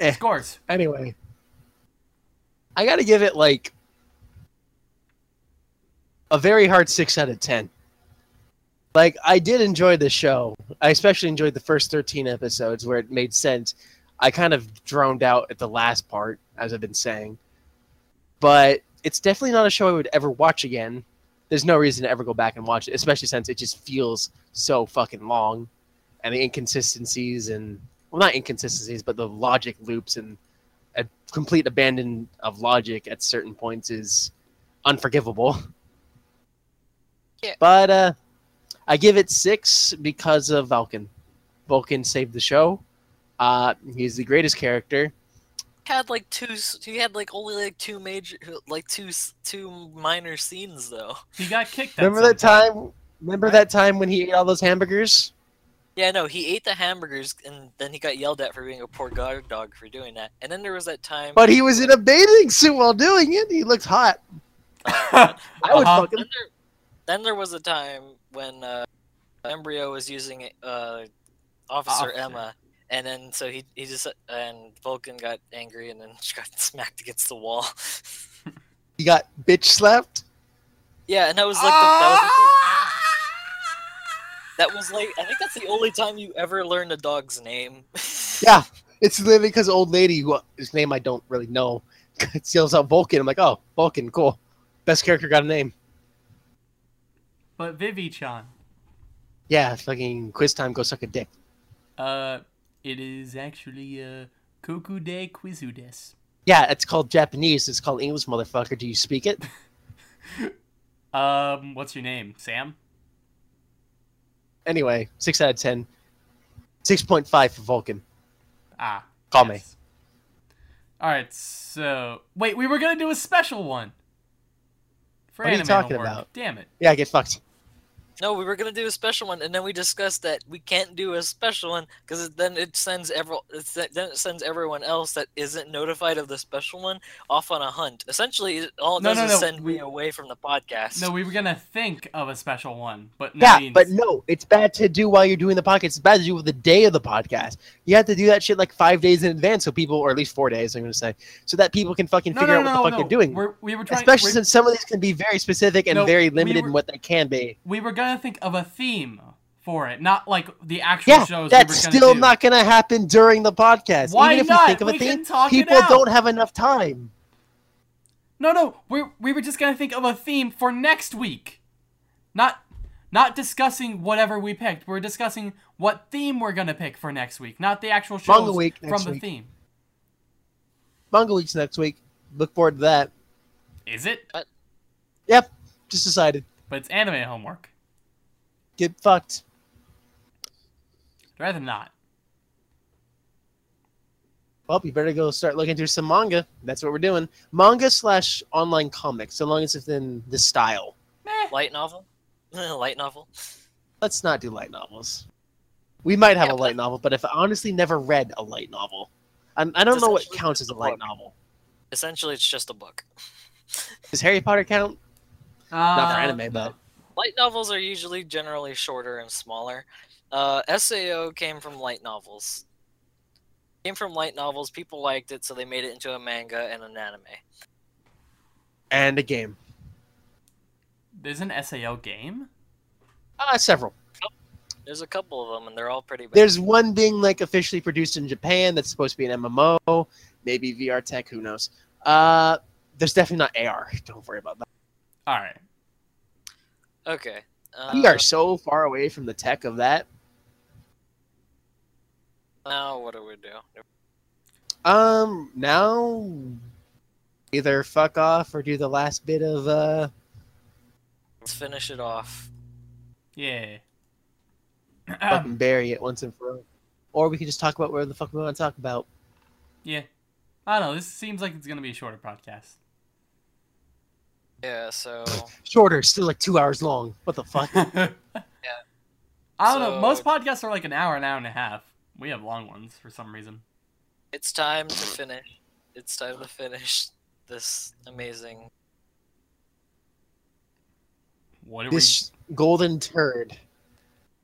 Eh. Scores. Anyway, I got to give it like a very hard six out of ten. Like I did enjoy the show. I especially enjoyed the first thirteen episodes where it made sense. I kind of droned out at the last part, as I've been saying, but it's definitely not a show I would ever watch again. There's no reason to ever go back and watch it, especially since it just feels so fucking long, and the inconsistencies and well, not inconsistencies, but the logic loops and a complete abandon of logic at certain points is unforgivable. Yeah. But uh, I give it six because of Vulcan. Vulcan saved the show. Uh, he's the greatest character. Had like two. He had like only like two major, like two two minor scenes though. He got kicked Remember that some time? Remember that time when he ate all those hamburgers? Yeah, no, he ate the hamburgers and then he got yelled at for being a poor guard dog for doing that. And then there was that time. But he was in a bathing suit while doing it. He looked hot. I would Uh-huh. fuck him. Then there, then there was a time when uh, Embryo was using uh, Officer, Officer. Emma, and then so he he just and Vulcan got angry and then she got smacked against the wall. You got bitch slapped. yeah, and that was like the, that was that was like I think that's the only time you ever learned a dog's name. Yeah, it's literally because old lady who whose name I don't really know yells out Vulcan. I'm like, oh, Vulcan, cool. Best character got a name. But Vivi-chan, Yeah, fucking quiz time. Go suck a dick. uh, it is actually uh, Koku de Quizu des. Yeah, it's called Japanese. It's called English, motherfucker. Do you speak it? Um, what's your name? Sam? Anyway, six out of ten. Six point five for Vulcan. Ah. Call me. Alright, so... Wait, we were gonna do a special one. For What are you anime talking homework. about? Damn it. Yeah, get fucked. No, we were gonna do a special one, and then we discussed that we can't do a special one because then it sends every it's, then it sends everyone else that isn't notified of the special one off on a hunt. Essentially, it- all it No, does no, is no, send we- me away from the podcast. No, we were gonna think of a special one, but Yeah, you- but no, it's bad to do while you're doing the podcast. It's bad to do with the day of the podcast. You have to do that shit like five days in advance, so people, or at least four days, I'm going to say, so that people can fucking no, figure no, out what no, the fuck no. they're doing. We're, we were trying. Especially we're- since some of these can be very specific and No, very we limited were- in what they can be. we were gonna think of a theme for it, not like the actual Yeah, shows. that's we were still do. not going to happen during the podcast. Why Even if not? we think of a We can theme, talk it people don't have enough time. No, no, we we were just gonna think of a theme for next week, not not discussing whatever we picked. We're discussing what theme we're gonna pick for next week, not the actual shows Manga week from next the week. theme. Manga Week's next week. Look forward to that. Is it? Yep, just decided. But it's anime homework. Get fucked. I'd rather not. Well, you better go start looking through some manga. That's what we're doing. Manga slash online comics, so long as it's in the style. Meh. light novel, light novel. Let's not do light novels. We might have Yeah, a light novel, but I've honestly never read a light novel. I, I don't know what counts as a a light book. novel. Essentially, it's just a book. Does Harry Potter count? Not for Uh, anime, but Light novels are usually generally shorter and smaller. Uh, SAO came from light novels. Came from light novels. People liked it, so they made it into a manga and an anime. and a game. There's an SAO game. Uh, several. There's a couple of them, and they're all pretty big. There's one being like officially produced in Japan that's supposed to be an MMO, maybe VR tech, who knows. Uh, there's definitely not AR. Don't worry about that. All right. Okay. Uh, we are so far away from the tech of that. Now, what do we do? Um, now either fuck off or do the last bit of uh Let's finish it off. Yeah. fucking bury it once and for all. Or we can just talk about whatever the fuck we want to talk about. yeah. I don't know. This seems like it's gonna be a shorter podcast. Yeah, so Shorter, still like two hours long. What the fuck? Yeah. I don't know. Most podcasts are like an hour, an hour and a half. We have long ones for some reason. it's time to finish. It's time to finish this amazing. What are this golden turd.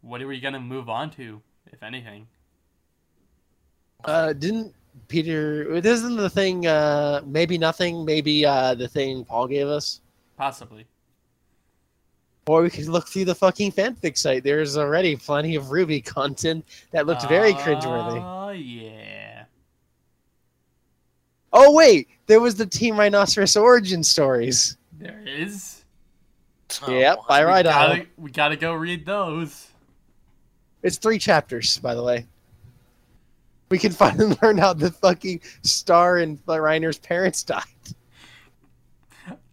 What are we gonna move on to, if anything? Uh, didn't Peter? It isn't the thing. Uh, maybe nothing. Maybe uh, the thing Paul gave us. Possibly. Or we could look through the fucking fanfic site. There's already plenty of RWBY content that looked very ah, cringeworthy. Oh yeah. Oh wait, there was the Team Rhinoceros origin stories. There is. Oh, yep, Oh, by We right gotta, on. we gotta go read those. It's three chapters, by the way. We can finally learn how the fucking Star and Reiner's parents died.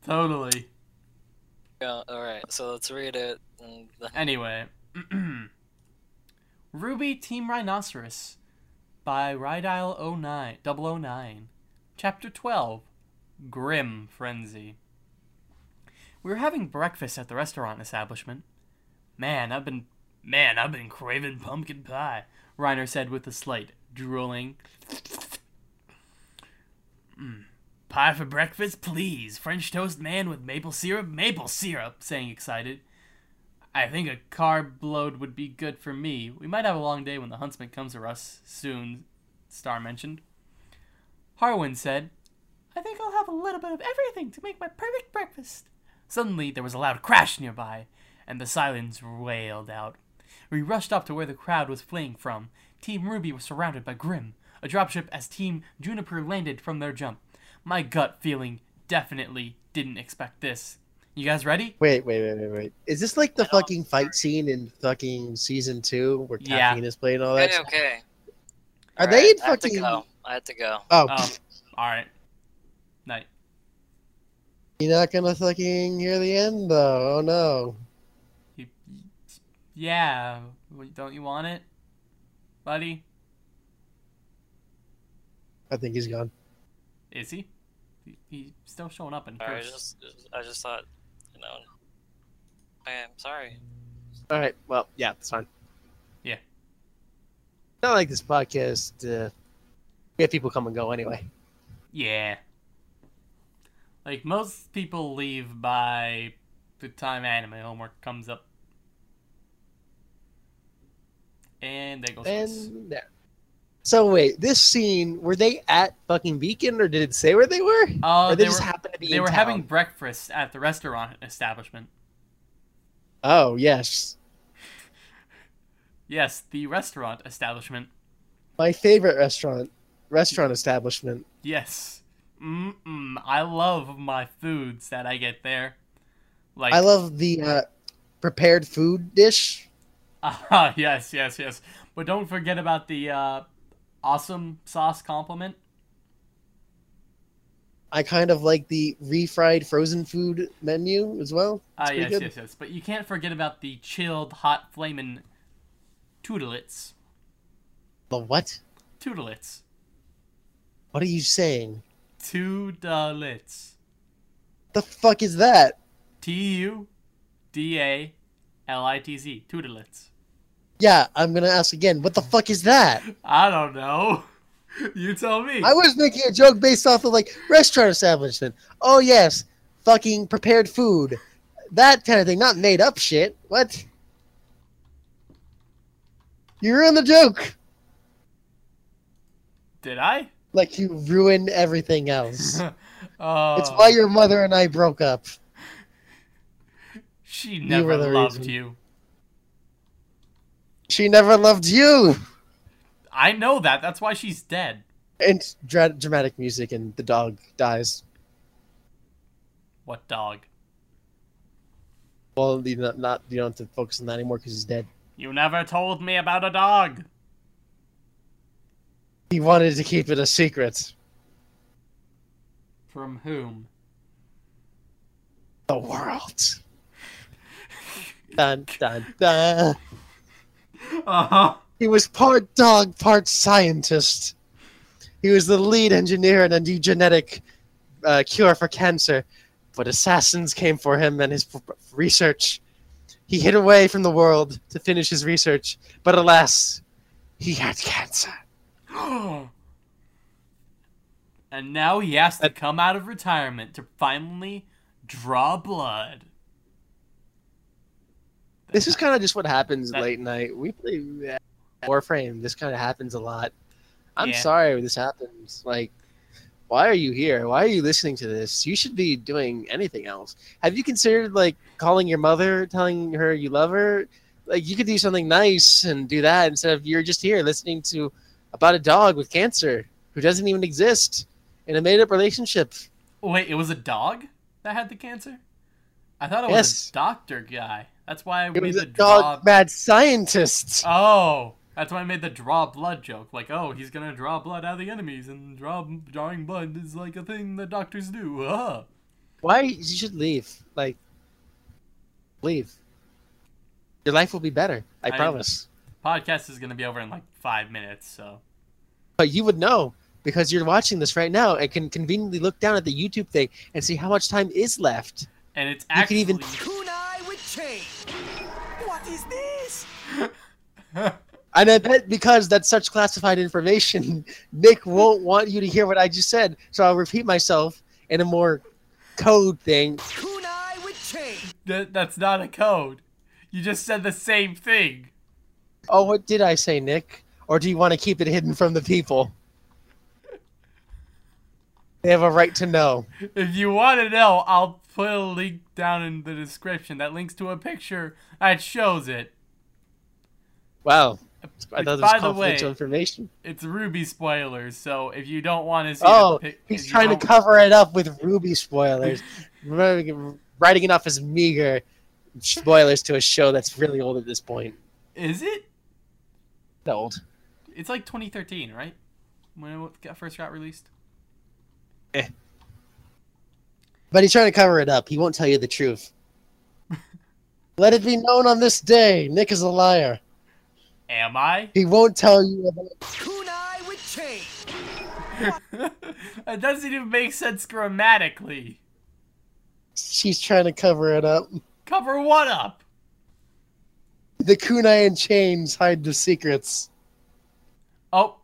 Totally. Yeah, all right. So let's read it. Anyway, RWBY Team Rhinoceros by Rydile 09, 009, Chapter 12 Grimm Frenzy. We were having breakfast at the restaurant establishment. Man, I've been man, I've been craving pumpkin pie, Reiner said with a slight drooling. Mm. Pie for breakfast, please. French toast man with maple syrup, maple syrup, saying excited. I think a carb load would be good for me. We might have a long day when the huntsman comes for us soon, Star mentioned. Harwin said, I think I'll have a little bit of everything to make my perfect breakfast. Suddenly, there was a loud crash nearby, and the silence wailed out. We rushed up to where the crowd was fleeing from. Team RWBY was surrounded by Grimm, a dropship as Team JNPR landed from their jump. My gut feeling definitely didn't expect this. You guys ready? Wait, wait, wait, wait, wait. Is this like the I don't- fucking fight scene in fucking season two where Yeah. Caffeine is playing all that? Okay, okay. Are Alright, they in I have to go. I have to go. Oh, Um, alright. Night. you're not gonna fucking hear the end though. Oh no. You, yeah. Don't you want it, buddy? I think he's gone. Is he? He- He's still showing up in Sorry, I first. just, I just thought, you know. I am sorry. All right. Well, yeah, that's fine. Yeah. Not like this podcast. Uh, we have people come and go anyway. Yeah. Like most people leave by the time anime homework comes up. And they go Swiss. And there. So wait, this scene were they at fucking Beacon or did it say where they were? Uh, or they, they just were, happened to be they were town? having breakfast at the restaurant establishment. Oh yes, Yes, the restaurant establishment. my favorite restaurant restaurant establishment. Yes. Mm-mm. I love my foods that I get there. Like I love the uh, prepared food dish. Ah, yes, yes, yes. But don't forget about the uh, awesome sauce compliment. I kind of like the refried frozen food menu as well. Ah, pretty yes, good. yes, yes. But you can't forget about the chilled, hot, flamin' toodlets. The what? Toodlets. What are you saying? Toodlets. The fuck is that? T U D A L I T Z. Toodlets. Yeah, I'm gonna ask again. What the fuck is that? I don't know. You tell me. I was making a joke based off of like restaurant establishment. Oh yes, fucking prepared food, that kind of thing, not made up shit. What? You ruined the joke. Did I? Like you ruined everything else. Oh, It's why your mother and I broke up. she never loved reason. you. She never loved you. I know that. That's why she's dead. And dra dramatic music, and the dog dies. What dog? Well, you not, not you don't have to focus on that anymore because he's dead. You never told me about a dog. He wanted to keep it a secret. From whom? The world. dun dun dun. Uh huh. He was part dog, part scientist. He was the lead engineer in a new genetic uh, cure for cancer, but assassins came for him and his research. He hid away from the world to finish his research, but alas, he had cancer. and now he has to come out of retirement to finally draw blood. This is kind of just what happens That- late night. We play Warframe. This kind of happens a lot. I'm Yeah. sorry this happens. Like, why are you here? Why are you listening to this? You should be doing anything else. Have you considered like calling your mother, telling her you love her? Like, you could do something nice and do that instead of you're just here listening to about a dog with cancer who doesn't even exist in a made-up relationship. Wait, it was a dog that had the cancer? I thought it was Yes. a doctor guy. That's why I It made was the a dog draw. mad scientist. Oh, that's why I made the draw blood joke. Like, oh, he's gonna draw blood out of the enemies, and draw drawing blood is like a thing that doctors do. Ah. Why you should leave? Like, leave. Your life will be better. I, I- promise. Podcast is gonna be over in like five minutes, so But you would know because you're watching this right now and can conveniently look down at the YouTube thing and see how much time is left. and it's You can even- Kunai with chain. And I bet because that's such classified information, Nick won't want you to hear what I just said. So I'll repeat myself in a more code thing. Kunai with chain. that, that's not a code. You just said the same thing. Oh, what did I say, Nick? Or do you want to keep it hidden from the people? They have a right to know. If you want to know, I'll put a link down in the description that links to a picture that shows it. Wow. I thought it was By the way, information. it's RWBY spoilers, so if you don't want to see Oh, pic- he's trying to cover it up with RWBY spoilers. Remember, Writing it off as meager spoilers to a show that's really old at this point. Is it? Old. It's like 2013, right? When it first got released. Eh. But he's trying to cover it up. He won't tell you the truth. Let it be known on this day, Nick is a liar. Am I? He won't tell you about Kunai with chain. it doesn't even make sense grammatically. She's trying to cover it up. Cover what up? The kunai and chains hide the secrets. Oh.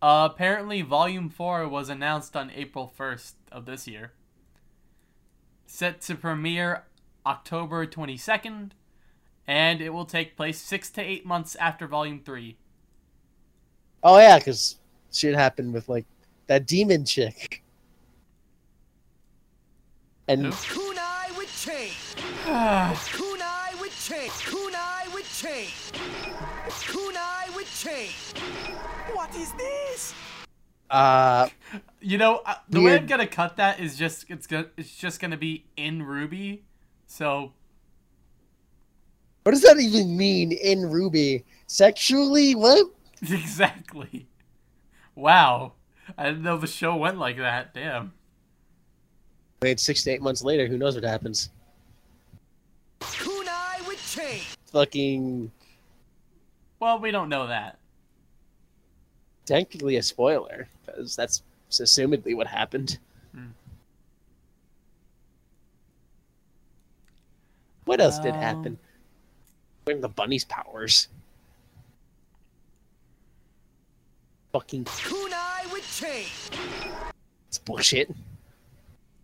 Uh, apparently, Volume 4 was announced on April 1st of this year. Set to premiere October 22nd, and it will take place six to eight months after Volume 3. Oh yeah, because shit happened with like that demon chick. And Who? Kunai with chain. Kunai with chain. Kunai with chain. Kunai with chain. What is this? uh You know, uh, the way I'm gonna cut that is just it's gonna it's just gonna be in RWBY. So what does that even mean in RWBY? Sexually? What? exactly. Wow, I didn't know the show went like that. Damn. Wait, six to eight months later, who knows what happens? Kunai with chain. Fucking Well, we don't know that. technically a spoiler, because that's assumedly what happened. Hmm. What else did Um, happen? When the bunny's powers. Fucking Kunai with chain. it's bullshit.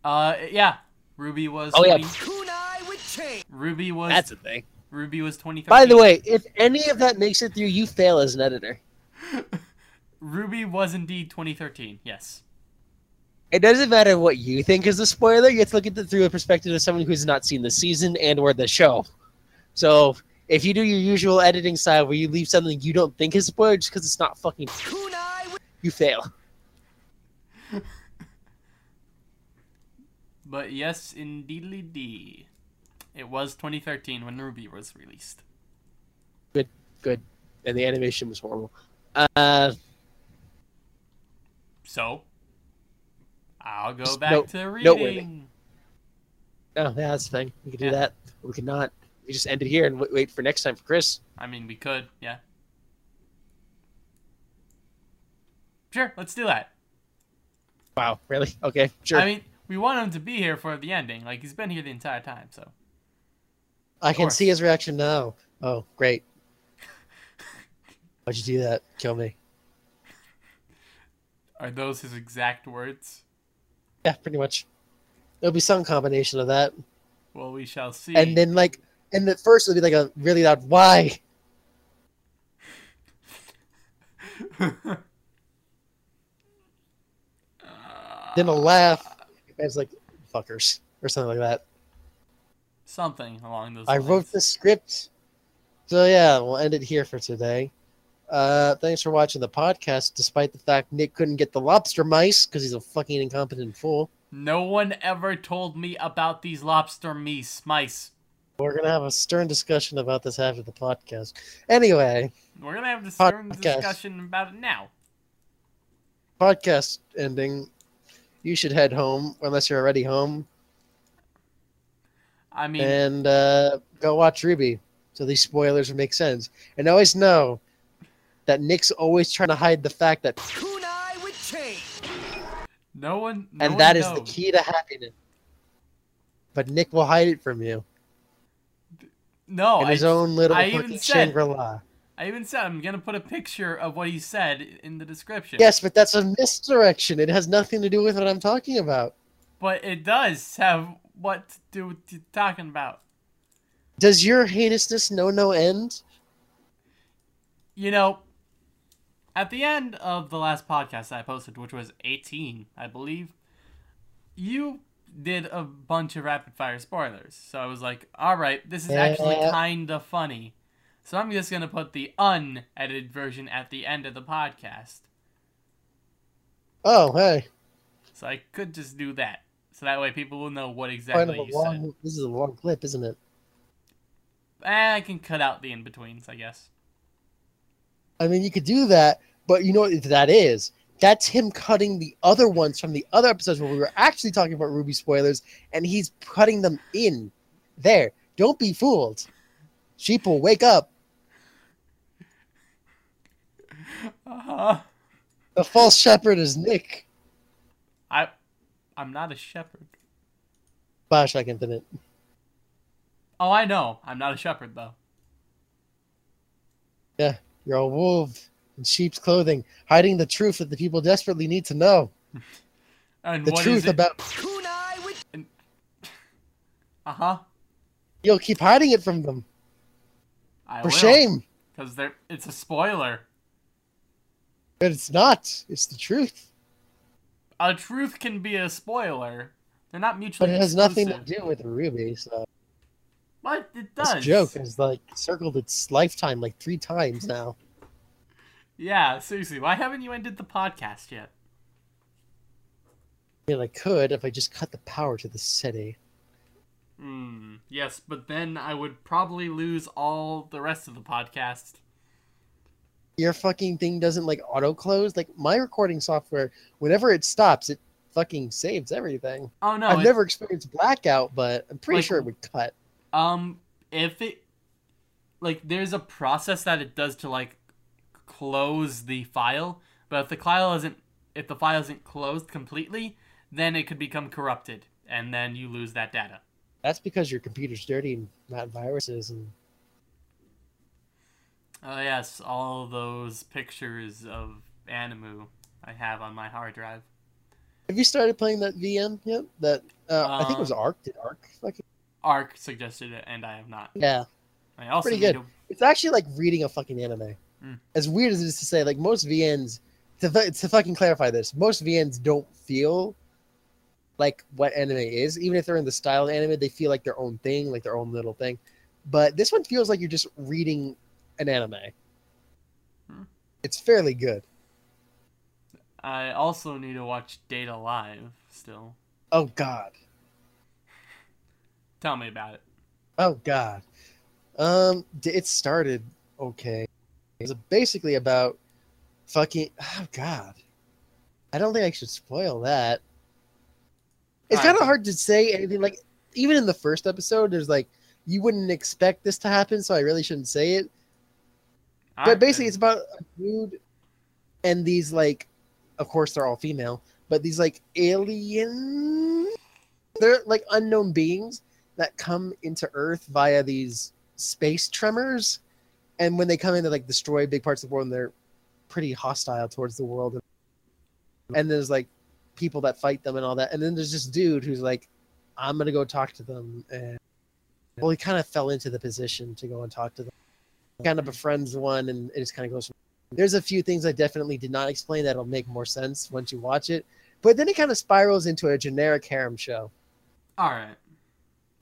Uh, yeah, RWBY was. Oh, yeah. Kunai with chain. RWBY was. That's a thing. RWBY was 2013. By the way, if any of that makes it through, you fail as an editor. RWBY was indeed 2013. Yes. It doesn't matter what you think is a spoiler. You have to look at it through a perspective of someone who's not seen the season and or the show. So if you do your usual editing style where you leave something you don't think is a spoiler just because it's not fucking, you fail. But yes, indeedly d. It was 2013 when RWBY was released. Good, good. And the animation was horrible. Uh, So, I'll go back note- to reading. oh, yeah, that's fine. We could do Yeah. that. We could not. We just end it here and wait for next time for Chris. I mean, we could, yeah. Sure, let's do that. Wow, really? Okay, sure. I mean, we want him to be here for the ending. Like, he's been here the entire time, so. I can see his reaction now. Oh, great. Why'd you do that? Kill me. Are those his exact words? Yeah, pretty much. There'll be some combination of that. Well, we shall see. And then, like, and at first it'll be like a really loud, why? Then a laugh. It's like, fuckers. Or something like that. Something along those I lines. wrote the script. So yeah, we'll end it here for today. Uh, thanks for watching the podcast, despite the fact Nick couldn't get the lobster mice because he's a fucking incompetent fool. No one ever told me about these lobster mice. mice. We're gonna have a stern discussion about this after the podcast. Anyway, We're gonna have a stern Podcast. discussion about it now. podcast ending. You should head home, unless you're already home, I mean, and uh, go watch RWBY, so these spoilers will make sense. And always know that Nick's always trying to hide the fact that, Kunai with chain. no one. No and one that is the key to happiness. But Nick will hide it from you No, in I, his own little I even said- Shangri-La. I even said I'm gonna put a picture of what he said in the description. Yes, but that's a misdirection. It has nothing to do with what I'm talking about. but it does have what to do with you talking about. Does your heinousness know no end? You know, at the end of the last podcast I posted, which was 18, I believe, you did a bunch of rapid fire spoilers. So I was like, all right, this is actually kind of funny. So I'm just going to put the unedited version at the end of the podcast. Oh, hey. So I could just do that. So that way people will know what exactly you long, said. this is a long clip, isn't it? Eh, I can cut out the in-betweens, I guess. I mean, you could do that, but you know what that is? That's him cutting the other ones from the other episodes where we were actually talking about RWBY spoilers, and he's cutting them in there. Don't be fooled. Sheeple, wake up. Uh-huh. The false shepherd is Nick. I, I'm not a shepherd. Bioshock Infinite. Oh, I know. I'm not a shepherd, though. Yeah, you're a wolf in sheep's clothing, hiding the truth that the people desperately need to know. And The what is truth it? about... Uh-huh. You'll keep hiding it from them. I For will. shame. Because it's a spoiler. But it's not. It's the truth. A truth can be a spoiler. They're not mutually But it has nothing to do with RWBY, so... But it does. This joke has, like, circled its lifetime like three times now. Yeah, seriously. Why haven't you ended the podcast yet? I mean, I could if I just cut the power to the city. Hmm. Yes, but then I would probably lose all the rest of the podcast. Your fucking thing doesn't, like, auto-close. Like, my recording software, whenever it stops, it fucking saves everything. Oh no. I've it- never experienced blackout, but I'm pretty Like- sure it would cut. Um, if it like there's a process that it does to like close the file, but if the file isn't if the file isn't closed completely, then it could become corrupted, and then you lose that data. That's because your computer's dirty and not viruses and Oh yes, all those pictures of Animu I have on my hard drive. Have you started playing that VN yet? That uh, I think it was Uh, Arc. Did Arc fucking Arc suggested it, and I have not. Yeah. I also Pretty good. to- It's actually like reading a fucking anime. Mm. As weird as it is to say, like most VNs to, to fucking clarify this, most VNs don't feel like what anime is. Even if they're in the style of anime, they feel like their own thing, like their own little thing. But this one feels like you're just reading an anime. Hmm. It's fairly good. I also need to watch Date A Live still. Oh god. Tell me about it. Oh God. Um, it started okay. It was basically about fucking. Oh God. I don't think I should spoil that. It's kind of hard to say anything. Like even in the first episode, there's like you wouldn't expect this to happen, so I really shouldn't say it. But basically, then. it's about a dude and these like, of course, they're all female, but these like alien, they're like unknown beings that come into Earth via these space tremors, and when they come in, they like destroy big parts of the world, and they're pretty hostile towards the world. And there's like people that fight them and all that, and then there's this dude who's like, I'm gonna go talk to them, and well, he kind of fell into the position to go and talk to them. Kind of befriends one and it just kind of goes from there's a few things i definitely did not explain that'll make more sense once you watch it. But then it kind of spirals into a generic harem show. All right.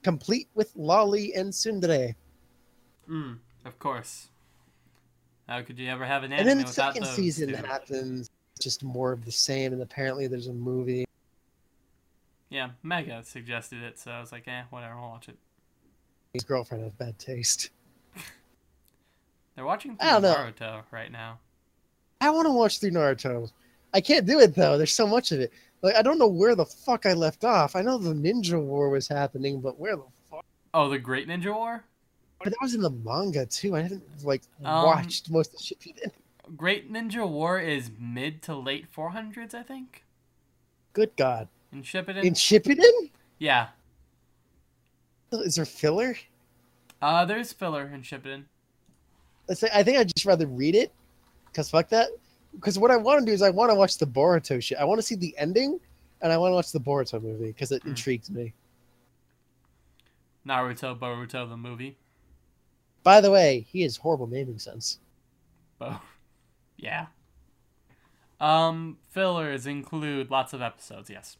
complete with loli and tsundere Mm, of course. How could you ever have an and anime then the second season two? happens just more of the same and apparently there's a movie Yeah, Mega suggested it, so I was like, eh, whatever, I'll watch it. his girlfriend has bad taste They're watching I don't know. Naruto right now. i want to watch through naruto i can't do it though there's so much of it like i don't know where the fuck i left off i know the ninja war was happening but where the fuck Oh, the Great Ninja War? But that was in the manga too i haven't like Um, watched most of the shit he did Great Ninja War is mid to late 400s, I think, good god in Shippuden. In Shippuden? yeah. Is there filler? Uh, there's filler in Shippuden. Let's say, I think I'd just rather read it, because fuck that. Because what I want to do is I want to watch the Boruto shit. I want to see the ending, and I want to watch the Boruto movie, because it Hmm. intrigues me. Naruto, Boruto, the movie. By the way, he has horrible naming sense. Oh, Yeah. Um, fillers include lots of episodes, yes.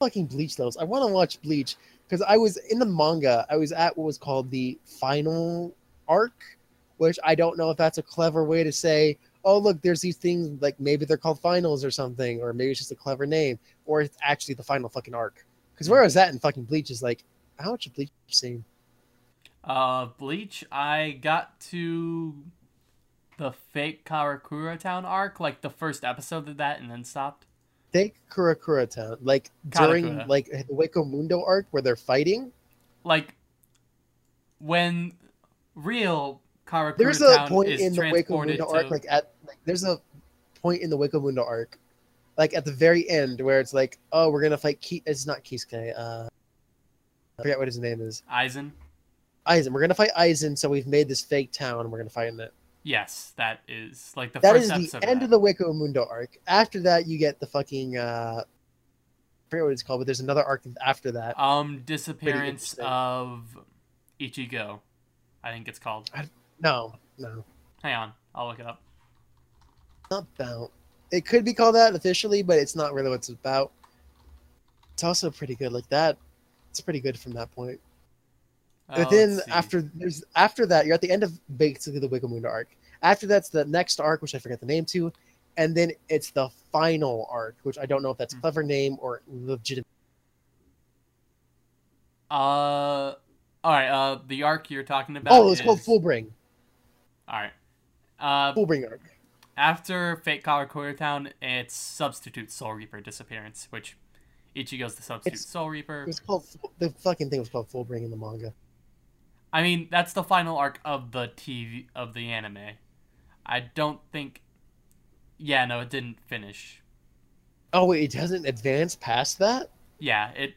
Fucking Bleach those. I want to watch Bleach because I was in the manga. I was at what was called the final arc, which I don't know if that's a clever way to say, oh look, there's these things like maybe they're called finals or something, or maybe it's just a clever name, or it's actually the final fucking arc. Because where I was at in fucking Bleach is like, how much of Bleach have you seen? Uh, Bleach, I got to the fake Karakura Town arc, like the first episode of that, and then stopped. Fake Karakura Town, like during like the Hueco Mundo arc where they're fighting. Like when real Karakura There's a Town point in the transported Mundo to arc, like at like there's a point in the Hueco Mundo arc, like at the very end where it's like, oh, we're gonna fight. Ki- it's not Kisuke. Uh, I forget what his name is. Aizen. Aizen. We're gonna fight Aizen, so we've made this fake town. and We're gonna fight in it. Yes, that is like the That first is episode. the end of of the Hueco Mundo arc. After that, you get the fucking. Uh, I forget what it's called, but there's another arc after that. that. Um, disappearance of Ichigo, I think it's called. No, no, Hang on, I'll look it up. not about. It could be called that officially, but it's not really what it's about. It's also pretty good like that. It's pretty good from that point. Uh, But then after there's after that, you're at the end of basically the Hueco Mundo arc. After that's the next arc, which I forget the name to, and then it's the final arc, which I don't know if that's a Hmm. clever name or legitimate. Uh, all right. Uh, the arc you're talking about. Oh, it's called is- Fullbring. All right. Uh, Fullbring arc. after Fate Karakura Town, it's Substitute Soul Reaper disappearance, which Ichigo's the Substitute It's- Soul Reaper. It was called the fucking thing was called Fullbring in the manga. I mean, that's the final arc of the TV of the anime. I don't think. Yeah, no, it didn't finish. Oh it doesn't advance past that. Yeah, it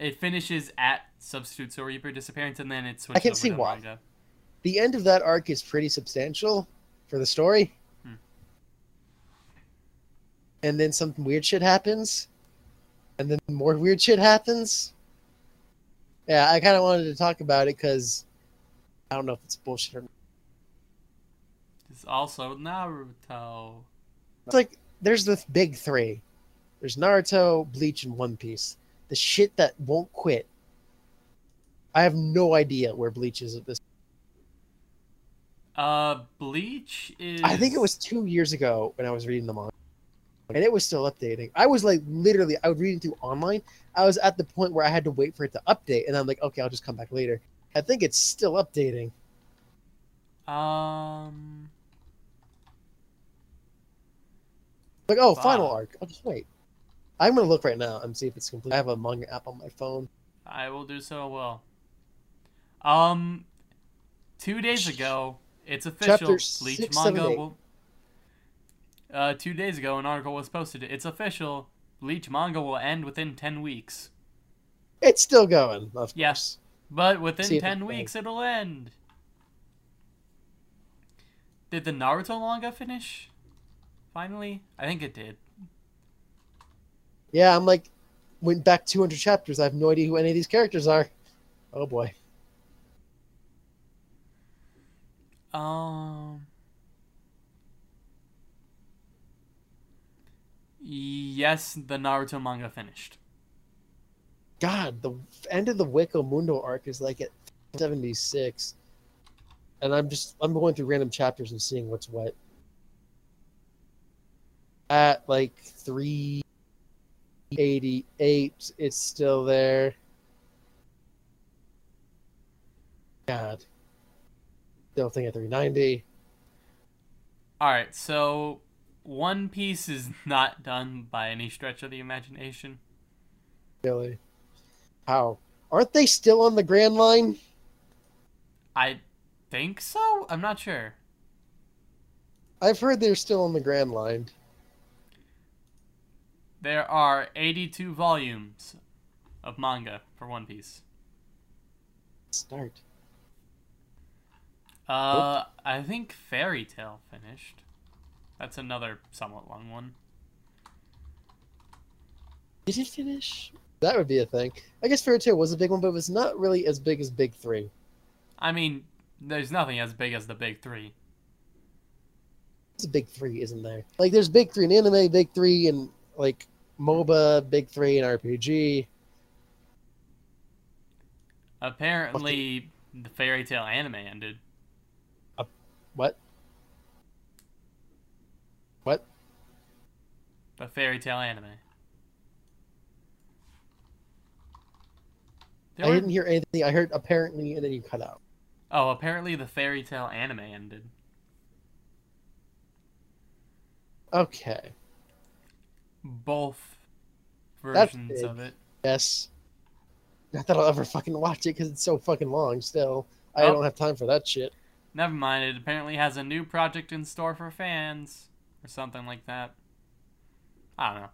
it finishes at Substitute Soul Reaper disappearance, and then it switches can over see why. The end of that arc is pretty substantial for the story. Hmm. And then some weird shit happens. And then more weird shit happens. Yeah, I kind of wanted to talk about it because I don't know if it's bullshit or not. There's also Naruto. It's like there's the big three. There's Naruto, Bleach, and One Piece. The shit that won't quit. I have no idea where Bleach is at this. Uh, Bleach is. I think it was two years ago when I was reading the manga, and it was still updating. I was like, literally, I was reading through online. I was at the point where I had to wait for it to update, and I'm like, okay, I'll just come back later. I think it's still updating. Um. Like, oh, final arc. I'll just wait. I'm gonna look right now and see if it's complete. I have a manga app on my phone. I will do so well. Um, two days ago, it's official. Chapter Bleach six, manga seven, will. Uh, two days ago, an article was posted. It's official. Bleach manga will end within ten weeks, It's still going, of Yeah. course. but within See ten it- weeks it'll end. Did the Naruto manga finish? Finally, I think it did. Yeah, I'm like, went back 200 chapters. I have no idea who any of these characters are. Oh boy. Um. Yes, the Naruto manga finished. God, the end of the Hueco Mundo arc is like at 76. And I'm just, I'm going through random chapters and seeing what's what. At like 388, it's still there. God. Still think at 390. All right, so One Piece is not done by any stretch of the imagination. Really? How? Aren't they still on the Grand Line? I think so. I'm not sure. I've heard they're still on the Grand Line. There are 82 volumes of manga for One Piece. Start. Uh, I think Fairy Tail finished. That's another somewhat long one. Did it finish? That would be a thing. I guess Fairy Tail was a big one, but it was not really as big as Big Three. I mean, there's nothing as big as the big three. It's a big three, isn't there? Like, there's big three in anime, big three in, like, MOBA, big three in RPG. Apparently, the Fairy Tail anime ended. Uh, what? What? The Fairy Tail anime. There I didn't hear anything. I heard apparently, and then you cut out. Oh, apparently the Fairy Tail anime ended. Okay. Both versions of it. Yes. Not that I'll ever fucking watch it because it's so fucking long still. I Oh. don't have time for that shit. Never mind, it apparently has a new project in store for fans. Or something like that. I don't know.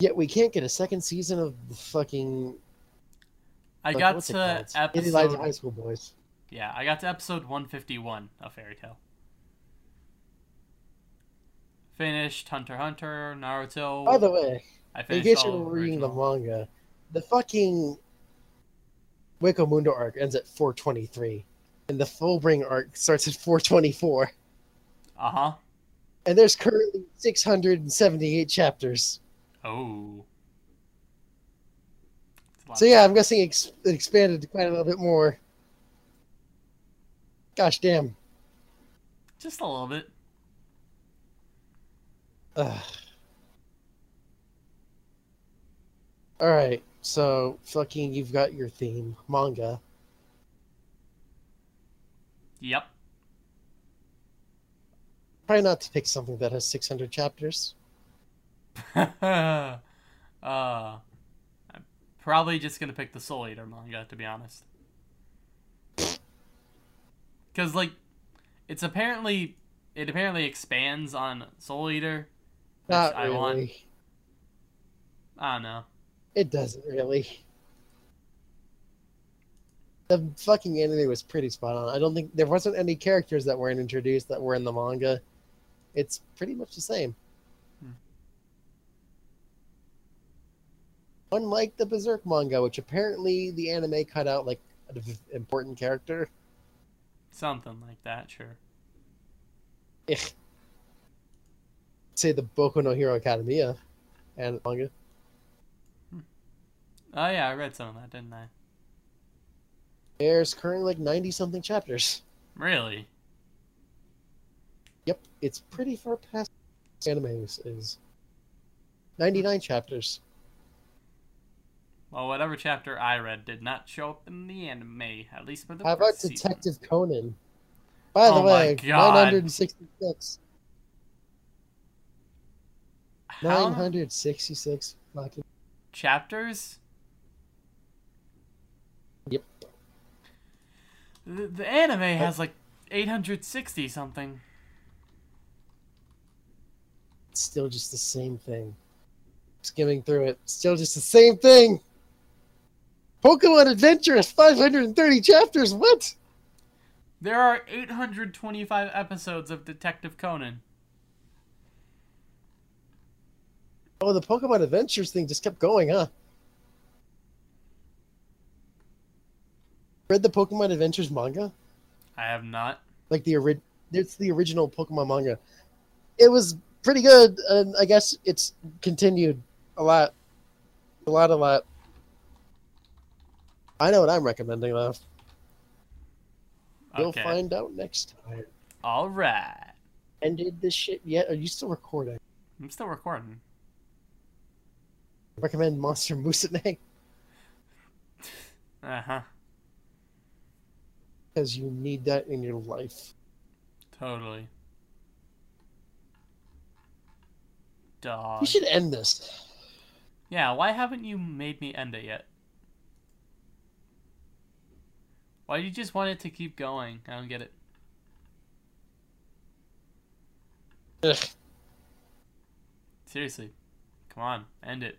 Yet we can't get a second season of the fucking. I like, got to Lives High episode. School Boys. Yeah, I got to episode 151 of Fairy Tail. Finished Hunter Hunter, Naruto. By the way, I in case you're reading the manga, the fucking Hueco Mundo arc ends at 423, and the Fullbring arc starts at 424. Uh huh. And there's currently 678 chapters. Oh. It's a lot. So yeah, I'm guessing ex- it expanded quite a little bit more. Gosh damn. Just a little bit. Ugh. All right, so fucking, you've got your theme manga. Yep. Try not to pick something that has 600 chapters. uh, I'm probably just gonna pick the Soul Eater manga, to be honest. Because, like, it's apparently. It apparently expands on Soul Eater. Not I really. want. I don't know. It doesn't really. The fucking anime was pretty spot on. I don't think there wasn't any characters that weren't introduced that were in the manga. It's pretty much the same. Hmm. Unlike the Berserk manga, which apparently the anime cut out like an important character. Something like that, sure. Say the Boku no Hero Academia and manga. Oh, yeah, I read some of that, didn't I? There's currently like 90 something chapters. Really? Yep, it's pretty far past anime is- is 99 chapters. Well, whatever chapter I read did not show up in the anime, at least for the How about season. Detective Conan? By oh the Oh my way, God. 966. How 966 fucking. chapters? Yep. The, the anime has like 860 something. It's still just the same thing. Skimming through it, still just the same thing. Pokemon Adventure has 530 chapters. What? There are 825 episodes of Detective Conan. Oh, the Pokemon Adventures thing just kept going, huh? Read the Pokemon Adventures manga? I have not. like the ori- it's the original Pokemon manga. It was pretty good, and I guess it's continued a lot, a lot, a lot. I know what I'm recommending though. You'll Okay. find out next time. All right. Ended this shit yet? Are you still recording? I'm still recording. Recommend Monster Musume Uh huh. because you need that in your life. Totally. Dog. You should end this. Yeah, why haven't you made me end it yet? Why do you just want it to keep going? I don't get it. Ugh. Seriously. Come on, end it.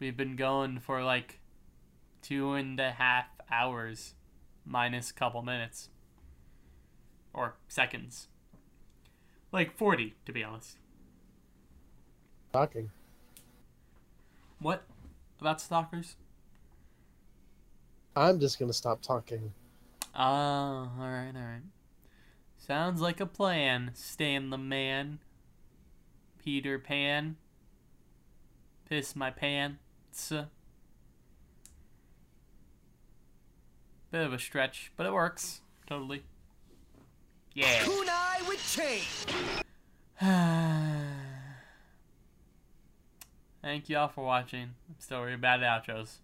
We've been going for like two and a half hours, minus a couple minutes. Or seconds. Like 40, to be honest. Talking. What about stalkers? I'm just gonna stop talking. Ah, alright, alright. Sounds like a plan, Stan the man. Peter Pan. Piss my pants. Bit of a stretch, but it works. Totally. Yeah. Kunai with chain. Thank you all for watching. I'm still really bad at outros.